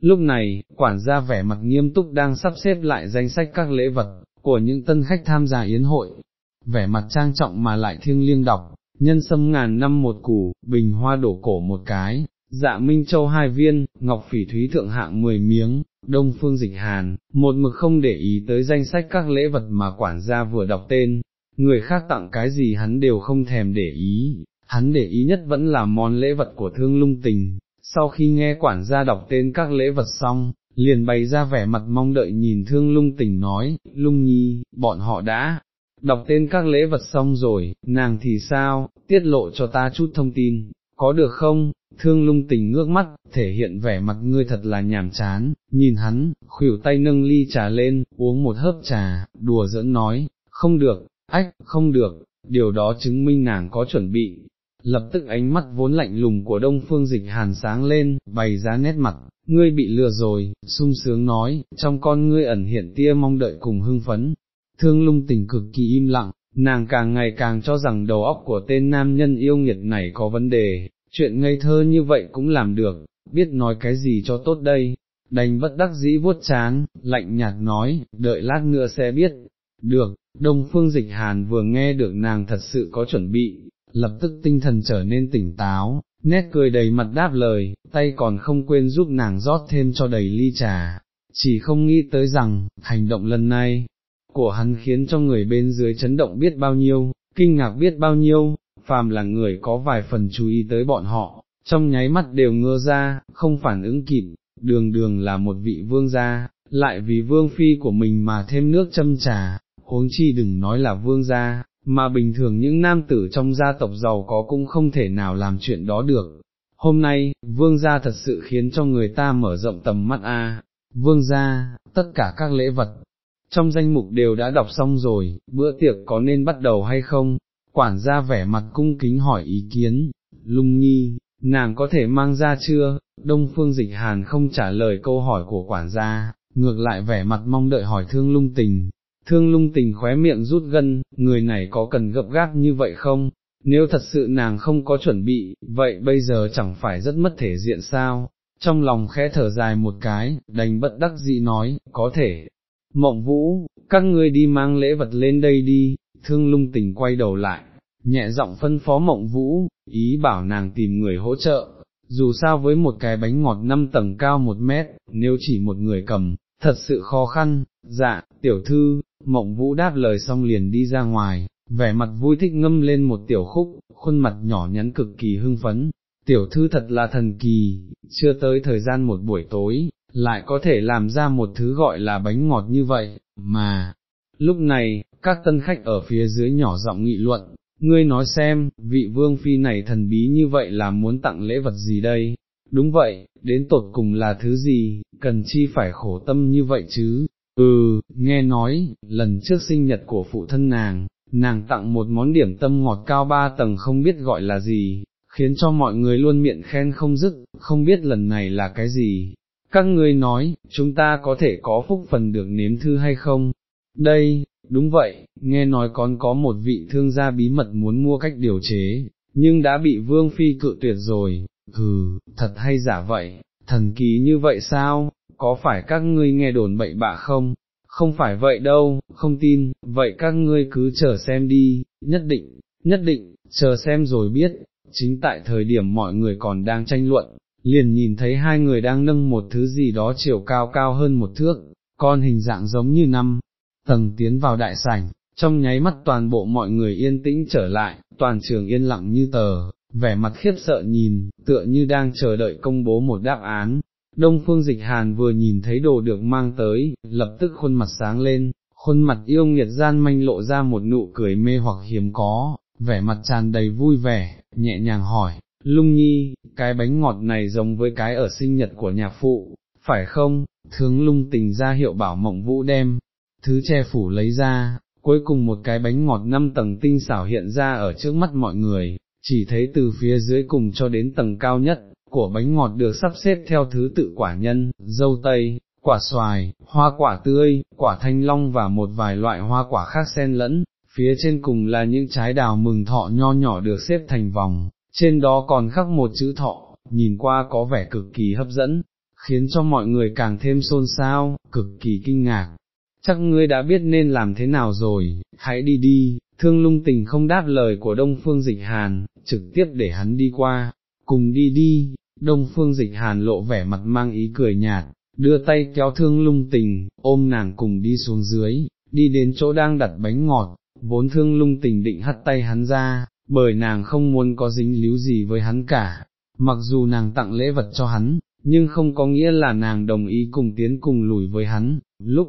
Lúc này, quản gia vẻ mặt nghiêm túc đang sắp xếp lại danh sách các lễ vật, của những tân khách tham gia yến hội, vẻ mặt trang trọng mà lại thiêng liêng đọc, nhân sâm ngàn năm một củ, bình hoa đổ cổ một cái, dạ minh châu hai viên, ngọc phỉ thúy thượng hạng mười miếng, đông phương dịch hàn, một mực không để ý tới danh sách các lễ vật mà quản gia vừa đọc tên, người khác tặng cái gì hắn đều không thèm để ý, hắn để ý nhất vẫn là món lễ vật của thương lung tình, sau khi nghe quản gia đọc tên các lễ vật xong, liền bày ra vẻ mặt mong đợi nhìn thương lung tình nói, lung nhi, bọn họ đã, đọc tên các lễ vật xong rồi, nàng thì sao, tiết lộ cho ta chút thông tin, có được không, thương lung tình ngước mắt, thể hiện vẻ mặt ngươi thật là nhảm chán, nhìn hắn, khuỷu tay nâng ly trà lên, uống một hớp trà, đùa giỡn nói, không được, ách, không được, điều đó chứng minh nàng có chuẩn bị. Lập tức ánh mắt vốn lạnh lùng của đông phương dịch hàn sáng lên, bày ra nét mặt, ngươi bị lừa rồi, sung sướng nói, trong con ngươi ẩn hiện tia mong đợi cùng hưng phấn, thương lung tình cực kỳ im lặng, nàng càng ngày càng cho rằng đầu óc của tên nam nhân yêu nghiệt này có vấn đề, chuyện ngây thơ như vậy cũng làm được, biết nói cái gì cho tốt đây, đành bất đắc dĩ vuốt chán, lạnh nhạt nói, đợi lát nữa sẽ biết, được, đông phương dịch hàn vừa nghe được nàng thật sự có chuẩn bị, lập tức tinh thần trở nên tỉnh táo, nét cười đầy mặt đáp lời, tay còn không quên giúp nàng rót thêm cho đầy ly trà, chỉ không nghĩ tới rằng, hành động lần này, của hắn khiến cho người bên dưới chấn động biết bao nhiêu, kinh ngạc biết bao nhiêu, phàm là người có vài phần chú ý tới bọn họ, trong nháy mắt đều ngơ ra, không phản ứng kịp, đường đường là một vị vương gia, lại vì vương phi của mình mà thêm nước châm trà, huống chi đừng nói là vương gia, mà bình thường những nam tử trong gia tộc giàu có cũng không thể nào làm chuyện đó được. Hôm nay, vương gia thật sự khiến cho người ta mở rộng tầm mắt a. Vương gia, tất cả các lễ vật, trong danh mục đều đã đọc xong rồi, bữa tiệc có nên bắt đầu hay không, quản gia vẻ mặt cung kính hỏi ý kiến, lung nhi, nàng có thể mang ra chưa, đông phương dịch hàn không trả lời câu hỏi của quản gia, ngược lại vẻ mặt mong đợi hỏi thương lung tình, thương lung tình khóe miệng rút gân, người này có cần gấp gáp như vậy không, nếu thật sự nàng không có chuẩn bị, vậy bây giờ chẳng phải rất mất thể diện sao, trong lòng khẽ thở dài một cái, đành bất đắc dĩ nói, có thể. Mộng vũ, các ngươi đi mang lễ vật lên đây đi, thương lung tình quay đầu lại, nhẹ giọng phân phó mộng vũ, ý bảo nàng tìm người hỗ trợ, dù sao với một cái bánh ngọt năm tầng cao một mét, nếu chỉ một người cầm, thật sự khó khăn, dạ, tiểu thư, mộng vũ đáp lời xong liền đi ra ngoài, vẻ mặt vui thích ngâm lên một tiểu khúc, khuôn mặt nhỏ nhắn cực kỳ hưng phấn, tiểu thư thật là thần kỳ, chưa tới thời gian một buổi tối, lại có thể làm ra một thứ gọi là bánh ngọt như vậy, mà, lúc này, các tân khách ở phía dưới nhỏ giọng nghị luận, ngươi nói xem, vị vương phi này thần bí như vậy là muốn tặng lễ vật gì đây? Đúng vậy, đến tột cùng là thứ gì, cần chi phải khổ tâm như vậy chứ? Ừ, nghe nói, lần trước sinh nhật của phụ thân nàng, nàng tặng một món điểm tâm ngọt cao ba tầng không biết gọi là gì, khiến cho mọi người luôn miệng khen không dứt, không biết lần này là cái gì. Các ngươi nói, chúng ta có thể có phúc phần được nếm thư hay không? Đây, đúng vậy, nghe nói còn có một vị thương gia bí mật muốn mua cách điều chế, nhưng đã bị Vương Phi cự tuyệt rồi, hừ, thật hay giả vậy, thần kỳ như vậy sao, có phải các ngươi nghe đồn bậy bạ không? Không phải vậy đâu, không tin, vậy các ngươi cứ chờ xem đi, nhất định, nhất định, chờ xem rồi biết, chính tại thời điểm mọi người còn đang tranh luận, liền nhìn thấy hai người đang nâng một thứ gì đó chiều cao cao hơn một thước, con hình dạng giống như năm, tầng tiến vào đại sảnh, trong nháy mắt toàn bộ mọi người yên tĩnh trở lại, toàn trường yên lặng như tờ, vẻ mặt khiếp sợ nhìn, tựa như đang chờ đợi công bố một đáp án. Đông phương dịch hàn vừa nhìn thấy đồ được mang tới, lập tức khuôn mặt sáng lên, khuôn mặt yêu nghiệt gian manh lộ ra một nụ cười mê hoặc hiếm có, vẻ mặt tràn đầy vui vẻ, nhẹ nhàng hỏi, lung nhi, cái bánh ngọt này giống với cái ở sinh nhật của nhà phụ, phải không, Thướng lung tình ra hiệu bảo mộng vũ đem, thứ che phủ lấy ra, cuối cùng một cái bánh ngọt năm tầng tinh xảo hiện ra ở trước mắt mọi người, chỉ thấy từ phía dưới cùng cho đến tầng cao nhất, của bánh ngọt được sắp xếp theo thứ tự quả nhân, dâu tây, quả xoài, hoa quả tươi, quả thanh long và một vài loại hoa quả khác xen lẫn, phía trên cùng là những trái đào mừng thọ nho nhỏ được xếp thành vòng, trên đó còn khắc một chữ thọ, nhìn qua có vẻ cực kỳ hấp dẫn, khiến cho mọi người càng thêm xôn xao, cực kỳ kinh ngạc. Chắc ngươi đã biết nên làm thế nào rồi, hãy đi đi, thương lung tình không đáp lời của Đông Phương Dịch Hàn, trực tiếp để hắn đi qua, cùng đi đi, Đông Phương Dịch Hàn lộ vẻ mặt mang ý cười nhạt, đưa tay kéo thương lung tình, ôm nàng cùng đi xuống dưới, đi đến chỗ đang đặt bánh ngọt, vốn thương lung tình định hắt tay hắn ra, bởi nàng không muốn có dính líu gì với hắn cả, mặc dù nàng tặng lễ vật cho hắn, nhưng không có nghĩa là nàng đồng ý cùng tiến cùng lùi với hắn, lúc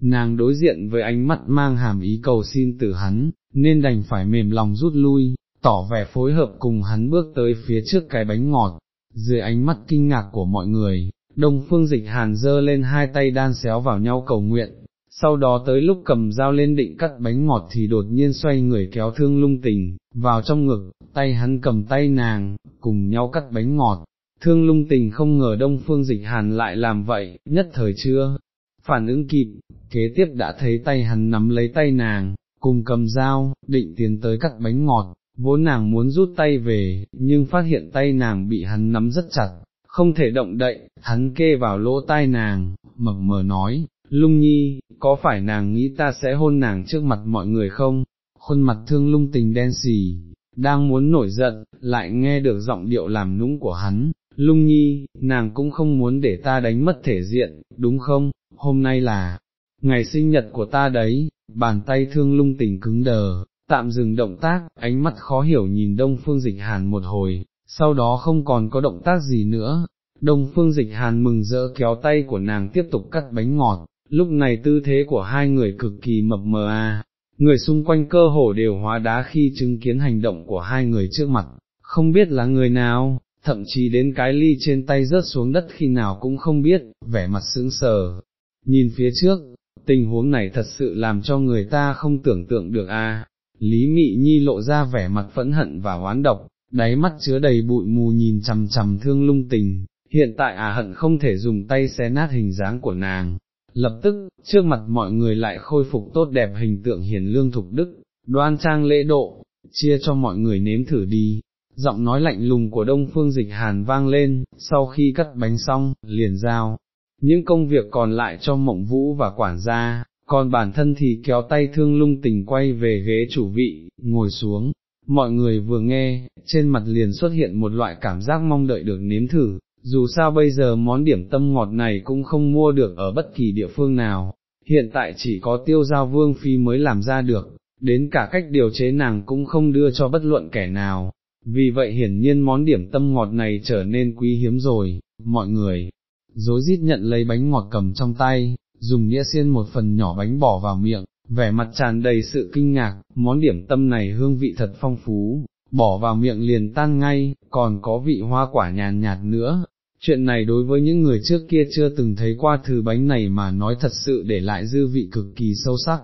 nàng đối diện với ánh mắt mang hàm ý cầu xin từ hắn, nên đành phải mềm lòng rút lui, tỏ vẻ phối hợp cùng hắn bước tới phía trước cái bánh ngọt, dưới ánh mắt kinh ngạc của mọi người, đông phương dịch hàn dơ lên hai tay đan xéo vào nhau cầu nguyện, sau đó tới lúc cầm dao lên định cắt bánh ngọt thì đột nhiên xoay người kéo thương lung tình, vào trong ngực, tay hắn cầm tay nàng, cùng nhau cắt bánh ngọt. Thương lung tình không ngờ đông phương dịch hàn lại làm vậy, nhất thời chưa, phản ứng kịp, kế tiếp đã thấy tay hắn nắm lấy tay nàng, cùng cầm dao, định tiến tới cắt bánh ngọt, vốn nàng muốn rút tay về, nhưng phát hiện tay nàng bị hắn nắm rất chặt, không thể động đậy, hắn kê vào lỗ tai nàng, mập mờ nói, lung nhi, có phải nàng nghĩ ta sẽ hôn nàng trước mặt mọi người không? Khuôn mặt thương lung tình đen xì, đang muốn nổi giận, lại nghe được giọng điệu làm nũng của hắn, lung nhi, nàng cũng không muốn để ta đánh mất thể diện, đúng không, hôm nay là, ngày sinh nhật của ta đấy, bàn tay thương lung tình cứng đờ, tạm dừng động tác, ánh mắt khó hiểu nhìn đông phương dịch hàn một hồi, sau đó không còn có động tác gì nữa, đông phương dịch hàn mừng rỡ kéo tay của nàng tiếp tục cắt bánh ngọt, lúc này tư thế của hai người cực kỳ mập mờ à, người xung quanh cơ hồ đều hóa đá khi chứng kiến hành động của hai người trước mặt, không biết là người nào, thậm chí đến cái ly trên tay rớt xuống đất khi nào cũng không biết, vẻ mặt sững sờ, nhìn phía trước, tình huống này thật sự làm cho người ta không tưởng tượng được a. Lý Mị Nhi lộ ra vẻ mặt phẫn hận và oán độc, đáy mắt chứa đầy bụi mù nhìn chằm chằm thương lung tình, hiện tại à hận không thể dùng tay xé nát hình dáng của nàng, lập tức, trước mặt mọi người lại khôi phục tốt đẹp hình tượng hiền lương thục đức, đoan trang lễ độ, chia cho mọi người nếm thử đi. Giọng nói lạnh lùng của đông phương dịch hàn vang lên, sau khi cắt bánh xong, liền giao, những công việc còn lại cho mộng vũ và quản gia, còn bản thân thì kéo tay thương lung tình quay về ghế chủ vị, ngồi xuống, mọi người vừa nghe, trên mặt liền xuất hiện một loại cảm giác mong đợi được nếm thử, dù sao bây giờ món điểm tâm ngọt này cũng không mua được ở bất kỳ địa phương nào, hiện tại chỉ có tiêu giao vương phi mới làm ra được, đến cả cách điều chế nàng cũng không đưa cho bất luận kẻ nào, vì vậy hiển nhiên món điểm tâm ngọt này trở nên quý hiếm rồi, mọi người, dối rít nhận lấy bánh ngọt cầm trong tay, dùng nghĩa xiên một phần nhỏ bánh bỏ vào miệng, vẻ mặt tràn đầy sự kinh ngạc, món điểm tâm này hương vị thật phong phú, bỏ vào miệng liền tan ngay, còn có vị hoa quả nhàn nhạt nữa. Chuyện này đối với những người trước kia chưa từng thấy qua thứ bánh này mà nói thật sự để lại dư vị cực kỳ sâu sắc.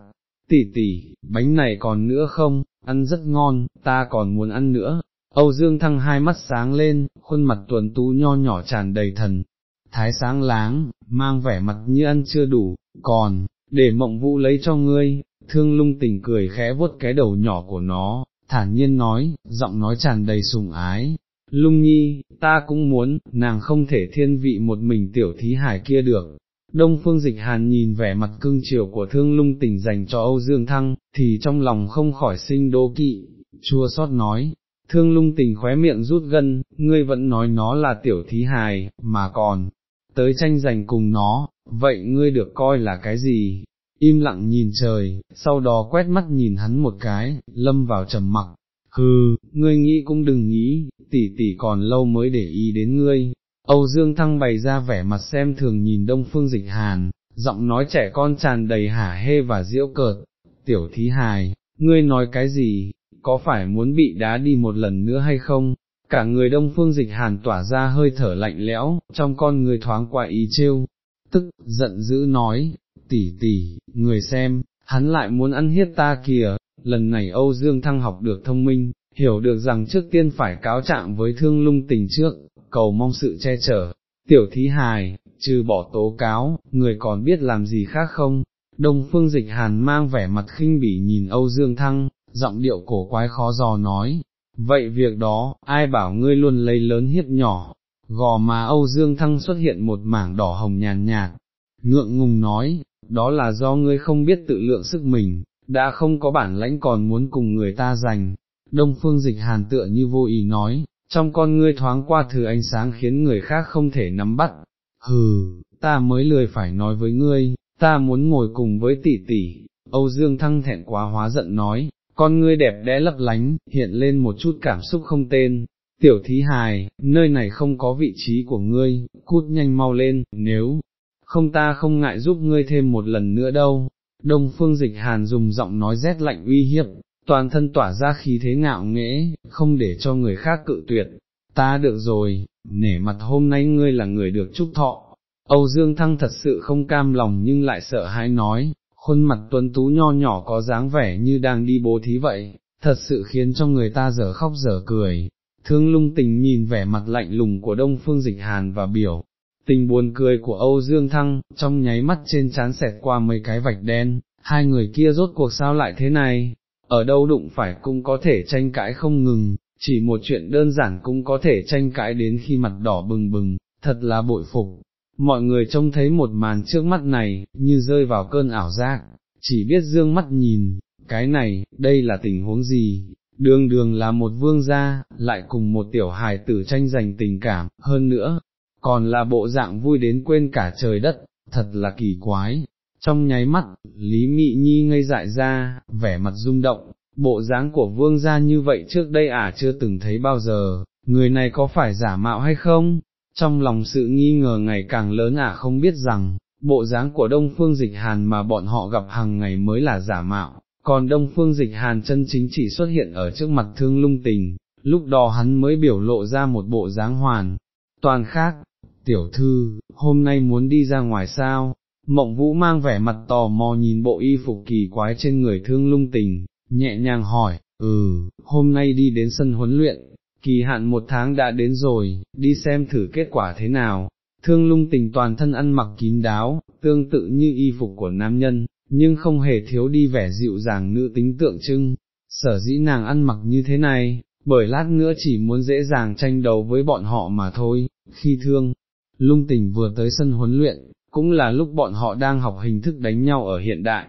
Tỷ tỷ, bánh này còn nữa không, ăn rất ngon, ta còn muốn ăn nữa. Âu Dương Thăng hai mắt sáng lên, khuôn mặt tuần tú nho nhỏ tràn đầy thần, thái sáng láng, mang vẻ mặt như ăn chưa đủ, còn, để mộng vũ lấy cho ngươi, thương lung tình cười khẽ vuốt cái đầu nhỏ của nó, thản nhiên nói, giọng nói tràn đầy sùng ái. Lung nhi, ta cũng muốn, nàng không thể thiên vị một mình tiểu thí hải kia được. Đông phương dịch hàn nhìn vẻ mặt cưng chiều của thương lung tình dành cho Âu Dương Thăng, thì trong lòng không khỏi sinh đố kỵ, chua xót nói, thương lung tình khóe miệng rút gân, ngươi vẫn nói nó là tiểu thí hài, mà còn, tới tranh giành cùng nó, vậy ngươi được coi là cái gì? Im lặng nhìn trời, sau đó quét mắt nhìn hắn một cái, lâm vào trầm mặc. Hừ, ngươi nghĩ cũng đừng nghĩ, tỷ tỷ còn lâu mới để ý đến ngươi. Âu Dương Thăng bày ra vẻ mặt xem thường nhìn Đông Phương Dịch Hàn, giọng nói trẻ con tràn đầy hả hê và diễu cợt. Tiểu thí hài, ngươi nói cái gì, có phải muốn bị đá đi một lần nữa hay không? cả người đông phương dịch hàn tỏa ra hơi thở lạnh lẽo, trong con người thoáng qua ý trêu, tức, giận dữ nói, tỷ tỷ, người xem, hắn lại muốn ăn hiếp ta kìa, lần này Âu Dương Thăng học được thông minh, hiểu được rằng trước tiên phải cáo trạng với thương lung tình trước, cầu mong sự che chở, tiểu thí hài, trừ bỏ tố cáo, người còn biết làm gì khác không? Đông phương dịch hàn mang vẻ mặt khinh bỉ nhìn Âu Dương Thăng, giọng điệu cổ quái khó dò nói, vậy việc đó, ai bảo ngươi luôn lấy lớn hiếp nhỏ, gò má Âu Dương Thăng xuất hiện một mảng đỏ hồng nhàn nhạt, ngượng ngùng nói, đó là do ngươi không biết tự lượng sức mình, đã không có bản lãnh còn muốn cùng người ta giành. Đông phương dịch hàn tựa như vô ý nói, trong con ngươi thoáng qua thử ánh sáng khiến người khác không thể nắm bắt. Hừ, ta mới lười phải nói với ngươi, ta muốn ngồi cùng với tỷ tỷ. Âu Dương Thăng thẹn quá hóa giận nói, con ngươi đẹp đẽ lấp lánh, hiện lên một chút cảm xúc không tên, tiểu thí hài, nơi này không có vị trí của ngươi, cút nhanh mau lên, nếu không ta không ngại giúp ngươi thêm một lần nữa đâu. Đông phương dịch hàn dùng giọng nói rét lạnh uy hiếp, toàn thân tỏa ra khí thế ngạo nghễ, không để cho người khác cự tuyệt. Ta được rồi, nể mặt hôm nay ngươi là người được chúc thọ. Âu Dương Thăng thật sự không cam lòng nhưng lại sợ hãi nói, khuôn mặt tuấn tú nho nhỏ có dáng vẻ như đang đi bố thí vậy, thật sự khiến cho người ta dở khóc dở cười. Thương lung tình nhìn vẻ mặt lạnh lùng của Đông Phương Dịch Hàn và biểu, tình buồn cười của Âu Dương Thăng, trong nháy mắt trên chán xẹt qua mấy cái vạch đen, hai người kia rốt cuộc sao lại thế này, ở đâu đụng phải cũng có thể tranh cãi không ngừng, chỉ một chuyện đơn giản cũng có thể tranh cãi đến khi mặt đỏ bừng bừng, thật là bội phục, mọi người trông thấy một màn trước mắt này, như rơi vào cơn ảo giác, chỉ biết dương mắt nhìn, cái này, đây là tình huống gì, đường đường là một vương gia, lại cùng một tiểu hài tử tranh giành tình cảm, hơn nữa, còn là bộ dạng vui đến quên cả trời đất, thật là kỳ quái. Trong nháy mắt, Lý Mị Nhi ngây dại ra, vẻ mặt rung động, bộ dáng của vương gia như vậy trước đây à chưa từng thấy bao giờ, người này có phải giả mạo hay không? trong lòng sự nghi ngờ ngày càng lớn à không biết rằng, bộ dáng của Đông Phương Dịch Hàn mà bọn họ gặp hàng ngày mới là giả mạo, còn Đông Phương Dịch Hàn chân chính chỉ xuất hiện ở trước mặt thương lung tình, lúc đó hắn mới biểu lộ ra một bộ dáng hoàn, toàn khác, tiểu thư, hôm nay muốn đi ra ngoài sao, mộng vũ mang vẻ mặt tò mò nhìn bộ y phục kỳ quái trên người thương lung tình, nhẹ nhàng hỏi, ừ, hôm nay đi đến sân huấn luyện, kỳ hạn một tháng đã đến rồi, đi xem thử kết quả thế nào. Thương lung tình toàn thân ăn mặc kín đáo, tương tự như y phục của nam nhân, nhưng không hề thiếu đi vẻ dịu dàng nữ tính tượng trưng. sở dĩ nàng ăn mặc như thế này, bởi lát nữa chỉ muốn dễ dàng tranh đấu với bọn họ mà thôi, khi thương, lung tình vừa tới sân huấn luyện, cũng là lúc bọn họ đang học hình thức đánh nhau ở hiện đại,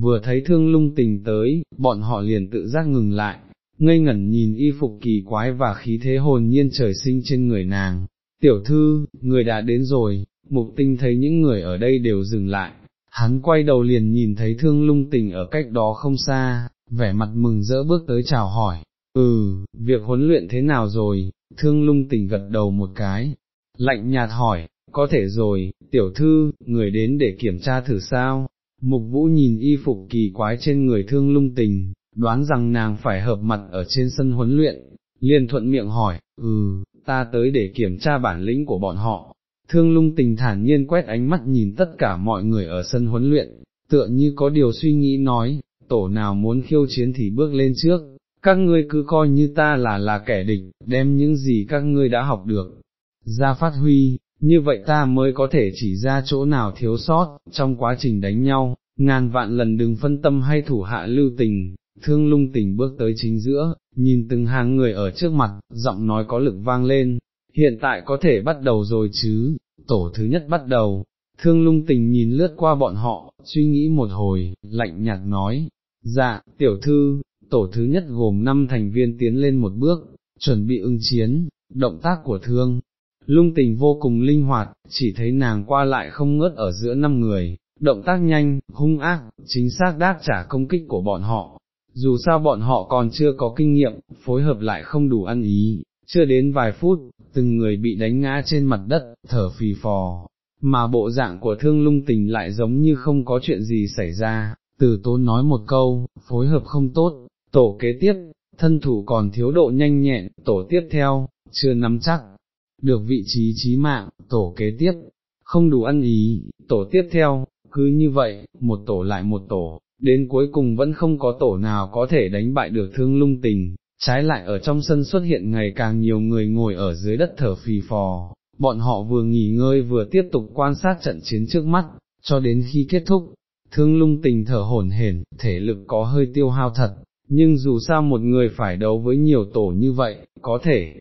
vừa thấy thương lung tình tới, bọn họ liền tự giác ngừng lại, ngây ngẩn nhìn y phục kỳ quái và khí thế hồn nhiên trời sinh trên người nàng. Tiểu thư, người đã đến rồi, mục tinh thấy những người ở đây đều dừng lại, hắn quay đầu liền nhìn thấy thương lung tình ở cách đó không xa, vẻ mặt mừng rỡ bước tới chào hỏi, ừ, việc huấn luyện thế nào rồi, thương lung tình gật đầu một cái, lạnh nhạt hỏi, có thể rồi, tiểu thư, người đến để kiểm tra thử sao, mục vũ nhìn y phục kỳ quái trên người thương lung tình, đoán rằng nàng phải hợp mặt ở trên sân huấn luyện, liền thuận miệng hỏi, ừ, ta tới để kiểm tra bản lĩnh của bọn họ. Thương lung tình thản nhiên quét ánh mắt nhìn tất cả mọi người ở sân huấn luyện, tựa như có điều suy nghĩ nói, tổ nào muốn khiêu chiến thì bước lên trước, các ngươi cứ coi như ta là là kẻ địch, đem những gì các ngươi đã học được, ra phát huy, như vậy ta mới có thể chỉ ra chỗ nào thiếu sót, trong quá trình đánh nhau, ngàn vạn lần đừng phân tâm hay thủ hạ lưu tình, thương lung tình bước tới chính giữa, nhìn từng hàng người ở trước mặt, giọng nói có lực vang lên, hiện tại có thể bắt đầu rồi chứ, tổ thứ nhất bắt đầu, thương lung tình nhìn lướt qua bọn họ, suy nghĩ một hồi, lạnh nhạt nói, dạ, tiểu thư, tổ thứ nhất gồm 5 thành viên tiến lên một bước, chuẩn bị ưng chiến, động tác của thương. Lung tình vô cùng linh hoạt, chỉ thấy nàng qua lại không ngớt ở giữa năm người, động tác nhanh, hung ác, chính xác đáp trả công kích của bọn họ, dù sao bọn họ còn chưa có kinh nghiệm, phối hợp lại không đủ ăn ý, chưa đến vài phút, từng người bị đánh ngã trên mặt đất, thở phì phò, mà bộ dạng của thương lung tình lại giống như không có chuyện gì xảy ra, từ tốn nói một câu, phối hợp không tốt, tổ kế tiếp, thân thủ còn thiếu độ nhanh nhẹn, tổ tiếp theo, chưa nắm chắc, được vị trí trí mạng, tổ kế tiếp, không đủ ăn ý, tổ tiếp theo, cứ như vậy, một tổ lại một tổ, đến cuối cùng vẫn không có tổ nào có thể đánh bại được thương lung tình, trái lại ở trong sân xuất hiện ngày càng nhiều người ngồi ở dưới đất thở phì phò, bọn họ vừa nghỉ ngơi vừa tiếp tục quan sát trận chiến trước mắt, cho đến khi kết thúc, thương lung tình thở hổn hển, thể lực có hơi tiêu hao thật, nhưng dù sao một người phải đấu với nhiều tổ như vậy, có thể,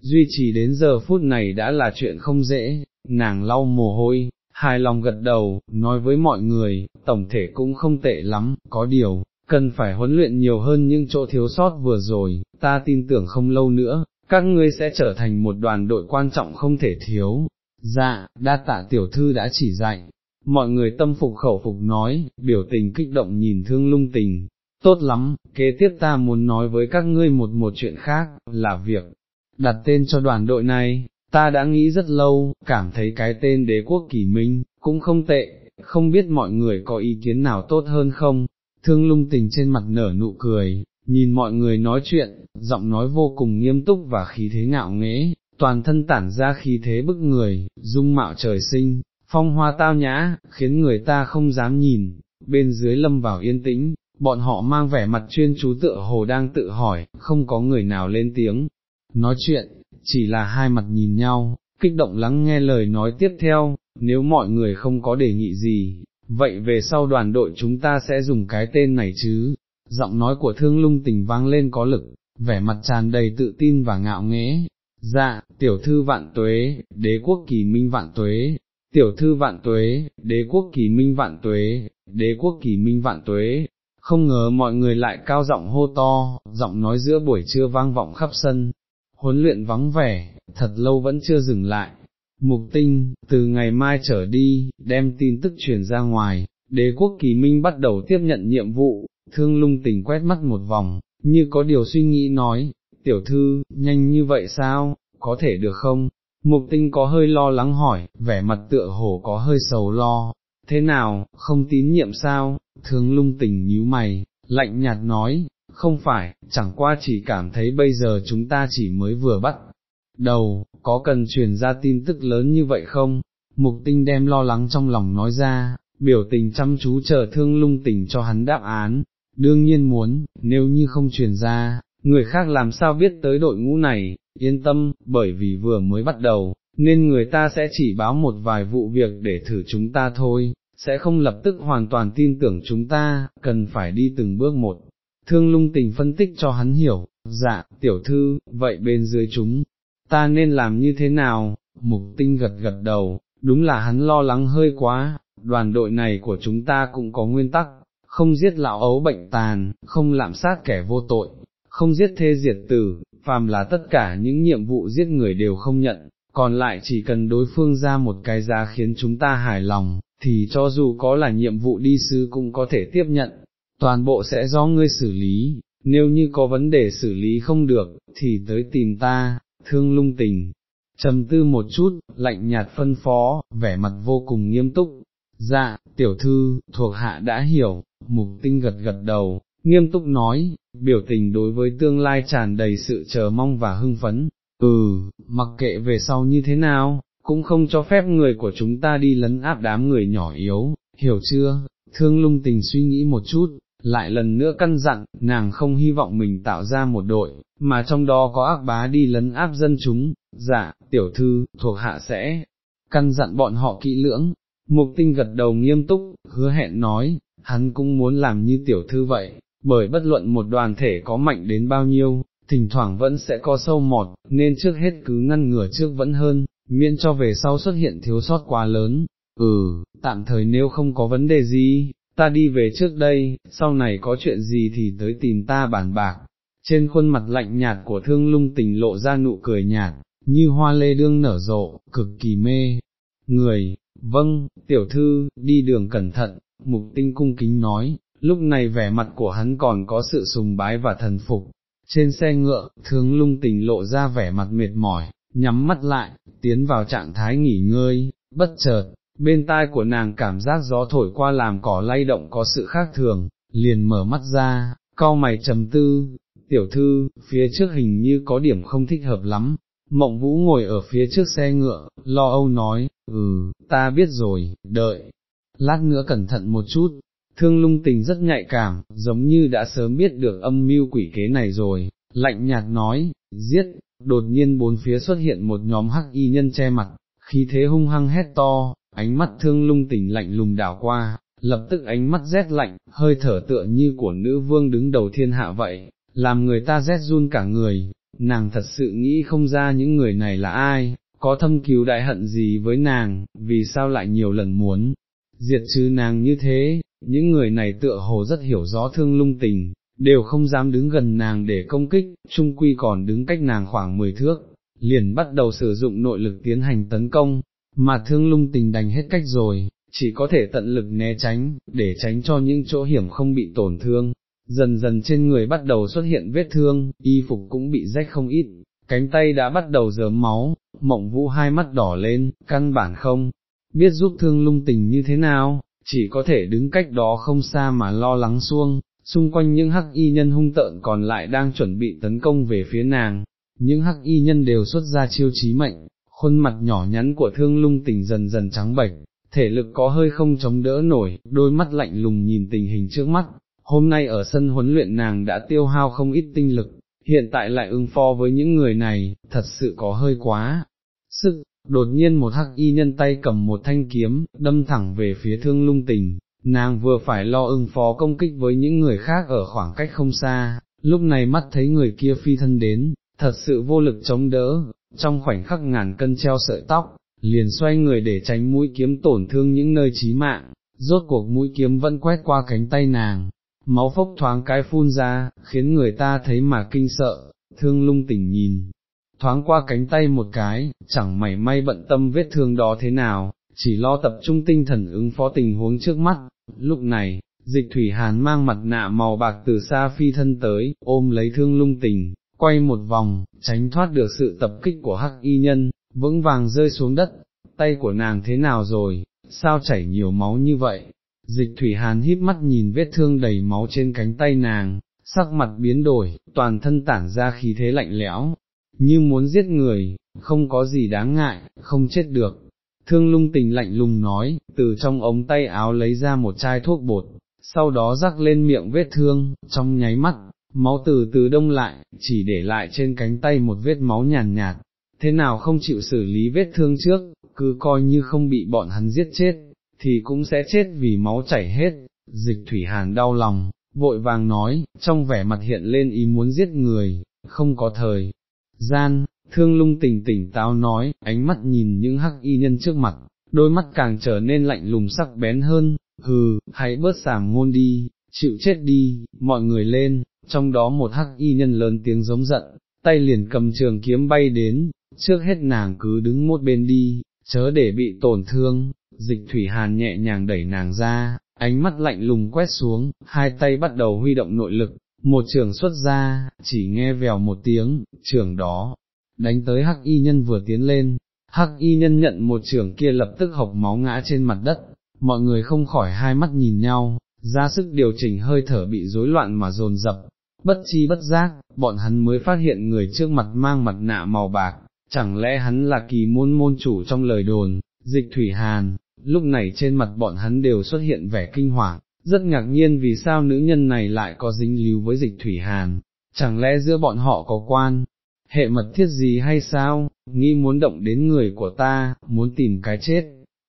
duy trì đến giờ phút này đã là chuyện không dễ, nàng lau mồ hôi, hài lòng gật đầu, nói với mọi người, tổng thể cũng không tệ lắm, có điều, cần phải huấn luyện nhiều hơn những chỗ thiếu sót vừa rồi, ta tin tưởng không lâu nữa, các ngươi sẽ trở thành một đoàn đội quan trọng không thể thiếu. Dạ, đa tạ tiểu thư đã chỉ dạy, mọi người tâm phục khẩu phục nói, biểu tình kích động nhìn thương lung tình, tốt lắm, kế tiếp ta muốn nói với các ngươi một một chuyện khác, là việc, đặt tên cho đoàn đội này, ta đã nghĩ rất lâu, cảm thấy cái tên đế quốc kỷ minh, cũng không tệ, không biết mọi người có ý kiến nào tốt hơn không, thương lung tình trên mặt nở nụ cười, nhìn mọi người nói chuyện, giọng nói vô cùng nghiêm túc và khí thế ngạo nghễ, toàn thân tản ra khí thế bức người, dung mạo trời sinh, phong hoa tao nhã, khiến người ta không dám nhìn, bên dưới lâm vào yên tĩnh, bọn họ mang vẻ mặt chuyên chú tựa hồ đang tự hỏi, không có người nào lên tiếng, nói chuyện, chỉ là hai mặt nhìn nhau, kích động lắng nghe lời nói tiếp theo, nếu mọi người không có đề nghị gì, vậy về sau đoàn đội chúng ta sẽ dùng cái tên này chứ, giọng nói của thương lung tình vang lên có lực, vẻ mặt tràn đầy tự tin và ngạo nghễ, dạ, tiểu thư vạn tuế, đế quốc kỳ minh vạn tuế, tiểu thư vạn tuế, đế quốc kỳ minh vạn tuế, đế quốc kỳ minh vạn tuế. Không ngờ mọi người lại cao giọng hô to, giọng nói giữa buổi trưa vang vọng khắp sân, huấn luyện vắng vẻ, thật lâu vẫn chưa dừng lại. Mục tinh, từ ngày mai trở đi, đem tin tức truyền ra ngoài, đế quốc kỳ minh bắt đầu tiếp nhận nhiệm vụ, thương lung tình quét mắt một vòng, như có điều suy nghĩ nói, tiểu thư, nhanh như vậy sao, có thể được không? Mục tinh có hơi lo lắng hỏi, vẻ mặt tựa hồ có hơi sầu lo, thế nào, không tín nhiệm sao, thương lung tình nhíu mày, lạnh nhạt nói, không phải, chẳng qua chỉ cảm thấy bây giờ chúng ta chỉ mới vừa bắt đầu, có cần truyền ra tin tức lớn như vậy không? Mục tinh đem lo lắng trong lòng nói ra, biểu tình chăm chú chờ thương lung tình cho hắn đáp án, đương nhiên muốn, nếu như không truyền ra, người khác làm sao biết tới đội ngũ này, yên tâm, bởi vì vừa mới bắt đầu, nên người ta sẽ chỉ báo một vài vụ việc để thử chúng ta thôi, sẽ không lập tức hoàn toàn tin tưởng chúng ta, cần phải đi từng bước một, thương lung tình phân tích cho hắn hiểu, dạ, tiểu thư, vậy bên dưới chúng, ta nên làm như thế nào, mục tinh gật gật đầu, đúng là hắn lo lắng hơi quá, đoàn đội này của chúng ta cũng có nguyên tắc, không giết lão ấu bệnh tàn, không lạm sát kẻ vô tội, không giết thê diệt tử, phàm là tất cả những nhiệm vụ giết người đều không nhận, còn lại chỉ cần đối phương ra một cái giá khiến chúng ta hài lòng, thì cho dù có là nhiệm vụ đi sứ cũng có thể tiếp nhận, toàn bộ sẽ do ngươi xử lý, nếu như có vấn đề xử lý không được, thì tới tìm ta, thương lung tình. Trầm tư một chút, lạnh nhạt phân phó, vẻ mặt vô cùng nghiêm túc, dạ, tiểu thư, thuộc hạ đã hiểu, mục tinh gật gật đầu, nghiêm túc nói, biểu tình đối với tương lai tràn đầy sự chờ mong và hưng phấn, ừ, mặc kệ về sau như thế nào, cũng không cho phép người của chúng ta đi lấn áp đám người nhỏ yếu, hiểu chưa, thương lung tình suy nghĩ một chút, lại lần nữa căn dặn, nàng không hy vọng mình tạo ra một đội, mà trong đó có ác bá đi lấn áp dân chúng, dạ, tiểu thư, thuộc hạ sẽ, căn dặn bọn họ kỹ lưỡng, mục tinh gật đầu nghiêm túc, hứa hẹn nói, hắn cũng muốn làm như tiểu thư vậy, bởi bất luận một đoàn thể có mạnh đến bao nhiêu, thỉnh thoảng vẫn sẽ có sâu mọt, nên trước hết cứ ngăn ngừa trước vẫn hơn, miễn cho về sau xuất hiện thiếu sót quá lớn, ừ, tạm thời nếu không có vấn đề gì, ta đi về trước đây, sau này có chuyện gì thì tới tìm ta bàn bạc. Trên khuôn mặt lạnh nhạt của thương lung tình lộ ra nụ cười nhạt, như hoa lê đương nở rộ, cực kỳ mê. Người, vâng, tiểu thư, đi đường cẩn thận, mục tinh cung kính nói, lúc này vẻ mặt của hắn còn có sự sùng bái và thần phục. Trên xe ngựa, thương lung tình lộ ra vẻ mặt mệt mỏi, nhắm mắt lại, tiến vào trạng thái nghỉ ngơi, bất chợt, bên tai của nàng cảm giác gió thổi qua làm cỏ lay động có sự khác thường, liền mở mắt ra, cau mày trầm tư, tiểu thư, phía trước hình như có điểm không thích hợp lắm, mộng vũ ngồi ở phía trước xe ngựa, lo âu nói, ừ, ta biết rồi, đợi, lát nữa cẩn thận một chút, thương lung tình rất nhạy cảm, giống như đã sớm biết được âm mưu quỷ kế này rồi, lạnh nhạt nói, giết, đột nhiên bốn phía xuất hiện một nhóm hắc y nhân che mặt, khí thế hung hăng hét to, ánh mắt thương lung tình lạnh lùng đảo qua, lập tức ánh mắt rét lạnh, hơi thở tựa như của nữ vương đứng đầu thiên hạ vậy, làm người ta rét run cả người, nàng thật sự nghĩ không ra những người này là ai, có thâm cứu đại hận gì với nàng, vì sao lại nhiều lần muốn diệt trừ nàng như thế, những người này tựa hồ rất hiểu rõ thương lung tình, đều không dám đứng gần nàng để công kích, trung quy còn đứng cách nàng khoảng 10 thước, liền bắt đầu sử dụng nội lực tiến hành tấn công, mà thương lung tình đành hết cách rồi, chỉ có thể tận lực né tránh, để tránh cho những chỗ hiểm không bị tổn thương. Dần dần trên người bắt đầu xuất hiện vết thương, y phục cũng bị rách không ít, cánh tay đã bắt đầu dớm máu, mộng vũ hai mắt đỏ lên, căn bản không, biết giúp thương lung tình như thế nào, chỉ có thể đứng cách đó không xa mà lo lắng xuông, xung quanh những hắc y nhân hung tợn còn lại đang chuẩn bị tấn công về phía nàng, những hắc y nhân đều xuất ra chiêu chí mệnh, khuôn mặt nhỏ nhắn của thương lung tình dần dần trắng bệch, thể lực có hơi không chống đỡ nổi, đôi mắt lạnh lùng nhìn tình hình trước mắt, hôm nay ở sân huấn luyện nàng đã tiêu hao không ít tinh lực, hiện tại lại ứng phó với những người này, thật sự có hơi quá. Sức, đột nhiên một hắc y nhân tay cầm một thanh kiếm, đâm thẳng về phía thương lung tình, nàng vừa phải lo ứng phó công kích với những người khác ở khoảng cách không xa, lúc này mắt thấy người kia phi thân đến, thật sự vô lực chống đỡ, trong khoảnh khắc ngàn cân treo sợi tóc, liền xoay người để tránh mũi kiếm tổn thương những nơi chí mạng, rốt cuộc mũi kiếm vẫn quét qua cánh tay nàng, máu phốc thoáng cái phun ra, khiến người ta thấy mà kinh sợ, thương lung tỉnh nhìn, thoáng qua cánh tay một cái, chẳng mảy may bận tâm vết thương đó thế nào, chỉ lo tập trung tinh thần ứng phó tình huống trước mắt, lúc này, dịch thủy hàn mang mặt nạ màu bạc từ xa phi thân tới, ôm lấy thương lung tình, quay một vòng, tránh thoát được sự tập kích của hắc y nhân, vững vàng rơi xuống đất, tay của nàng thế nào rồi, sao chảy nhiều máu như vậy, dịch thủy hàn híp mắt nhìn vết thương đầy máu trên cánh tay nàng, sắc mặt biến đổi, toàn thân tản ra khí thế lạnh lẽo, như muốn giết người, không có gì đáng ngại, không chết được. Thương lung tình lạnh lùng nói, từ trong ống tay áo lấy ra một chai thuốc bột, sau đó rắc lên miệng vết thương, trong nháy mắt, máu từ từ đông lại, chỉ để lại trên cánh tay một vết máu nhàn nhạt, thế nào không chịu xử lý vết thương trước, cứ coi như không bị bọn hắn giết chết, thì cũng sẽ chết vì máu chảy hết, dịch thủy hàn đau lòng, vội vàng nói, trong vẻ mặt hiện lên ý muốn giết người, không có thời. Gian, thương lung tỉnh tỉnh táo nói, ánh mắt nhìn những hắc y nhân trước mặt, đôi mắt càng trở nên lạnh lùng sắc bén hơn, hừ, hãy bớt sàm ngôn đi, chịu chết đi, mọi người lên, trong đó một hắc y nhân lớn tiếng giống giận, tay liền cầm trường kiếm bay đến, trước hết nàng cứ đứng một bên đi, chớ để bị tổn thương, dịch thủy hàn nhẹ nhàng đẩy nàng ra, ánh mắt lạnh lùng quét xuống, hai tay bắt đầu huy động nội lực, một trường xuất ra, chỉ nghe vèo một tiếng, trường đó, đánh tới hắc y nhân vừa tiến lên, hắc y nhân nhận một trường kia lập tức hộc máu ngã trên mặt đất, mọi người không khỏi hai mắt nhìn nhau, ra sức điều chỉnh hơi thở bị rối loạn mà dồn dập, bất chi bất giác, bọn hắn mới phát hiện người trước mặt mang mặt nạ màu bạc, chẳng lẽ hắn là kỳ môn môn chủ trong lời đồn, dịch thủy hàn, lúc này trên mặt bọn hắn đều xuất hiện vẻ kinh hoàng, rất ngạc nhiên vì sao nữ nhân này lại có dính líu với dịch thủy hàn, chẳng lẽ giữa bọn họ có quan, hệ mật thiết gì hay sao, nghĩ muốn động đến người của ta, muốn tìm cái chết.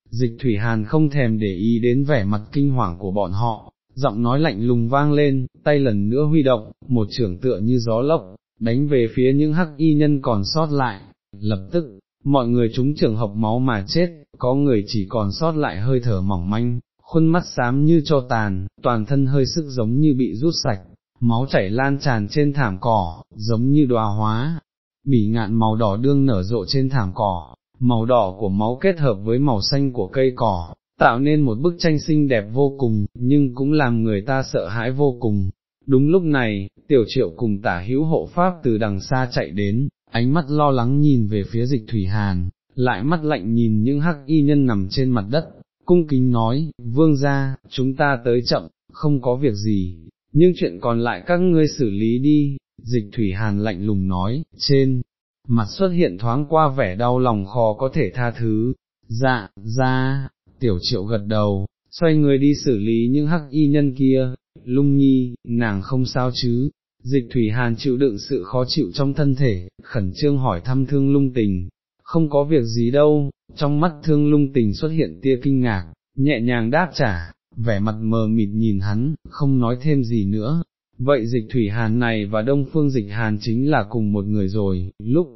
Dịch thủy hàn không thèm để ý đến vẻ mặt kinh hoàng của bọn họ, giọng nói lạnh lùng vang lên, tay lần nữa huy động, một trưởng tựa như gió lốc, đánh về phía những hắc y nhân còn sót lại, lập tức, mọi người chúng trưởng học máu mà chết, có người chỉ còn sót lại hơi thở mỏng manh, khuôn mắt xám như cho tàn, toàn thân hơi sức giống như bị rút sạch, máu chảy lan tràn trên thảm cỏ, giống như đóa hóa, bỉ ngạn màu đỏ đương nở rộ trên thảm cỏ, màu đỏ của máu kết hợp với màu xanh của cây cỏ, tạo nên một bức tranh xinh đẹp vô cùng, nhưng cũng làm người ta sợ hãi vô cùng. Đúng lúc này, tiểu triệu cùng tả hữu hộ pháp từ đằng xa chạy đến, ánh mắt lo lắng nhìn về phía dịch thủy hàn, lại mắt lạnh nhìn những hắc y nhân nằm trên mặt đất, cung kính nói, vương ra, chúng ta tới chậm, không có việc gì, nhưng chuyện còn lại các ngươi xử lý đi, dịch thủy hàn lạnh lùng nói, trên, mặt xuất hiện thoáng qua vẻ đau lòng khó có thể tha thứ, dạ, ra, tiểu triệu gật đầu, xoay người đi xử lý những hắc y nhân kia, lung nhi, nàng không sao chứ, dịch thủy hàn chịu đựng sự khó chịu trong thân thể, khẩn trương hỏi thăm thương lung tình, không có việc gì đâu, trong mắt thương lung tình xuất hiện tia kinh ngạc, nhẹ nhàng đáp trả, vẻ mặt mờ mịt nhìn hắn, không nói thêm gì nữa. Vậy dịch thủy hàn này và đông phương dịch hàn chính là cùng một người rồi, lúc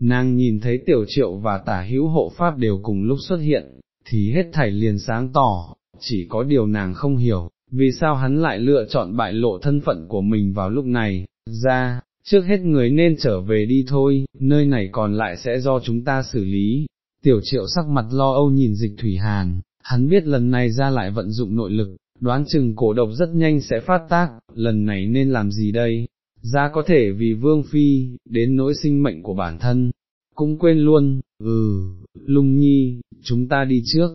nàng nhìn thấy tiểu triệu và tả hữu hộ pháp đều cùng lúc xuất hiện, thì hết thảy liền sáng tỏ, chỉ có điều nàng không hiểu, vì sao hắn lại lựa chọn bại lộ thân phận của mình vào lúc này, ra, trước hết người nên trở về đi thôi, nơi này còn lại sẽ do chúng ta xử lý. Tiểu triệu sắc mặt lo âu nhìn dịch thủy hàn, hắn biết lần này ra lại vận dụng nội lực, đoán chừng cổ độc rất nhanh sẽ phát tác, lần này nên làm gì đây? Ra có thể vì vương phi, đến nỗi sinh mệnh của bản thân, cũng quên luôn, ừ, lung nhi, chúng ta đi trước.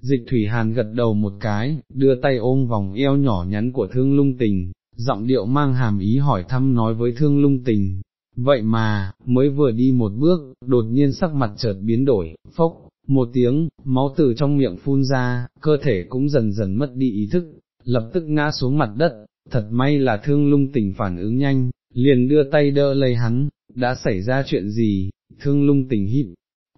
Dịch thủy hàn gật đầu một cái, đưa tay ôm vòng eo nhỏ nhắn của thương lung tình, giọng điệu mang hàm ý hỏi thăm nói với thương lung tình. Vậy mà, mới vừa đi một bước, đột nhiên sắc mặt chợt biến đổi, phốc, một tiếng, máu từ trong miệng phun ra, cơ thể cũng dần dần mất đi ý thức, lập tức ngã xuống mặt đất, thật may là thương lung tình phản ứng nhanh, liền đưa tay đỡ lấy hắn, đã xảy ra chuyện gì, thương lung tình hít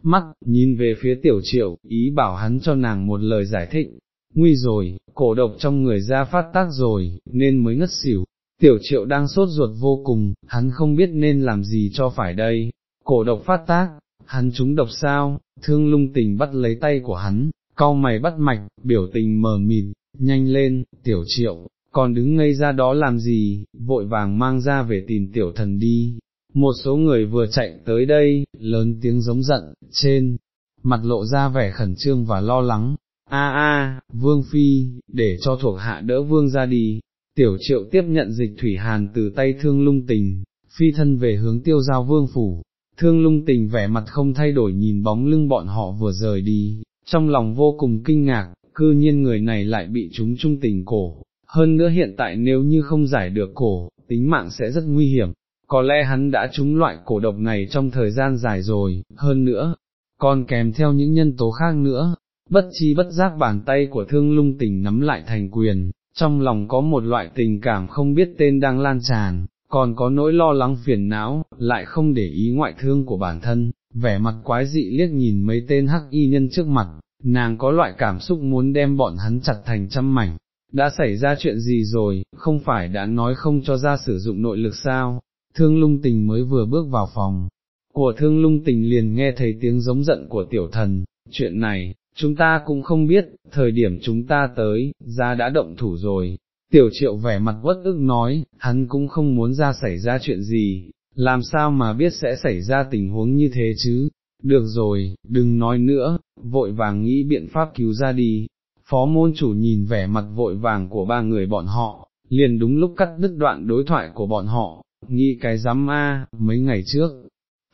mắt, nhìn về phía tiểu triệu, ý bảo hắn cho nàng một lời giải thích, nguy rồi, cổ độc trong người ra phát tác rồi, nên mới ngất xỉu. Tiểu triệu đang sốt ruột vô cùng, hắn không biết nên làm gì cho phải đây, cổ độc phát tác, hắn trúng độc sao, thương lung tình bắt lấy tay của hắn, cau mày bắt mạch, biểu tình mờ mịt, nhanh lên, tiểu triệu, còn đứng ngây ra đó làm gì, vội vàng mang ra về tìm tiểu thần đi. Một số người vừa chạy tới đây, lớn tiếng giống giận, trên, mặt lộ ra vẻ khẩn trương và lo lắng, a a, vương phi, để cho thuộc hạ đỡ vương ra đi, tiểu triệu tiếp nhận dịch thủy hàn từ tay thương lung tình, phi thân về hướng tiêu giao vương phủ, thương lung tình vẻ mặt không thay đổi nhìn bóng lưng bọn họ vừa rời đi, trong lòng vô cùng kinh ngạc, cư nhiên người này lại bị chúng trung tình cổ, hơn nữa hiện tại nếu như không giải được cổ, tính mạng sẽ rất nguy hiểm, có lẽ hắn đã trúng loại cổ độc này trong thời gian dài rồi, hơn nữa, còn kèm theo những nhân tố khác nữa, bất chi bất giác bàn tay của thương lung tình nắm lại thành quyền, trong lòng có một loại tình cảm không biết tên đang lan tràn, còn có nỗi lo lắng phiền não, lại không để ý ngoại thương của bản thân, vẻ mặt quái dị liếc nhìn mấy tên hắc y nhân trước mặt, nàng có loại cảm xúc muốn đem bọn hắn chặt thành trăm mảnh, đã xảy ra chuyện gì rồi, không phải đã nói không cho ra sử dụng nội lực sao, thương lung tình mới vừa bước vào phòng, của thương lung tình liền nghe thấy tiếng giống giận của tiểu thần, chuyện này, chúng ta cũng không biết, thời điểm chúng ta tới, ra đã động thủ rồi. Tiểu triệu vẻ mặt uất ức nói, hắn cũng không muốn ra xảy ra chuyện gì, làm sao mà biết sẽ xảy ra tình huống như thế chứ, được rồi, đừng nói nữa, vội vàng nghĩ biện pháp cứu ra đi, phó môn chủ nhìn vẻ mặt vội vàng của ba người bọn họ, liền đúng lúc cắt đứt đoạn đối thoại của bọn họ, nghĩ cái dám a, mấy ngày trước,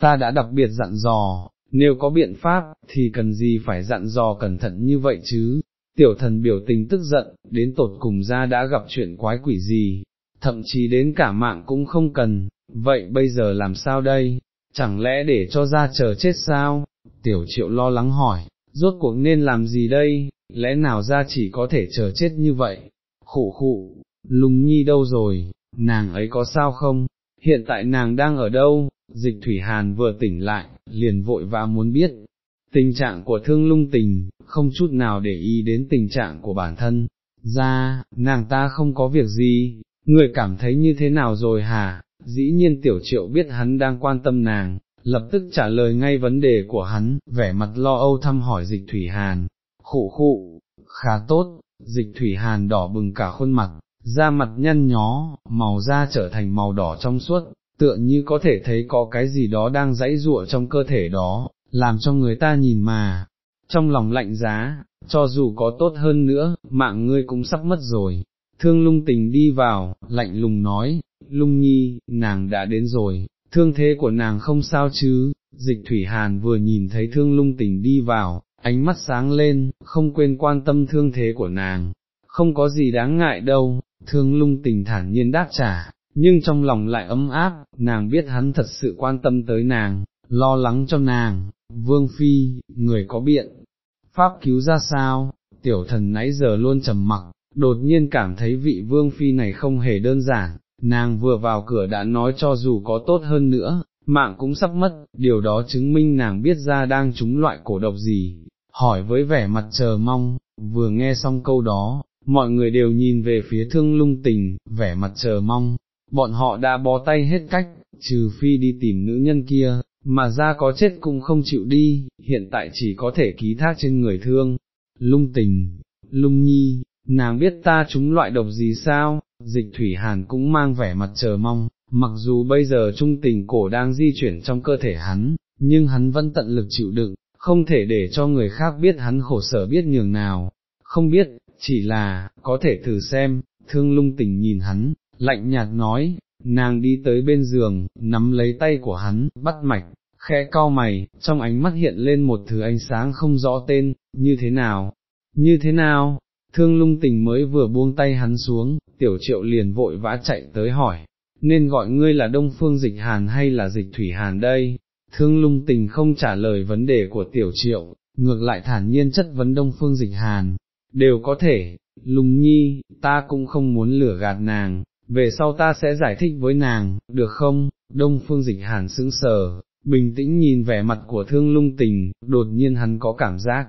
ta đã đặc biệt dặn dò, nếu có biện pháp, thì cần gì phải dặn dò cẩn thận như vậy chứ, tiểu thần biểu tình tức giận, đến tột cùng ra đã gặp chuyện quái quỷ gì, thậm chí đến cả mạng cũng không cần, vậy bây giờ làm sao đây, chẳng lẽ để cho ra chờ chết sao, tiểu triệu lo lắng hỏi, rốt cuộc nên làm gì đây, lẽ nào ra chỉ có thể chờ chết như vậy, khụ khụ, lùng nhi đâu rồi, nàng ấy có sao không, hiện tại nàng đang ở đâu, dịch thủy hàn vừa tỉnh lại, liền vội và muốn biết, tình trạng của thương lung tình, không chút nào để ý đến tình trạng của bản thân, ra, nàng ta không có việc gì, người cảm thấy như thế nào rồi hả, dĩ nhiên tiểu triệu biết hắn đang quan tâm nàng, lập tức trả lời ngay vấn đề của hắn, vẻ mặt lo âu thăm hỏi dịch thủy hàn, khụ khụ, khá tốt, dịch thủy hàn đỏ bừng cả khuôn mặt, da mặt nhăn nhó, màu da trở thành màu đỏ trong suốt, tựa như có thể thấy có cái gì đó đang dãy rụa trong cơ thể đó, làm cho người ta nhìn mà, trong lòng lạnh giá, cho dù có tốt hơn nữa, mạng ngươi cũng sắp mất rồi. Thương lung tình đi vào, lạnh lùng nói, lung nhi, nàng đã đến rồi, thương thế của nàng không sao chứ, dịch thủy hàn vừa nhìn thấy thương lung tình đi vào, ánh mắt sáng lên, không quên quan tâm thương thế của nàng, không có gì đáng ngại đâu, thương lung tình thản nhiên đáp trả, nhưng trong lòng lại ấm áp, nàng biết hắn thật sự quan tâm tới nàng, lo lắng cho nàng, vương phi, người có biện, pháp cứu ra sao, tiểu thần nãy giờ luôn trầm mặc, đột nhiên cảm thấy vị vương phi này không hề đơn giản, nàng vừa vào cửa đã nói cho dù có tốt hơn nữa, mạng cũng sắp mất, điều đó chứng minh nàng biết ra đang trúng loại cổ độc gì, hỏi với vẻ mặt chờ mong, vừa nghe xong câu đó, mọi người đều nhìn về phía thương lung tình, vẻ mặt chờ mong, bọn họ đã bó tay hết cách, trừ phi đi tìm nữ nhân kia, mà ra có chết cũng không chịu đi, hiện tại chỉ có thể ký thác trên người thương, lung tình, lung nhi, nàng biết ta chúng loại độc gì sao, dịch thủy hàn cũng mang vẻ mặt chờ mong, mặc dù bây giờ trung tình cổ đang di chuyển trong cơ thể hắn, nhưng hắn vẫn tận lực chịu đựng, không thể để cho người khác biết hắn khổ sở biết nhường nào, không biết, chỉ là, có thể thử xem, thương lung tình nhìn hắn, lạnh nhạt nói, nàng đi tới bên giường, nắm lấy tay của hắn, bắt mạch, khẽ cau mày, trong ánh mắt hiện lên một thứ ánh sáng không rõ tên, như thế nào, như thế nào, thương lung tình mới vừa buông tay hắn xuống, tiểu triệu liền vội vã chạy tới hỏi, nên gọi ngươi là đông phương dịch hàn hay là dịch thủy hàn đây, thương lung tình không trả lời vấn đề của tiểu triệu, ngược lại thản nhiên chất vấn đông phương dịch hàn, đều có thể, lùng nhi, ta cũng không muốn lửa gạt nàng, về sau ta sẽ giải thích với nàng, được không, đông phương dịch hàn sững sờ, bình tĩnh nhìn vẻ mặt của thương lung tình, đột nhiên hắn có cảm giác,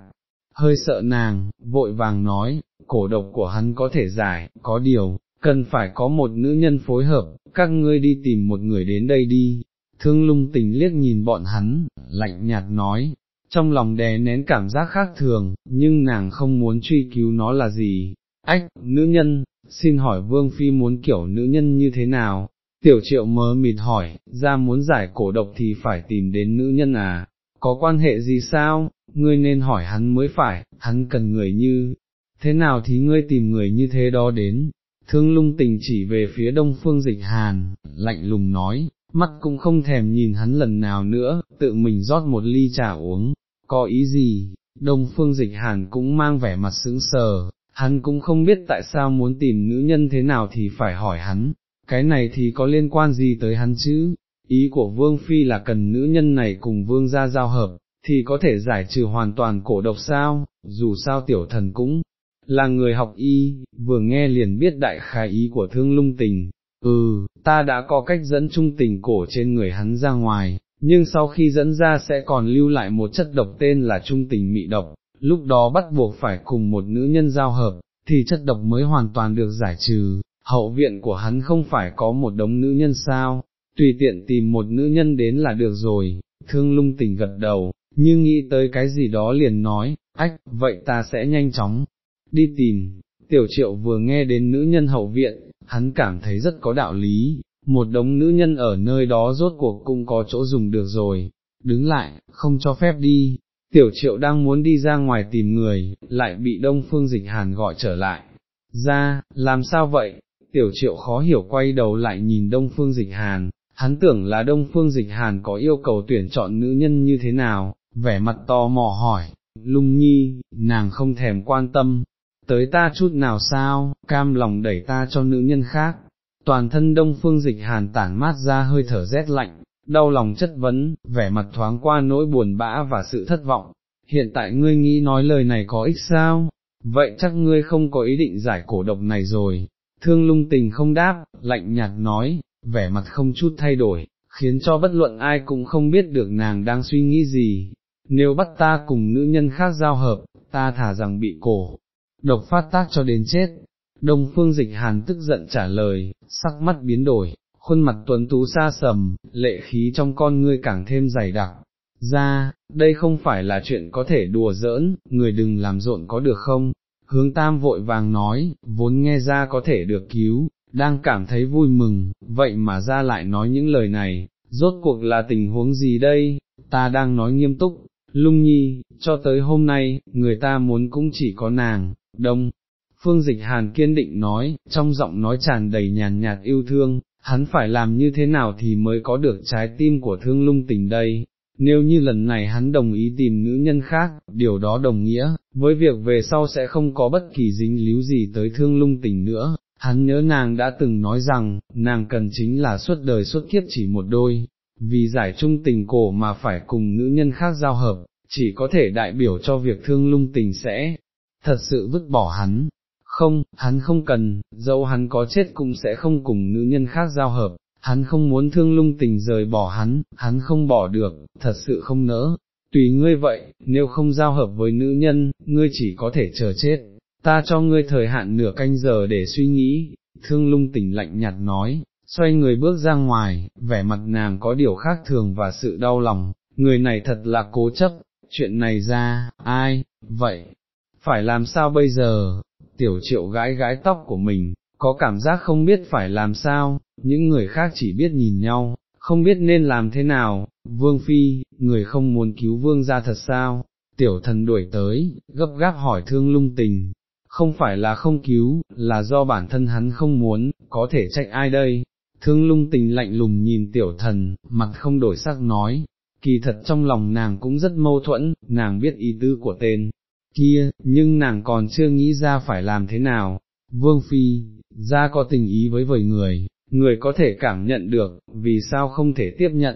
hơi sợ nàng, vội vàng nói, cổ độc của hắn có thể giải, có điều, cần phải có một nữ nhân phối hợp, các ngươi đi tìm một người đến đây đi. Thương lung tình liếc nhìn bọn hắn, lạnh nhạt nói, trong lòng đè nén cảm giác khác thường, nhưng nàng không muốn truy cứu nó là gì. Ách, nữ nhân, xin hỏi Vương Phi muốn kiểu nữ nhân như thế nào? Tiểu triệu mớ mịt hỏi, ra muốn giải cổ độc thì phải tìm đến nữ nhân à, có quan hệ gì sao, ngươi nên hỏi hắn mới phải, hắn cần người như, thế nào thì ngươi tìm người như thế đó đến, thương lung tình chỉ về phía đông phương dịch hàn, lạnh lùng nói, mắt cũng không thèm nhìn hắn lần nào nữa, tự mình rót một ly trà uống, có ý gì, đông phương dịch hàn cũng mang vẻ mặt sững sờ, hắn cũng không biết tại sao muốn tìm nữ nhân thế nào thì phải hỏi hắn, cái này thì có liên quan gì tới hắn chứ, ý của vương phi là cần nữ nhân này cùng vương gia giao hợp, thì có thể giải trừ hoàn toàn cổ độc sao, dù sao tiểu thần cũng là người học y, vừa nghe liền biết đại khái ý của thương lung tình, ừ, ta đã có cách dẫn trung tình cổ trên người hắn ra ngoài, nhưng sau khi dẫn ra sẽ còn lưu lại một chất độc tên là trung tình mị độc, lúc đó bắt buộc phải cùng một nữ nhân giao hợp, thì chất độc mới hoàn toàn được giải trừ, hậu viện của hắn không phải có một đống nữ nhân sao, tùy tiện tìm một nữ nhân đến là được rồi, thương lung tình gật đầu, nhưng nghĩ tới cái gì đó liền nói, ách, vậy ta sẽ nhanh chóng, đi tìm, tiểu triệu vừa nghe đến nữ nhân hậu viện, hắn cảm thấy rất có đạo lý, một đống nữ nhân ở nơi đó rốt cuộc cũng có chỗ dùng được rồi, đứng lại, không cho phép đi, tiểu triệu đang muốn đi ra ngoài tìm người, lại bị đông phương dịch hàn gọi trở lại, ra, làm sao vậy, tiểu triệu khó hiểu quay đầu lại nhìn đông phương dịch hàn, hắn tưởng là đông phương dịch hàn có yêu cầu tuyển chọn nữ nhân như thế nào, vẻ mặt to mò hỏi, lung nhi, nàng không thèm quan tâm, tới ta chút nào sao, cam lòng đẩy ta cho nữ nhân khác, toàn thân đông phương dịch hàn tản mát ra hơi thở rét lạnh, đau lòng chất vấn, vẻ mặt thoáng qua nỗi buồn bã và sự thất vọng, hiện tại ngươi nghĩ nói lời này có ích sao, vậy chắc ngươi không có ý định giải cổ độc này rồi, thương lung tình không đáp, lạnh nhạt nói, vẻ mặt không chút thay đổi, khiến cho bất luận ai cũng không biết được nàng đang suy nghĩ gì, nếu bắt ta cùng nữ nhân khác giao hợp, ta thả rằng bị cổ, độc phát tác cho đến chết. Đông phương dịch hàn tức giận trả lời, sắc mắt biến đổi, khuôn mặt tuấn tú xa sầm, lệ khí trong con ngươi càng thêm dày đặc. Ra, đây không phải là chuyện có thể đùa giỡn, người đừng làm rộn có được không? Hướng tam vội vàng nói, vốn nghe ra có thể được cứu, đang cảm thấy vui mừng, vậy mà ra lại nói những lời này, rốt cuộc là tình huống gì đây, ta đang nói nghiêm túc, lung nhi, cho tới hôm nay, người ta muốn cũng chỉ có nàng, đông. Phương Dịch Hàn kiên định nói, trong giọng nói tràn đầy nhàn nhạt yêu thương, hắn phải làm như thế nào thì mới có được trái tim của thương lung tình đây, nếu như lần này hắn đồng ý tìm nữ nhân khác, điều đó đồng nghĩa, với việc về sau sẽ không có bất kỳ dính líu gì tới thương lung tình nữa, hắn nhớ nàng đã từng nói rằng, nàng cần chính là suốt đời suốt kiếp chỉ một đôi, vì giải trung tình cổ mà phải cùng nữ nhân khác giao hợp, chỉ có thể đại biểu cho việc thương lung tình sẽ thật sự vứt bỏ hắn. Không, hắn không cần, dẫu hắn có chết cũng sẽ không cùng nữ nhân khác giao hợp, hắn không muốn thương lung tình rời bỏ hắn, hắn không bỏ được, thật sự không nỡ, tùy ngươi vậy, nếu không giao hợp với nữ nhân, ngươi chỉ có thể chờ chết, ta cho ngươi thời hạn nửa canh giờ để suy nghĩ, thương lung tình lạnh nhạt nói, xoay người bước ra ngoài, vẻ mặt nàng có điều khác thường và sự đau lòng, người này thật là cố chấp, chuyện này ra, ai, vậy, phải làm sao bây giờ, tiểu triệu gái gái tóc của mình, có cảm giác không biết phải làm sao, những người khác chỉ biết nhìn nhau, không biết nên làm thế nào, vương phi, người không muốn cứu vương ra thật sao, tiểu thần đuổi tới, gấp gáp hỏi thương lung tình, không phải là không cứu, là do bản thân hắn không muốn, có thể trách ai đây, thương lung tình lạnh lùng nhìn tiểu thần, mặt không đổi sắc nói, kỳ thật trong lòng nàng cũng rất mâu thuẫn, nàng biết ý tư của tên kia, nhưng nàng còn chưa nghĩ ra phải làm thế nào, vương phi, ra có tình ý với vời người, người có thể cảm nhận được, vì sao không thể tiếp nhận,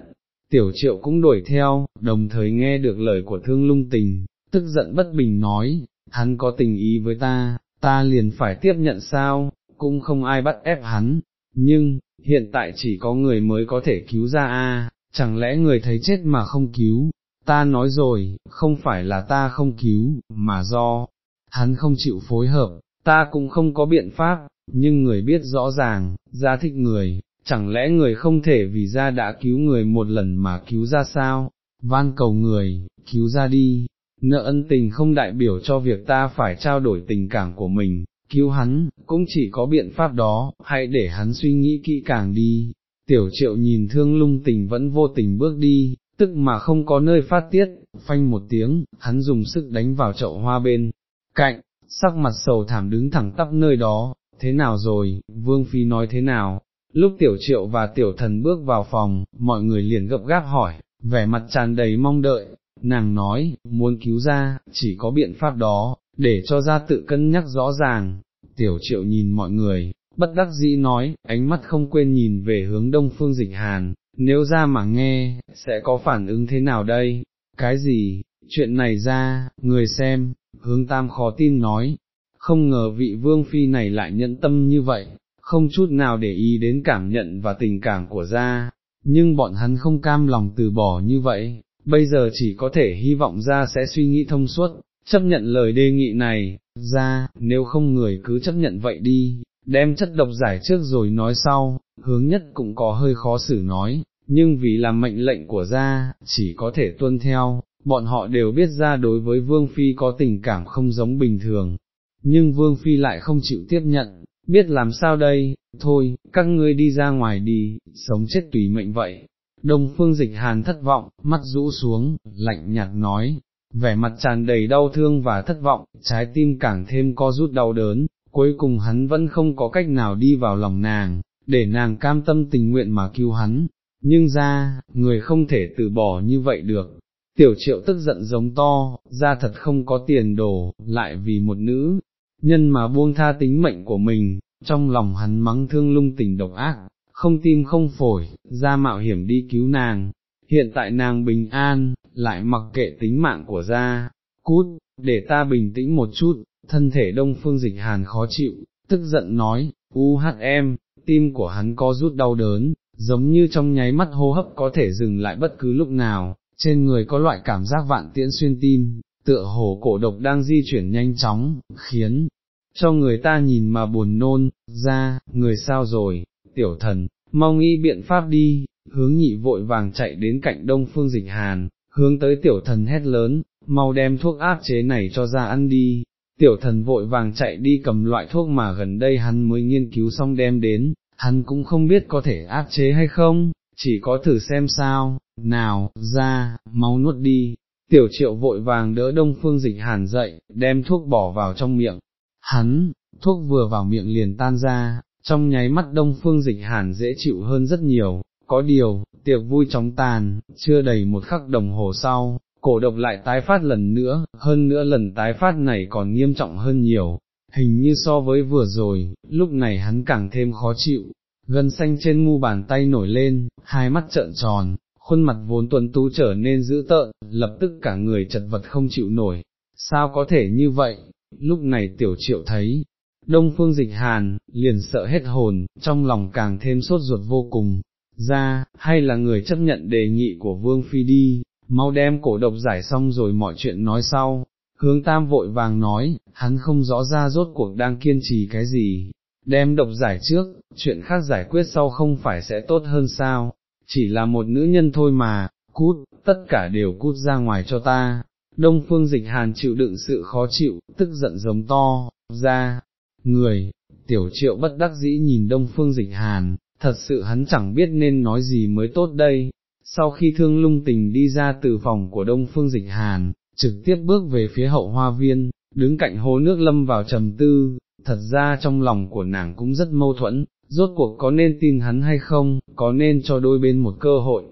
tiểu triệu cũng đuổi theo, đồng thời nghe được lời của thương lung tình, tức giận bất bình nói, hắn có tình ý với ta, ta liền phải tiếp nhận sao, cũng không ai bắt ép hắn, nhưng, hiện tại chỉ có người mới có thể cứu ra a, chẳng lẽ người thấy chết mà không cứu, ta nói rồi, không phải là ta không cứu, mà do, hắn không chịu phối hợp, ta cũng không có biện pháp, nhưng người biết rõ ràng, ra thích người, chẳng lẽ người không thể vì ra đã cứu người một lần mà cứu ra sao, van cầu người, cứu ra đi, nợ ân tình không đại biểu cho việc ta phải trao đổi tình cảm của mình, cứu hắn, cũng chỉ có biện pháp đó, hãy để hắn suy nghĩ kỹ càng đi. Tiểu triệu nhìn thương lung tình vẫn vô tình bước đi, tức mà không có nơi phát tiết, phanh một tiếng, hắn dùng sức đánh vào chậu hoa bên, cạnh, sắc mặt sầu thảm đứng thẳng tắp nơi đó, thế nào rồi, Vương Phi nói thế nào, lúc tiểu triệu và tiểu thần bước vào phòng, mọi người liền gập gáp hỏi, vẻ mặt tràn đầy mong đợi, nàng nói, muốn cứu ra, chỉ có biện pháp đó, để cho ra tự cân nhắc rõ ràng, tiểu triệu nhìn mọi người, bất đắc dĩ nói, ánh mắt không quên nhìn về hướng đông phương dịch hàn, nếu ra mà nghe, sẽ có phản ứng thế nào đây, cái gì, chuyện này ra, người xem, hướng tam khó tin nói, không ngờ vị vương phi này lại nhận tâm như vậy, không chút nào để ý đến cảm nhận và tình cảm của gia, nhưng bọn hắn không cam lòng từ bỏ như vậy, bây giờ chỉ có thể hy vọng gia sẽ suy nghĩ thông suốt, chấp nhận lời đề nghị này, gia nếu không người cứ chấp nhận vậy đi, đem chất độc giải trước rồi nói sau, hướng nhất cũng có hơi khó xử nói, nhưng vì là mệnh lệnh của gia, chỉ có thể tuân theo, bọn họ đều biết ra đối với Vương Phi có tình cảm không giống bình thường, nhưng Vương Phi lại không chịu tiếp nhận, biết làm sao đây, thôi, các ngươi đi ra ngoài đi, sống chết tùy mệnh vậy. Đông phương dịch hàn thất vọng, mắt rũ xuống, lạnh nhạt nói, vẻ mặt tràn đầy đau thương và thất vọng, trái tim càng thêm co rút đau đớn, cuối cùng hắn vẫn không có cách nào đi vào lòng nàng, để nàng cam tâm tình nguyện mà cứu hắn, nhưng ra, người không thể từ bỏ như vậy được. Tiểu triệu tức giận giống to, ra thật không có tiền đồ, lại vì một nữ, nhân mà buông tha tính mệnh của mình, trong lòng hắn mắng thương lung tình độc ác, không tim không phổi, ra mạo hiểm đi cứu nàng, hiện tại nàng bình an, lại mặc kệ tính mạng của gia, cút, để ta bình tĩnh một chút, thân thể đông phương dịch hàn khó chịu, tức giận nói, u hát em, tim của hắn có rút đau đớn, giống như trong nháy mắt hô hấp có thể dừng lại bất cứ lúc nào, trên người có loại cảm giác vạn tiễn xuyên tim, tựa hồ cổ độc đang di chuyển nhanh chóng, khiến cho người ta nhìn mà buồn nôn, ra, người sao rồi, tiểu thần, mau nghĩ biện pháp đi, hướng nhị vội vàng chạy đến cạnh đông phương dịch hàn, hướng tới tiểu thần hét lớn, mau đem thuốc áp chế này cho ra ăn đi, tiểu thần vội vàng chạy đi cầm loại thuốc mà gần đây hắn mới nghiên cứu xong đem đến, hắn cũng không biết có thể áp chế hay không, chỉ có thử xem sao, nào, ra, máu nuốt đi, tiểu triệu vội vàng đỡ đông phương dịch hàn dậy, đem thuốc bỏ vào trong miệng, hắn, thuốc vừa vào miệng liền tan ra, trong nháy mắt đông phương dịch hàn dễ chịu hơn rất nhiều, có điều, tiệc vui chóng tàn, chưa đầy một khắc đồng hồ sau, cổ độc lại tái phát lần nữa, hơn nữa lần tái phát này còn nghiêm trọng hơn nhiều, hình như so với vừa rồi, lúc này hắn càng thêm khó chịu, gân xanh trên mu bàn tay nổi lên, hai mắt trợn tròn, khuôn mặt vốn tuấn tú trở nên dữ tợn, lập tức cả người chật vật không chịu nổi, sao có thể như vậy, lúc này tiểu triệu thấy, đông phương dịch hàn, liền sợ hết hồn, trong lòng càng thêm sốt ruột vô cùng, ra, hay là người chấp nhận đề nghị của vương phi đi, mau đem cổ độc giải xong rồi mọi chuyện nói sau. Hướng tam vội vàng nói, hắn không rõ ra rốt cuộc đang kiên trì cái gì, đem độc giải trước, chuyện khác giải quyết sau không phải sẽ tốt hơn sao, chỉ là một nữ nhân thôi mà, cút, tất cả đều cút ra ngoài cho ta. Đông phương dịch hàn chịu đựng sự khó chịu, tức giận giống to, ra, người, tiểu triệu bất đắc dĩ nhìn đông phương dịch hàn, thật sự hắn chẳng biết nên nói gì mới tốt đây. Sau khi thương lung tình đi ra từ phòng của đông phương dịch hàn, trực tiếp bước về phía hậu hoa viên, đứng cạnh hồ nước lâm vào trầm tư, thật ra trong lòng của nàng cũng rất mâu thuẫn, rốt cuộc có nên tin hắn hay không, có nên cho đôi bên một cơ hội.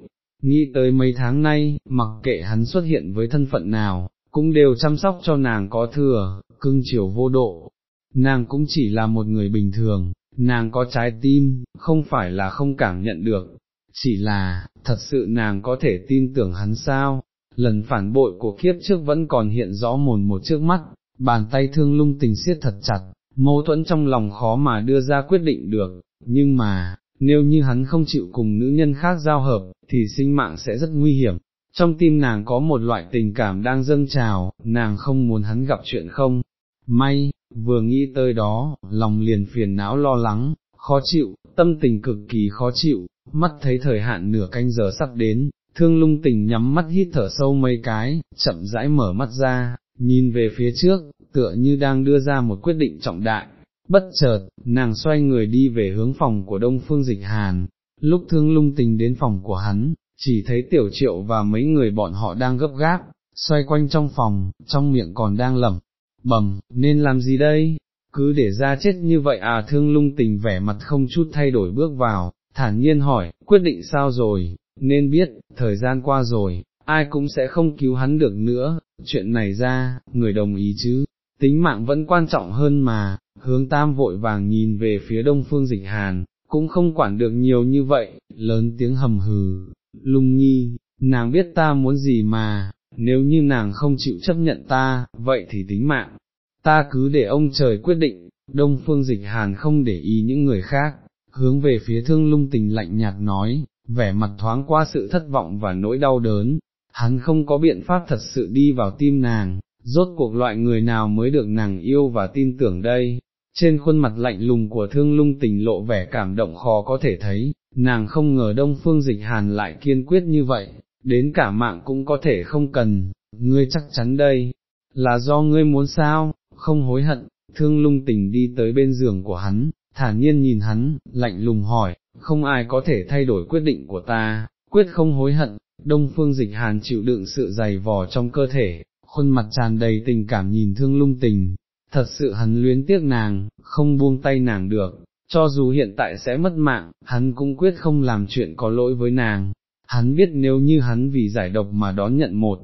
Nghĩ tới mấy tháng nay, mặc kệ hắn xuất hiện với thân phận nào, cũng đều chăm sóc cho nàng có thừa, cưng chiều vô độ. Nàng cũng chỉ là một người bình thường, nàng có trái tim, không phải là không cảm nhận được, chỉ là, thật sự nàng có thể tin tưởng hắn sao, lần phản bội của kiếp trước vẫn còn hiện rõ mồn một trước mắt, bàn tay thương lung tình siết thật chặt, mâu thuẫn trong lòng khó mà đưa ra quyết định được, nhưng mà, nếu như hắn không chịu cùng nữ nhân khác giao hợp, thì sinh mạng sẽ rất nguy hiểm. Trong tim nàng có một loại tình cảm đang dâng trào, nàng không muốn hắn gặp chuyện không, may, vừa nghĩ tới đó, lòng liền phiền não lo lắng, khó chịu, tâm tình cực kỳ khó chịu, mắt thấy thời hạn nửa canh giờ sắp đến, thương lung tình nhắm mắt hít thở sâu mấy cái, chậm rãi mở mắt ra, nhìn về phía trước, tựa như đang đưa ra một quyết định trọng đại. Bất chợt, nàng xoay người đi về hướng phòng của Đông Phương Dịch Hàn, lúc thương lung tình đến phòng của hắn, chỉ thấy tiểu triệu và mấy người bọn họ đang gấp gáp, xoay quanh trong phòng, trong miệng còn đang lẩm bầm, nên làm gì đây, cứ để ra chết như vậy à thương lung tình vẻ mặt không chút thay đổi bước vào, thản nhiên hỏi, quyết định sao rồi, nên biết, thời gian qua rồi, ai cũng sẽ không cứu hắn được nữa, chuyện này ra, người đồng ý chứ, tính mạng vẫn quan trọng hơn mà, hướng tam vội vàng nhìn về phía đông phương dịch hàn, cũng không quản được nhiều như vậy, lớn tiếng hầm hừ, lung nhi, nàng biết ta muốn gì mà, nếu như nàng không chịu chấp nhận ta, vậy thì tính mạng, ta cứ để ông trời quyết định, đông phương dịch hàn không để ý những người khác, hướng về phía thương lung tình lạnh nhạt nói, vẻ mặt thoáng qua sự thất vọng và nỗi đau đớn, hắn không có biện pháp thật sự đi vào tim nàng, rốt cuộc loại người nào mới được nàng yêu và tin tưởng đây, trên khuôn mặt lạnh lùng của thương lung tình lộ vẻ cảm động khó có thể thấy, nàng không ngờ đông phương dịch hàn lại kiên quyết như vậy, đến cả mạng cũng có thể không cần, ngươi chắc chắn đây, là do ngươi muốn sao, không hối hận, thương lung tình đi tới bên giường của hắn, thản nhiên nhìn hắn, lạnh lùng hỏi, không ai có thể thay đổi quyết định của ta, quyết không hối hận, đông phương dịch hàn chịu đựng sự dày vò trong cơ thể, khuôn mặt tràn đầy tình cảm nhìn thương lung tình, thật sự hắn luyến tiếc nàng, không buông tay nàng được, cho dù hiện tại sẽ mất mạng, hắn cũng quyết không làm chuyện có lỗi với nàng, hắn biết nếu như hắn vì giải độc mà đón nhận một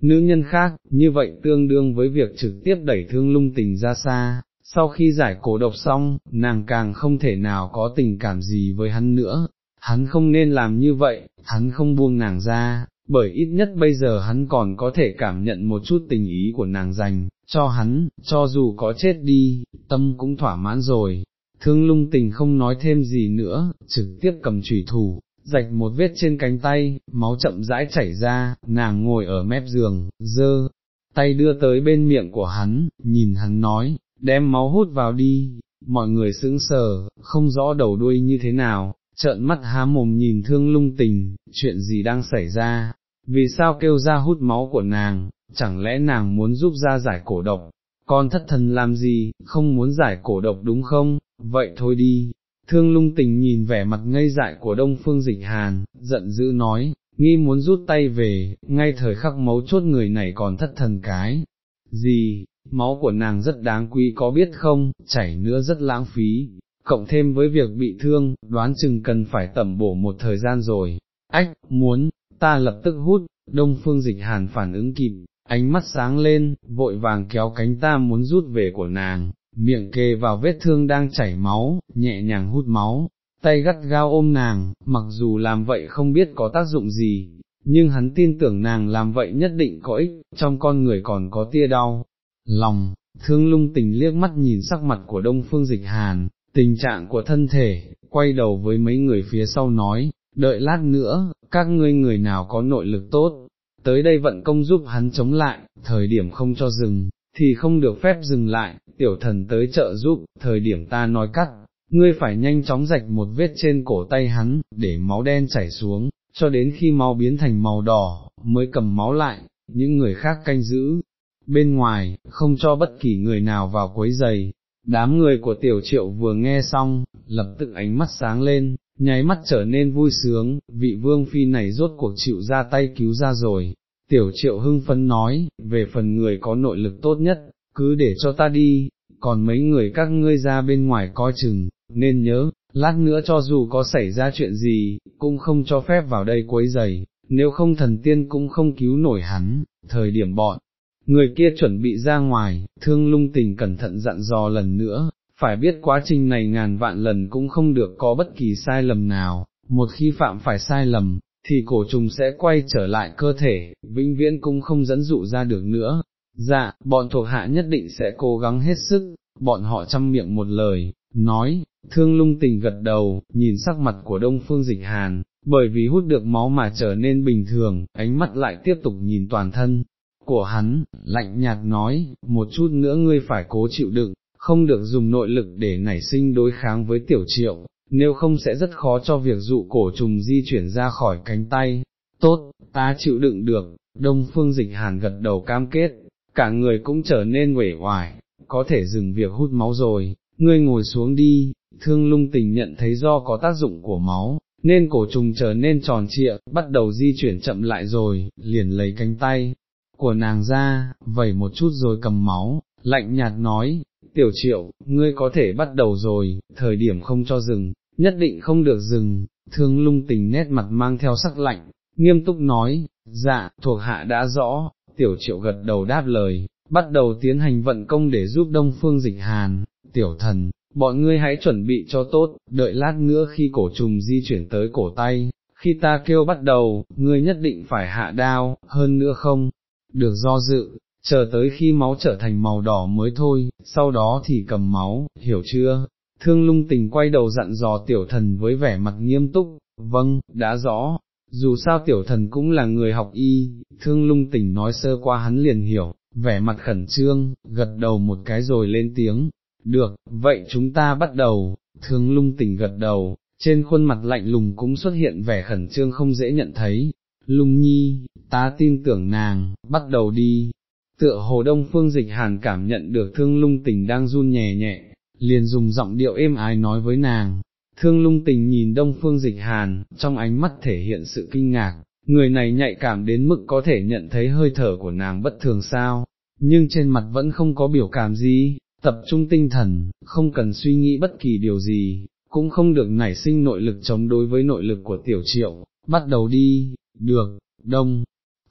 nữ nhân khác, như vậy tương đương với việc trực tiếp đẩy thương lung tình ra xa, sau khi giải cổ độc xong, nàng càng không thể nào có tình cảm gì với hắn nữa, hắn không nên làm như vậy, hắn không buông nàng ra, bởi ít nhất bây giờ hắn còn có thể cảm nhận một chút tình ý của nàng dành, cho hắn, cho dù có chết đi, tâm cũng thỏa mãn rồi. Thương lung tình không nói thêm gì nữa, trực tiếp cầm chủy thủ, rạch một vết trên cánh tay, máu chậm rãi chảy ra, nàng ngồi ở mép giường, dơ, tay đưa tới bên miệng của hắn, nhìn hắn nói, đem máu hút vào đi, mọi người sững sờ, không rõ đầu đuôi như thế nào, trợn mắt há mồm nhìn thương lung tình, chuyện gì đang xảy ra, vì sao kêu ra hút máu của nàng, chẳng lẽ nàng muốn giúp ra giải cổ độc, con thất thần làm gì, không muốn giải cổ độc đúng không, vậy thôi đi. Thương lung tình nhìn vẻ mặt ngây dại của đông phương dịch hàn, giận dữ nói, nghi muốn rút tay về, ngay thời khắc mấu chốt người này còn thất thần cái. Gì, máu của nàng rất đáng quý có biết không, chảy nữa rất lãng phí, cộng thêm với việc bị thương, đoán chừng cần phải tẩm bổ một thời gian rồi. Ách, muốn, ta lập tức hút, đông phương dịch hàn phản ứng kịp, ánh mắt sáng lên, vội vàng kéo cánh ta muốn rút về của nàng, miệng kề vào vết thương đang chảy máu, nhẹ nhàng hút máu, tay gắt gao ôm nàng, mặc dù làm vậy không biết có tác dụng gì, nhưng hắn tin tưởng nàng làm vậy nhất định có ích, trong con người còn có tia đau, lòng, thương lung tình liếc mắt nhìn sắc mặt của đông phương dịch hàn, tình trạng của thân thể, quay đầu với mấy người phía sau nói, đợi lát nữa, các ngươi người nào có nội lực tốt, tới đây vận công giúp hắn chống lại, thời điểm không cho dừng, thì không được phép dừng lại, tiểu thần tới trợ giúp, thời điểm ta nói cắt, ngươi phải nhanh chóng rạch một vết trên cổ tay hắn, để máu đen chảy xuống, cho đến khi máu biến thành màu đỏ, mới cầm máu lại, những người khác canh giữ. Bên ngoài, không cho bất kỳ người nào vào quấy giày, đám người của tiểu triệu vừa nghe xong, lập tức ánh mắt sáng lên, nháy mắt trở nên vui sướng, vị vương phi này rốt cuộc chịu ra tay cứu ra rồi. Tiểu triệu hưng phấn nói, về phần người có nội lực tốt nhất, cứ để cho ta đi, còn mấy người các ngươi ra bên ngoài coi chừng, nên nhớ, lát nữa cho dù có xảy ra chuyện gì, cũng không cho phép vào đây quấy giày, nếu không thần tiên cũng không cứu nổi hắn, thời điểm bọn. Người kia chuẩn bị ra ngoài, thương lung tình cẩn thận dặn dò lần nữa, phải biết quá trình này ngàn vạn lần cũng không được có bất kỳ sai lầm nào, một khi phạm phải sai lầm, thì cổ trùng sẽ quay trở lại cơ thể, vĩnh viễn cũng không dẫn dụ ra được nữa. Dạ, bọn thuộc hạ nhất định sẽ cố gắng hết sức, bọn họ chăm miệng một lời, nói, thương lung tình gật đầu, nhìn sắc mặt của đông phương dịch hàn, bởi vì hút được máu mà trở nên bình thường, ánh mắt lại tiếp tục nhìn toàn thân của hắn, lạnh nhạt nói, một chút nữa ngươi phải cố chịu đựng, không được dùng nội lực để nảy sinh đối kháng với tiểu triệu, nếu không sẽ rất khó cho việc dụ cổ trùng di chuyển ra khỏi cánh tay. Tốt, ta chịu đựng được, đông phương dịch hàn gật đầu cam kết, cả người cũng trở nên uể oải, có thể dừng việc hút máu rồi, ngươi ngồi xuống đi, thương lung tình nhận thấy do có tác dụng của máu, nên cổ trùng trở nên tròn trịa, bắt đầu di chuyển chậm lại rồi, liền lấy cánh tay của nàng ra, vẩy một chút rồi cầm máu, lạnh nhạt nói, tiểu triệu, ngươi có thể bắt đầu rồi, thời điểm không cho dừng, nhất định không được dừng, thương lung tình nét mặt mang theo sắc lạnh, nghiêm túc nói, dạ, thuộc hạ đã rõ, tiểu triệu gật đầu đáp lời, bắt đầu tiến hành vận công để giúp đông phương dịch hàn, tiểu thần, bọn ngươi hãy chuẩn bị cho tốt, đợi lát nữa khi cổ trùng di chuyển tới cổ tay, khi ta kêu bắt đầu, ngươi nhất định phải hạ đao, hơn nữa không, được do dự, chờ tới khi máu trở thành màu đỏ mới thôi, sau đó thì cầm máu, hiểu chưa? Thương lung tình quay đầu dặn dò tiểu thần với vẻ mặt nghiêm túc, vâng, đã rõ, dù sao tiểu thần cũng là người học y, thương lung tình nói sơ qua hắn liền hiểu, vẻ mặt khẩn trương, gật đầu một cái rồi lên tiếng, được, vậy chúng ta bắt đầu, thương lung tỉnh gật đầu, trên khuôn mặt lạnh lùng cũng xuất hiện vẻ khẩn trương không dễ nhận thấy, lung nhi, ta tin tưởng nàng, bắt đầu đi. Tựa hồ đông phương dịch hàn cảm nhận được thương lung tình đang run nhẹ nhẹ, liền dùng giọng điệu êm ái nói với nàng, thương lung tình nhìn đông phương dịch hàn, trong ánh mắt thể hiện sự kinh ngạc, người này nhạy cảm đến mức có thể nhận thấy hơi thở của nàng bất thường sao, nhưng trên mặt vẫn không có biểu cảm gì, tập trung tinh thần, không cần suy nghĩ bất kỳ điều gì, cũng không được nảy sinh nội lực chống đối với nội lực của tiểu triệu, bắt đầu đi, được, đông,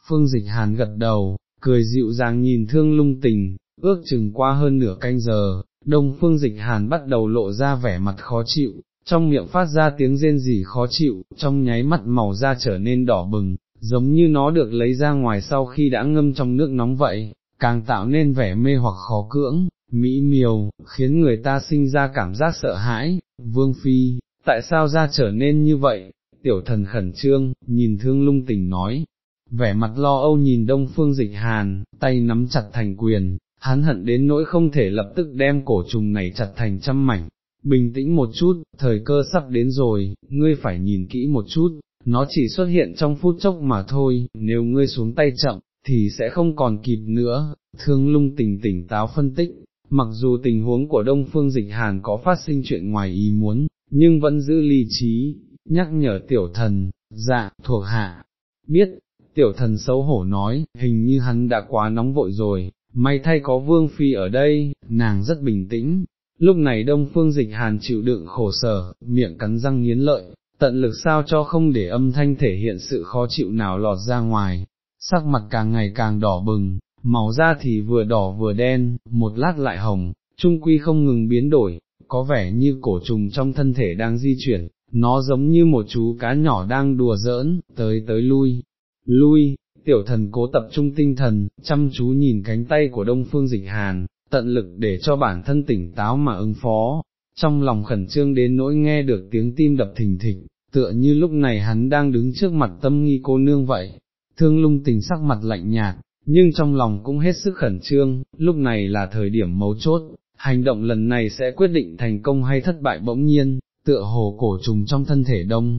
phương dịch hàn gật đầu, cười dịu dàng nhìn thương lung tình, ước chừng qua hơn nửa canh giờ, đông phương dịch hàn bắt đầu lộ ra vẻ mặt khó chịu, trong miệng phát ra tiếng rên rỉ khó chịu, trong nháy mắt màu da trở nên đỏ bừng, giống như nó được lấy ra ngoài sau khi đã ngâm trong nước nóng vậy, càng tạo nên vẻ mê hoặc khó cưỡng, mỹ miều, khiến người ta sinh ra cảm giác sợ hãi, vương phi, tại sao da trở nên như vậy, tiểu thần khẩn trương, nhìn thương lung tình nói, vẻ mặt lo âu nhìn đông phương dịch hàn, tay nắm chặt thành quyền, hắn hận đến nỗi không thể lập tức đem cổ trùng này chặt thành trăm mảnh, bình tĩnh một chút, thời cơ sắp đến rồi, ngươi phải nhìn kỹ một chút, nó chỉ xuất hiện trong phút chốc mà thôi, nếu ngươi xuống tay chậm, thì sẽ không còn kịp nữa, thương lung tỉnh tỉnh táo phân tích, mặc dù tình huống của Đông Phương Dịch Hàn có phát sinh chuyện ngoài ý muốn, nhưng vẫn giữ lý trí, nhắc nhở tiểu thần, dạ, thuộc hạ, biết, tiểu thần xấu hổ nói, hình như hắn đã quá nóng vội rồi, may thay có Vương Phi ở đây, nàng rất bình tĩnh, Lúc này đông phương dịch hàn chịu đựng khổ sở, miệng cắn răng nghiến lợi, tận lực sao cho không để âm thanh thể hiện sự khó chịu nào lọt ra ngoài, sắc mặt càng ngày càng đỏ bừng, màu da thì vừa đỏ vừa đen, một lát lại hồng, trung quy không ngừng biến đổi, có vẻ như cổ trùng trong thân thể đang di chuyển, nó giống như một chú cá nhỏ đang đùa giỡn, tới tới lui, lui, tiểu thần cố tập trung tinh thần, chăm chú nhìn cánh tay của đông phương dịch hàn, tận lực để cho bản thân tỉnh táo mà ứng phó, trong lòng khẩn trương đến nỗi nghe được tiếng tim đập thình thịch, tựa như lúc này hắn đang đứng trước mặt tâm nghi cô nương vậy, thương lung tình sắc mặt lạnh nhạt, nhưng trong lòng cũng hết sức khẩn trương, lúc này là thời điểm mấu chốt, hành động lần này sẽ quyết định thành công hay thất bại bỗng nhiên, tựa hồ cổ trùng trong thân thể đông.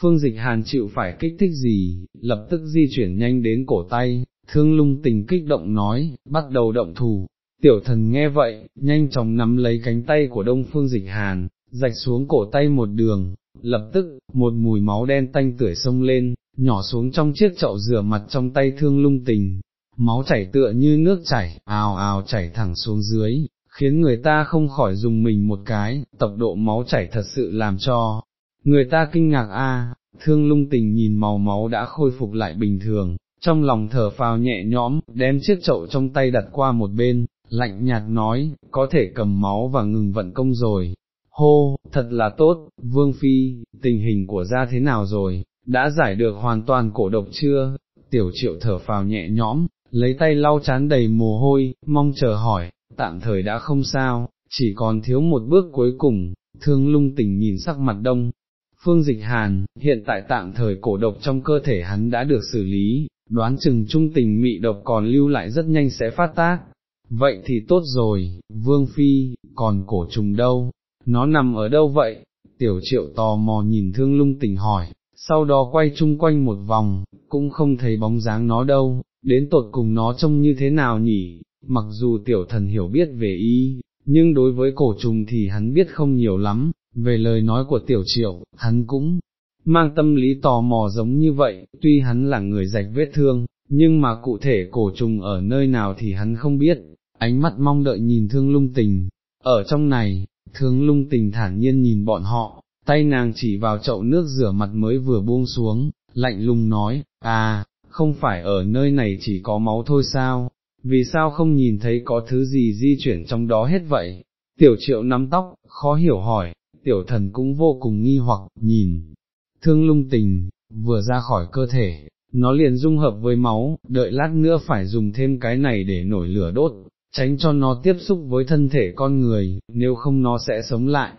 Phương dịch hàn chịu phải kích thích gì, lập tức di chuyển nhanh đến cổ tay, thương lung tình kích động nói, bắt đầu động thủ, Tiểu thần nghe vậy, nhanh chóng nắm lấy cánh tay của đông phương dịch hàn, rạch xuống cổ tay một đường, lập tức, một mùi máu đen tanh tưởi sông lên, nhỏ xuống trong chiếc chậu rửa mặt trong tay thương lung tình, máu chảy tựa như nước chảy, ào ào chảy thẳng xuống dưới, khiến người ta không khỏi dùng mình một cái, tốc độ máu chảy thật sự làm cho người ta kinh ngạc a. thương lung tình nhìn màu máu đã khôi phục lại bình thường, trong lòng thở phào nhẹ nhõm, đem chiếc chậu trong tay đặt qua một bên, lạnh nhạt nói, có thể cầm máu và ngừng vận công rồi. Hô, thật là tốt, Vương Phi, tình hình của gia thế nào rồi, đã giải được hoàn toàn cổ độc chưa? Tiểu triệu thở phào nhẹ nhõm, lấy tay lau chán đầy mồ hôi, mong chờ hỏi, tạm thời đã không sao, chỉ còn thiếu một bước cuối cùng, thương lung tình nhìn sắc mặt đông. Phương Dịch Hàn, hiện tại tạm thời cổ độc trong cơ thể hắn đã được xử lý, đoán chừng trung tình mị độc còn lưu lại rất nhanh sẽ phát tác, vậy thì tốt rồi, vương phi, còn cổ trùng đâu, nó nằm ở đâu vậy, tiểu triệu tò mò nhìn thương lung tình hỏi, sau đó quay chung quanh một vòng, cũng không thấy bóng dáng nó đâu, đến tột cùng nó trông như thế nào nhỉ, mặc dù tiểu thần hiểu biết về y, nhưng đối với cổ trùng thì hắn biết không nhiều lắm, về lời nói của tiểu triệu, hắn cũng mang tâm lý tò mò giống như vậy, tuy hắn là người rạch vết thương, nhưng mà cụ thể cổ trùng ở nơi nào thì hắn không biết, ánh mắt mong đợi nhìn thương lung tình, ở trong này, thương lung tình thản nhiên nhìn bọn họ, tay nàng chỉ vào chậu nước rửa mặt mới vừa buông xuống, lạnh lùng nói, à, không phải ở nơi này chỉ có máu thôi sao, vì sao không nhìn thấy có thứ gì di chuyển trong đó hết vậy, tiểu triệu nắm tóc, khó hiểu hỏi, tiểu thần cũng vô cùng nghi hoặc, nhìn, thương lung tình, vừa ra khỏi cơ thể, nó liền dung hợp với máu, đợi lát nữa phải dùng thêm cái này để nổi lửa đốt, tránh cho nó tiếp xúc với thân thể con người, nếu không nó sẽ sống lại.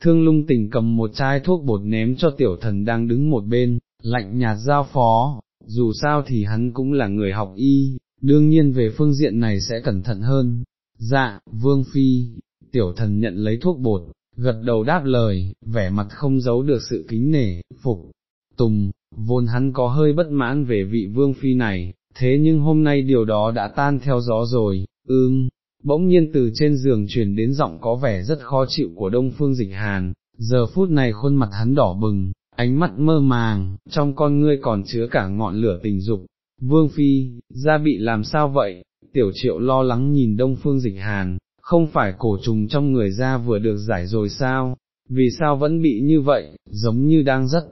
Thương lung tình cầm một chai thuốc bột ném cho tiểu thần đang đứng một bên, lạnh nhạt giao phó, dù sao thì hắn cũng là người học y, đương nhiên về phương diện này sẽ cẩn thận hơn. Dạ, Vương Phi, tiểu thần nhận lấy thuốc bột, gật đầu đáp lời, vẻ mặt không giấu được sự kính nể, phục, tùng, vốn hắn có hơi bất mãn về vị Vương Phi này, thế nhưng hôm nay điều đó đã tan theo gió rồi, ưm, bỗng nhiên từ trên giường truyền đến giọng có vẻ rất khó chịu của Đông Phương Dịch Hàn, giờ phút này khuôn mặt hắn đỏ bừng, ánh mắt mơ màng, trong con ngươi còn chứa cả ngọn lửa tình dục. Vương Phi, ra bị làm sao vậy? Tiểu triệu lo lắng nhìn Đông Phương Dịch Hàn, không phải cổ trùng trong người ra vừa được giải rồi sao? Vì sao vẫn bị như vậy, giống như đang rất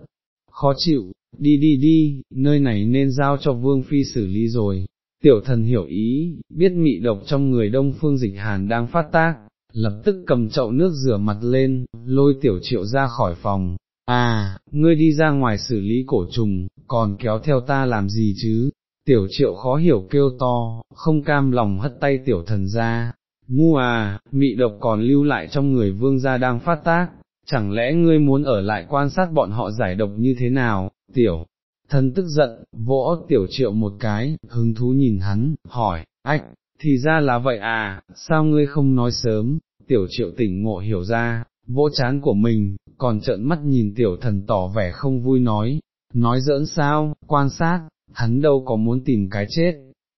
khó chịu, đi đi đi, nơi này nên giao cho Vương Phi xử lý rồi. Tiểu thần hiểu ý, biết mị độc trong người Đông Phương Dịch Hàn đang phát tác, lập tức cầm chậu nước rửa mặt lên, lôi tiểu triệu ra khỏi phòng, à, ngươi đi ra ngoài xử lý cổ trùng, còn kéo theo ta làm gì chứ, tiểu triệu khó hiểu kêu to, không cam lòng hất tay tiểu thần ra, ngu à, mị độc còn lưu lại trong người vương gia đang phát tác, chẳng lẽ ngươi muốn ở lại quan sát bọn họ giải độc như thế nào, tiểu. Thần tức giận, vỗ tiểu triệu một cái, hứng thú nhìn hắn, hỏi, ách, thì ra là vậy à, sao ngươi không nói sớm, tiểu triệu tỉnh ngộ hiểu ra, vỗ chán của mình, còn trợn mắt nhìn tiểu thần tỏ vẻ không vui nói, nói giỡn sao, quan sát, hắn đâu có muốn tìm cái chết.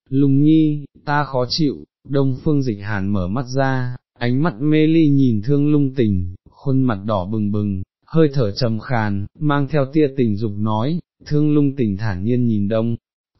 Lùng nhi, ta khó chịu, đông phương dịch hàn mở mắt ra, ánh mắt mê ly nhìn thương lung tình, khuôn mặt đỏ bừng bừng, hơi thở trầm khàn, mang theo tia tình dục nói, thương lung tình thản nhiên nhìn đông,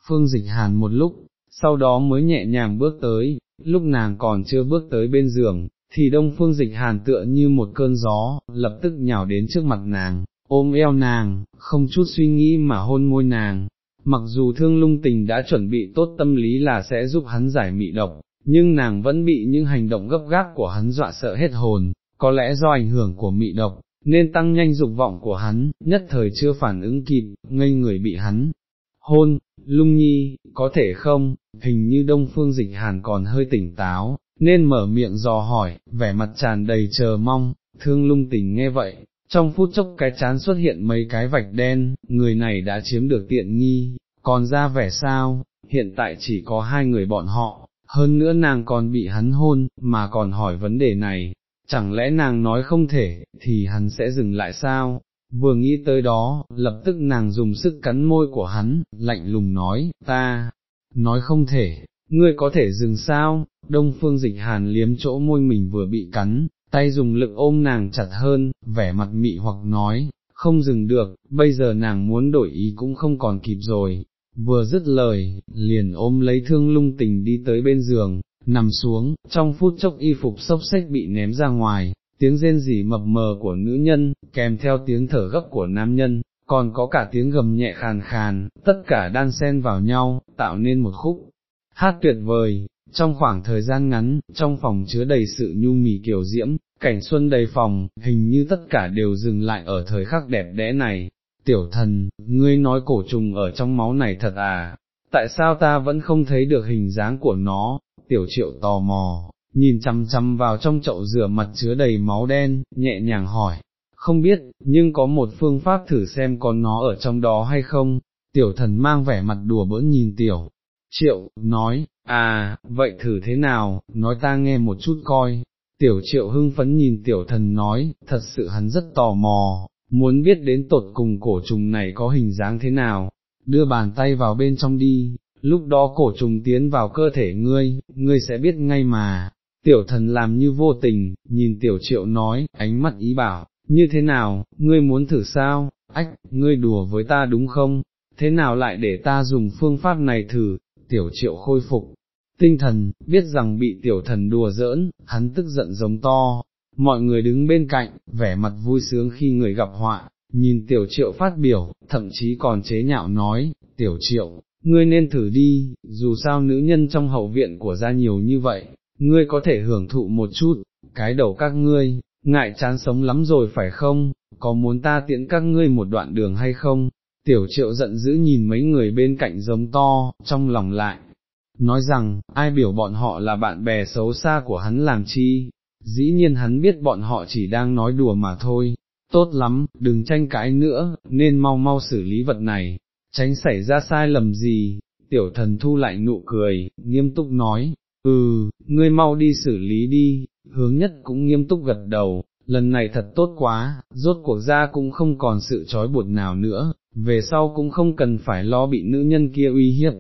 phương dịch hàn một lúc, sau đó mới nhẹ nhàng bước tới, lúc nàng còn chưa bước tới bên giường, thì đông phương dịch hàn tựa như một cơn gió, lập tức nhào đến trước mặt nàng, ôm eo nàng, không chút suy nghĩ mà hôn môi nàng. Mặc dù thương lung tình đã chuẩn bị tốt tâm lý là sẽ giúp hắn giải mị độc, nhưng nàng vẫn bị những hành động gấp gáp của hắn dọa sợ hết hồn, có lẽ do ảnh hưởng của mị độc, nên tăng nhanh dục vọng của hắn, nhất thời chưa phản ứng kịp, ngây người bị hắn. Hôn, lung nhi, có thể không, hình như đông phương dịch hàn còn hơi tỉnh táo, nên mở miệng dò hỏi, vẻ mặt tràn đầy chờ mong, thương lung tình nghe vậy, trong phút chốc cái chán xuất hiện mấy cái vạch đen, người này đã chiếm được tiện nghi, còn ra vẻ sao, hiện tại chỉ có hai người bọn họ, hơn nữa nàng còn bị hắn hôn, mà còn hỏi vấn đề này, chẳng lẽ nàng nói không thể, thì hắn sẽ dừng lại sao? Vừa nghĩ tới đó, lập tức nàng dùng sức cắn môi của hắn, lạnh lùng nói, ta, nói không thể, ngươi có thể dừng sao, đông phương dịch hàn liếm chỗ môi mình vừa bị cắn, tay dùng lực ôm nàng chặt hơn, vẻ mặt mị hoặc nói, không dừng được, bây giờ nàng muốn đổi ý cũng không còn kịp rồi, vừa dứt lời, liền ôm lấy thương lung tình đi tới bên giường, nằm xuống, trong phút chốc y phục sốc xách bị ném ra ngoài, tiếng rên rỉ mập mờ của nữ nhân, kèm theo tiếng thở gấp của nam nhân, còn có cả tiếng gầm nhẹ khàn khàn, tất cả đan xen vào nhau, tạo nên một khúc hát tuyệt vời, trong khoảng thời gian ngắn, trong phòng chứa đầy sự nhu mì kiểu diễm, cảnh xuân đầy phòng, hình như tất cả đều dừng lại ở thời khắc đẹp đẽ này. Tiểu thần, ngươi nói cổ trùng ở trong máu này thật à, tại sao ta vẫn không thấy được hình dáng của nó, tiểu triệu tò mò, nhìn chăm chăm vào trong chậu rửa mặt chứa đầy máu đen, nhẹ nhàng hỏi, không biết, nhưng có một phương pháp thử xem có nó ở trong đó hay không, tiểu thần mang vẻ mặt đùa bỡn nhìn tiểu, triệu, nói, à, vậy thử thế nào, nói ta nghe một chút coi, tiểu triệu hưng phấn nhìn tiểu thần nói, thật sự hắn rất tò mò, muốn biết đến tột cùng cổ trùng này có hình dáng thế nào, đưa bàn tay vào bên trong đi, lúc đó cổ trùng tiến vào cơ thể ngươi, ngươi sẽ biết ngay mà. Tiểu thần làm như vô tình, nhìn tiểu triệu nói, ánh mắt ý bảo, như thế nào, ngươi muốn thử sao, ách, ngươi đùa với ta đúng không, thế nào lại để ta dùng phương pháp này thử, tiểu triệu khôi phục, tinh thần, biết rằng bị tiểu thần đùa giỡn, hắn tức giận giống to, mọi người đứng bên cạnh, vẻ mặt vui sướng khi người gặp họa, nhìn tiểu triệu phát biểu, thậm chí còn chế nhạo nói, tiểu triệu, ngươi nên thử đi, dù sao nữ nhân trong hậu viện của gia nhiều như vậy, ngươi có thể hưởng thụ một chút, cái đầu các ngươi, ngại chán sống lắm rồi phải không, có muốn ta tiễn các ngươi một đoạn đường hay không, tiểu triệu giận dữ nhìn mấy người bên cạnh giống to, trong lòng lại, nói rằng, ai biểu bọn họ là bạn bè xấu xa của hắn làm chi, dĩ nhiên hắn biết bọn họ chỉ đang nói đùa mà thôi, tốt lắm, đừng tranh cãi nữa, nên mau mau xử lý vật này, tránh xảy ra sai lầm gì, tiểu thần thu lại nụ cười, nghiêm túc nói, ừ, ngươi mau đi xử lý đi, hướng nhất cũng nghiêm túc gật đầu, lần này thật tốt quá, rốt cuộc ra cũng không còn sự trói buộc nào nữa, về sau cũng không cần phải lo bị nữ nhân kia uy hiếp.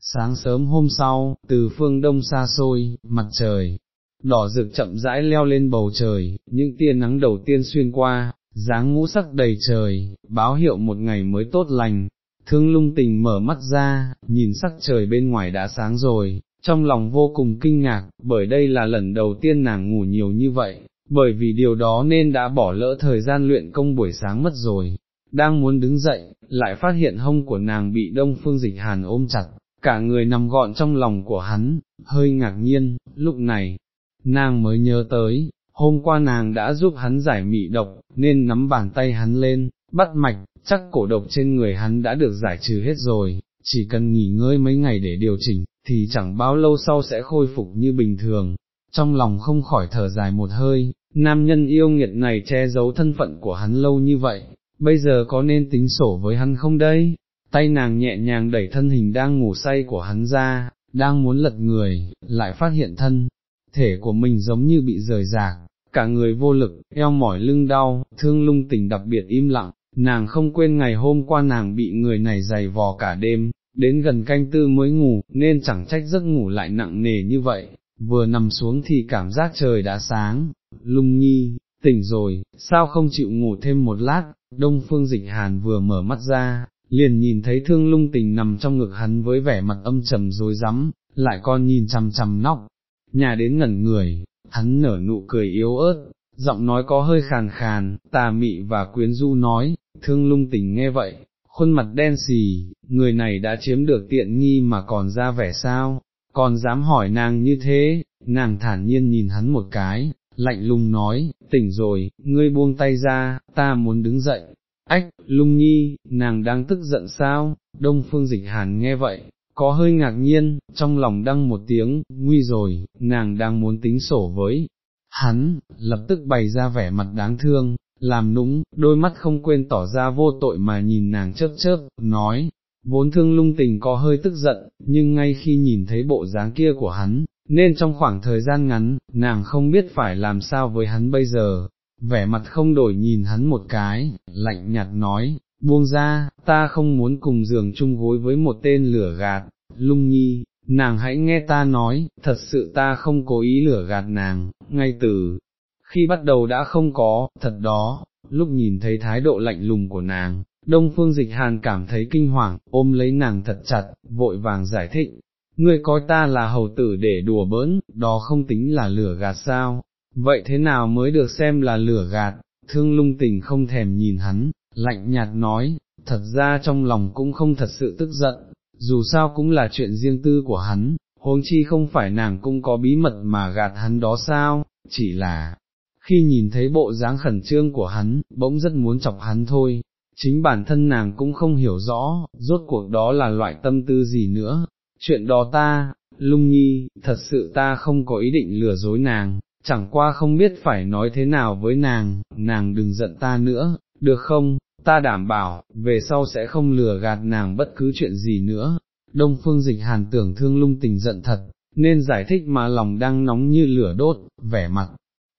Sáng sớm hôm sau, từ phương đông xa xôi, mặt trời, đỏ rực chậm rãi leo lên bầu trời, những tia nắng đầu tiên xuyên qua, dáng ngũ sắc đầy trời, báo hiệu một ngày mới tốt lành. Thương lung tình mở mắt ra, nhìn sắc trời bên ngoài đã sáng rồi, trong lòng vô cùng kinh ngạc, bởi đây là lần đầu tiên nàng ngủ nhiều như vậy, bởi vì điều đó nên đã bỏ lỡ thời gian luyện công buổi sáng mất rồi. Đang muốn đứng dậy, lại phát hiện hông của nàng bị đông phương dịch hàn ôm chặt, cả người nằm gọn trong lòng của hắn, hơi ngạc nhiên, lúc này, nàng mới nhớ tới, hôm qua nàng đã giúp hắn giải mị độc, nên nắm bàn tay hắn lên, bắt mạch, chắc cổ độc trên người hắn đã được giải trừ hết rồi, chỉ cần nghỉ ngơi mấy ngày để điều chỉnh, thì chẳng bao lâu sau sẽ khôi phục như bình thường. Trong lòng không khỏi thở dài một hơi, nam nhân yêu nghiệt này che giấu thân phận của hắn lâu như vậy, bây giờ có nên tính sổ với hắn không đây? Tay nàng nhẹ nhàng đẩy thân hình đang ngủ say của hắn ra, đang muốn lật người, lại phát hiện thân, thể của mình giống như bị rời rạc, cả người vô lực, eo mỏi lưng đau, thương lung tình đặc biệt im lặng, nàng không quên ngày hôm qua nàng bị người này giày vò cả đêm, đến gần canh tư mới ngủ, nên chẳng trách giấc ngủ lại nặng nề như vậy, vừa nằm xuống thì cảm giác trời đã sáng, lung nhi, tỉnh rồi, sao không chịu ngủ thêm một lát, đông phương dịch hàn vừa mở mắt ra, liền nhìn thấy thương lung tình nằm trong ngực hắn với vẻ mặt âm trầm dối rắm lại còn nhìn chằm chằm nóc, nhà đến ngẩn người, hắn nở nụ cười yếu ớt, giọng nói có hơi khàn khàn, tà mị và quyến du nói, thương lung tình nghe vậy, khuôn mặt đen xì, người này đã chiếm được tiện nghi mà còn ra vẻ sao, còn dám hỏi nàng như thế, nàng thản nhiên nhìn hắn một cái, lạnh lùng nói, tỉnh rồi, ngươi buông tay ra, ta muốn đứng dậy. Ách, lung nhi, nàng đang tức giận sao, đông phương dịch hàn nghe vậy, có hơi ngạc nhiên, trong lòng đăng một tiếng, nguy rồi, nàng đang muốn tính sổ với. Hắn, lập tức bày ra vẻ mặt đáng thương, làm nũng, đôi mắt không quên tỏ ra vô tội mà nhìn nàng chớp chớp, nói, vốn thương lung tình có hơi tức giận, nhưng ngay khi nhìn thấy bộ dáng kia của hắn, nên trong khoảng thời gian ngắn, nàng không biết phải làm sao với hắn bây giờ, vẻ mặt không đổi nhìn hắn một cái, lạnh nhạt nói, buông ra, ta không muốn cùng giường chung gối với một tên lửa gạt, lung nhi, nàng hãy nghe ta nói, thật sự ta không cố ý lửa gạt nàng, ngay từ khi bắt đầu đã không có, thật đó, lúc nhìn thấy thái độ lạnh lùng của nàng, Đông Phương Dịch Hàn cảm thấy kinh hoàng, ôm lấy nàng thật chặt, vội vàng giải thích, ngươi coi ta là hầu tử để đùa bỡn, đó không tính là lửa gạt sao, vậy thế nào mới được xem là lửa gạt, thương lung tình không thèm nhìn hắn, lạnh nhạt nói, thật ra trong lòng cũng không thật sự tức giận, dù sao cũng là chuyện riêng tư của hắn, huống chi không phải nàng cũng có bí mật mà gạt hắn đó sao, chỉ là, khi nhìn thấy bộ dáng khẩn trương của hắn, bỗng rất muốn chọc hắn thôi, chính bản thân nàng cũng không hiểu rõ, rốt cuộc đó là loại tâm tư gì nữa, chuyện đó ta, lung nhi, thật sự ta không có ý định lừa dối nàng, chẳng qua không biết phải nói thế nào với nàng, nàng đừng giận ta nữa, được không, ta đảm bảo, về sau sẽ không lừa gạt nàng bất cứ chuyện gì nữa. Đông phương dịch hàn tưởng thương lung tình giận thật, nên giải thích mà lòng đang nóng như lửa đốt, vẻ mặt,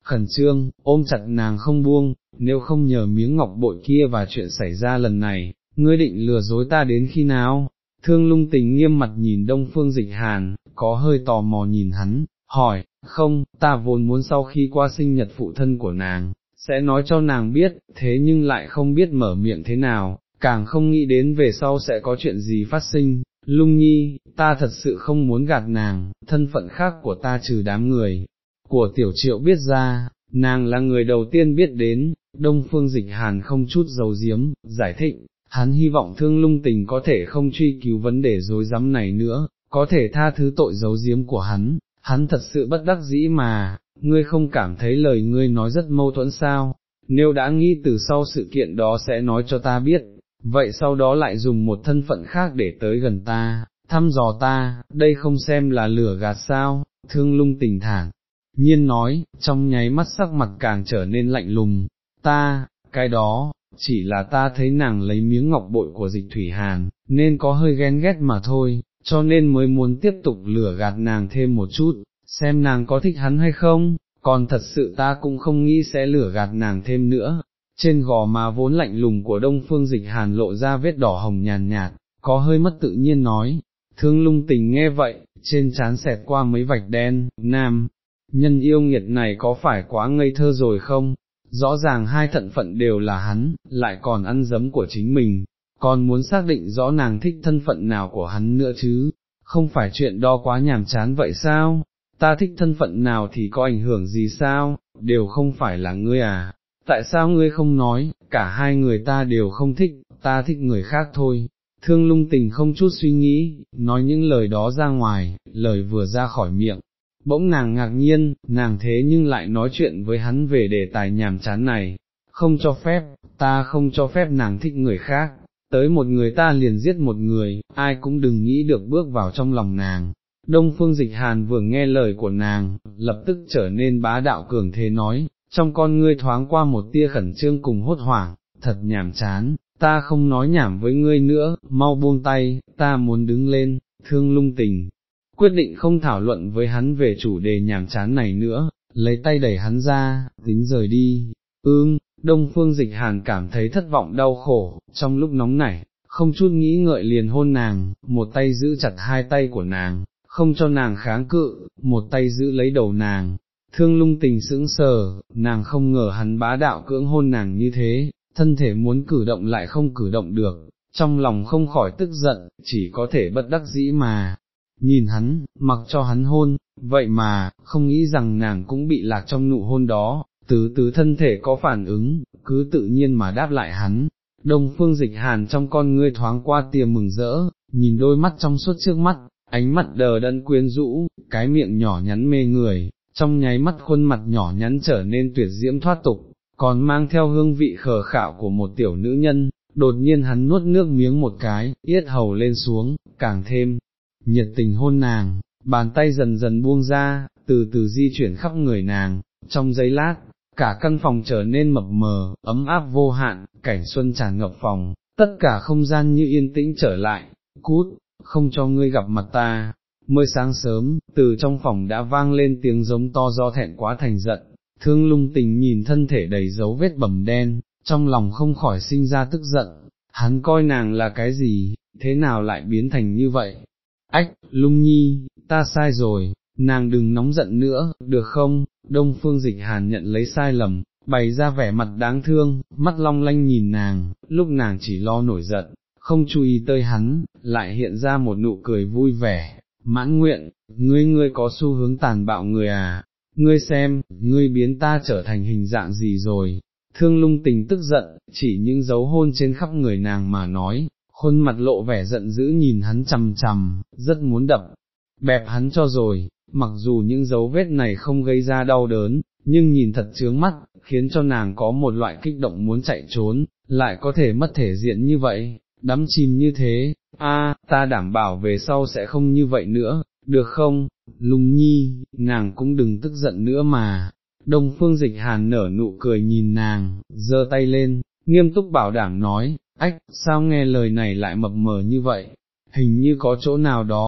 khẩn trương, ôm chặt nàng không buông, nếu không nhờ miếng ngọc bội kia và chuyện xảy ra lần này, ngươi định lừa dối ta đến khi nào? Thương lung tình nghiêm mặt nhìn đông phương dịch hàn, có hơi tò mò nhìn hắn, hỏi, không, ta vốn muốn sau khi qua sinh nhật phụ thân của nàng, sẽ nói cho nàng biết, thế nhưng lại không biết mở miệng thế nào, càng không nghĩ đến về sau sẽ có chuyện gì phát sinh. Lung nhi, ta thật sự không muốn gạt nàng, thân phận khác của ta trừ đám người, của tiểu triệu biết ra, nàng là người đầu tiên biết đến, đông phương dịch hàn không chút dầu diếm, giải thích, hắn hy vọng thương lung tình có thể không truy cứu vấn đề dối rắm này nữa, có thể tha thứ tội dấu diếm của hắn, hắn thật sự bất đắc dĩ mà, ngươi không cảm thấy lời ngươi nói rất mâu thuẫn sao, nếu đã nghĩ từ sau sự kiện đó sẽ nói cho ta biết, vậy sau đó lại dùng một thân phận khác để tới gần ta, thăm dò ta, đây không xem là lửa gạt sao, thương lung tình thản, nhiên nói, trong nháy mắt sắc mặt càng trở nên lạnh lùng, ta, cái đó, chỉ là ta thấy nàng lấy miếng ngọc bội của dịch thủy hàn, nên có hơi ghen ghét mà thôi, cho nên mới muốn tiếp tục lửa gạt nàng thêm một chút, xem nàng có thích hắn hay không, còn thật sự ta cũng không nghĩ sẽ lửa gạt nàng thêm nữa. Trên gò má vốn lạnh lùng của đông phương dịch hàn lộ ra vết đỏ hồng nhàn nhạt, có hơi mất tự nhiên nói, thương lung tình nghe vậy, trên trán xẹt qua mấy vạch đen, nam, nhân yêu nghiệt này có phải quá ngây thơ rồi không? Rõ ràng hai thận phận đều là hắn, lại còn ăn dấm của chính mình, còn muốn xác định rõ nàng thích thân phận nào của hắn nữa chứ, không phải chuyện đo quá nhàm chán vậy sao, ta thích thân phận nào thì có ảnh hưởng gì sao, đều không phải là ngươi à, tại sao ngươi không nói, cả hai người ta đều không thích, ta thích người khác thôi. Thương lung tình không chút suy nghĩ, nói những lời đó ra ngoài, lời vừa ra khỏi miệng, bỗng nàng ngạc nhiên, nàng thế nhưng lại nói chuyện với hắn về đề tài nhàm chán này, không cho phép, ta không cho phép nàng thích người khác, tới một người ta liền giết một người, ai cũng đừng nghĩ được bước vào trong lòng nàng. Đông phương dịch hàn vừa nghe lời của nàng, lập tức trở nên bá đạo cường thế nói, trong con ngươi thoáng qua một tia khẩn trương cùng hốt hoảng, thật nhảm chán, ta không nói nhảm với ngươi nữa, mau buông tay, ta muốn đứng lên, thương lung tình. Quyết định không thảo luận với hắn về chủ đề nhảm chán này nữa, lấy tay đẩy hắn ra, tính rời đi, ương, Đông Phương Dịch Hàn cảm thấy thất vọng đau khổ, trong lúc nóng nảy, không chút nghĩ ngợi liền hôn nàng, một tay giữ chặt hai tay của nàng, không cho nàng kháng cự, một tay giữ lấy đầu nàng. Thương lung tình sững sờ, nàng không ngờ hắn bá đạo cưỡng hôn nàng như thế, thân thể muốn cử động lại không cử động được, trong lòng không khỏi tức giận, chỉ có thể bất đắc dĩ mà. Nhìn hắn, mặc cho hắn hôn, vậy mà, không nghĩ rằng nàng cũng bị lạc trong nụ hôn đó, tứ tứ thân thể có phản ứng, cứ tự nhiên mà đáp lại hắn. Đông phương dịch hàn trong con ngươi thoáng qua tia mừng rỡ, nhìn đôi mắt trong suốt trước mắt, ánh mắt đờ đẫn quyến rũ, cái miệng nhỏ nhắn mê người, trong nháy mắt khuôn mặt nhỏ nhắn trở nên tuyệt diễm thoát tục, còn mang theo hương vị khờ khạo của một tiểu nữ nhân, đột nhiên hắn nuốt nước miếng một cái, yết hầu lên xuống, càng thêm, nhiệt tình hôn nàng, bàn tay dần dần buông ra, từ từ di chuyển khắp người nàng, trong giây lát, cả căn phòng trở nên mập mờ, ấm áp vô hạn, cảnh xuân tràn ngập phòng, tất cả không gian như yên tĩnh trở lại, cút, không cho ngươi gặp mặt ta. Mới sáng sớm, từ trong phòng đã vang lên tiếng giống to do thẹn quá thành giận, thương lung tình nhìn thân thể đầy dấu vết bầm đen, trong lòng không khỏi sinh ra tức giận, hắn coi nàng là cái gì, thế nào lại biến thành như vậy? Ách, lung nhi, ta sai rồi, nàng đừng nóng giận nữa, được không, đông phương dịch hàn nhận lấy sai lầm, bày ra vẻ mặt đáng thương, mắt long lanh nhìn nàng, lúc nàng chỉ lo nổi giận, không chú ý tới hắn, lại hiện ra một nụ cười vui vẻ, mãn nguyện, ngươi ngươi có xu hướng tàn bạo người à, ngươi xem, ngươi biến ta trở thành hình dạng gì rồi, thương lung tình tức giận, chỉ những dấu hôn trên khắp người nàng mà nói, khuôn mặt lộ vẻ giận dữ nhìn hắn chằm chằm, rất muốn đập, bẹp hắn cho rồi, mặc dù những dấu vết này không gây ra đau đớn, nhưng nhìn thật chướng mắt, khiến cho nàng có một loại kích động muốn chạy trốn, lại có thể mất thể diện như vậy, đắm chìm như thế, a, ta đảm bảo về sau sẽ không như vậy nữa, được không, lung nhi, nàng cũng đừng tức giận nữa mà. Đông phương dịch hàn nở nụ cười nhìn nàng, giơ tay lên, nghiêm túc bảo đảm nói, ách, sao nghe lời này lại mập mờ như vậy, hình như có chỗ nào đó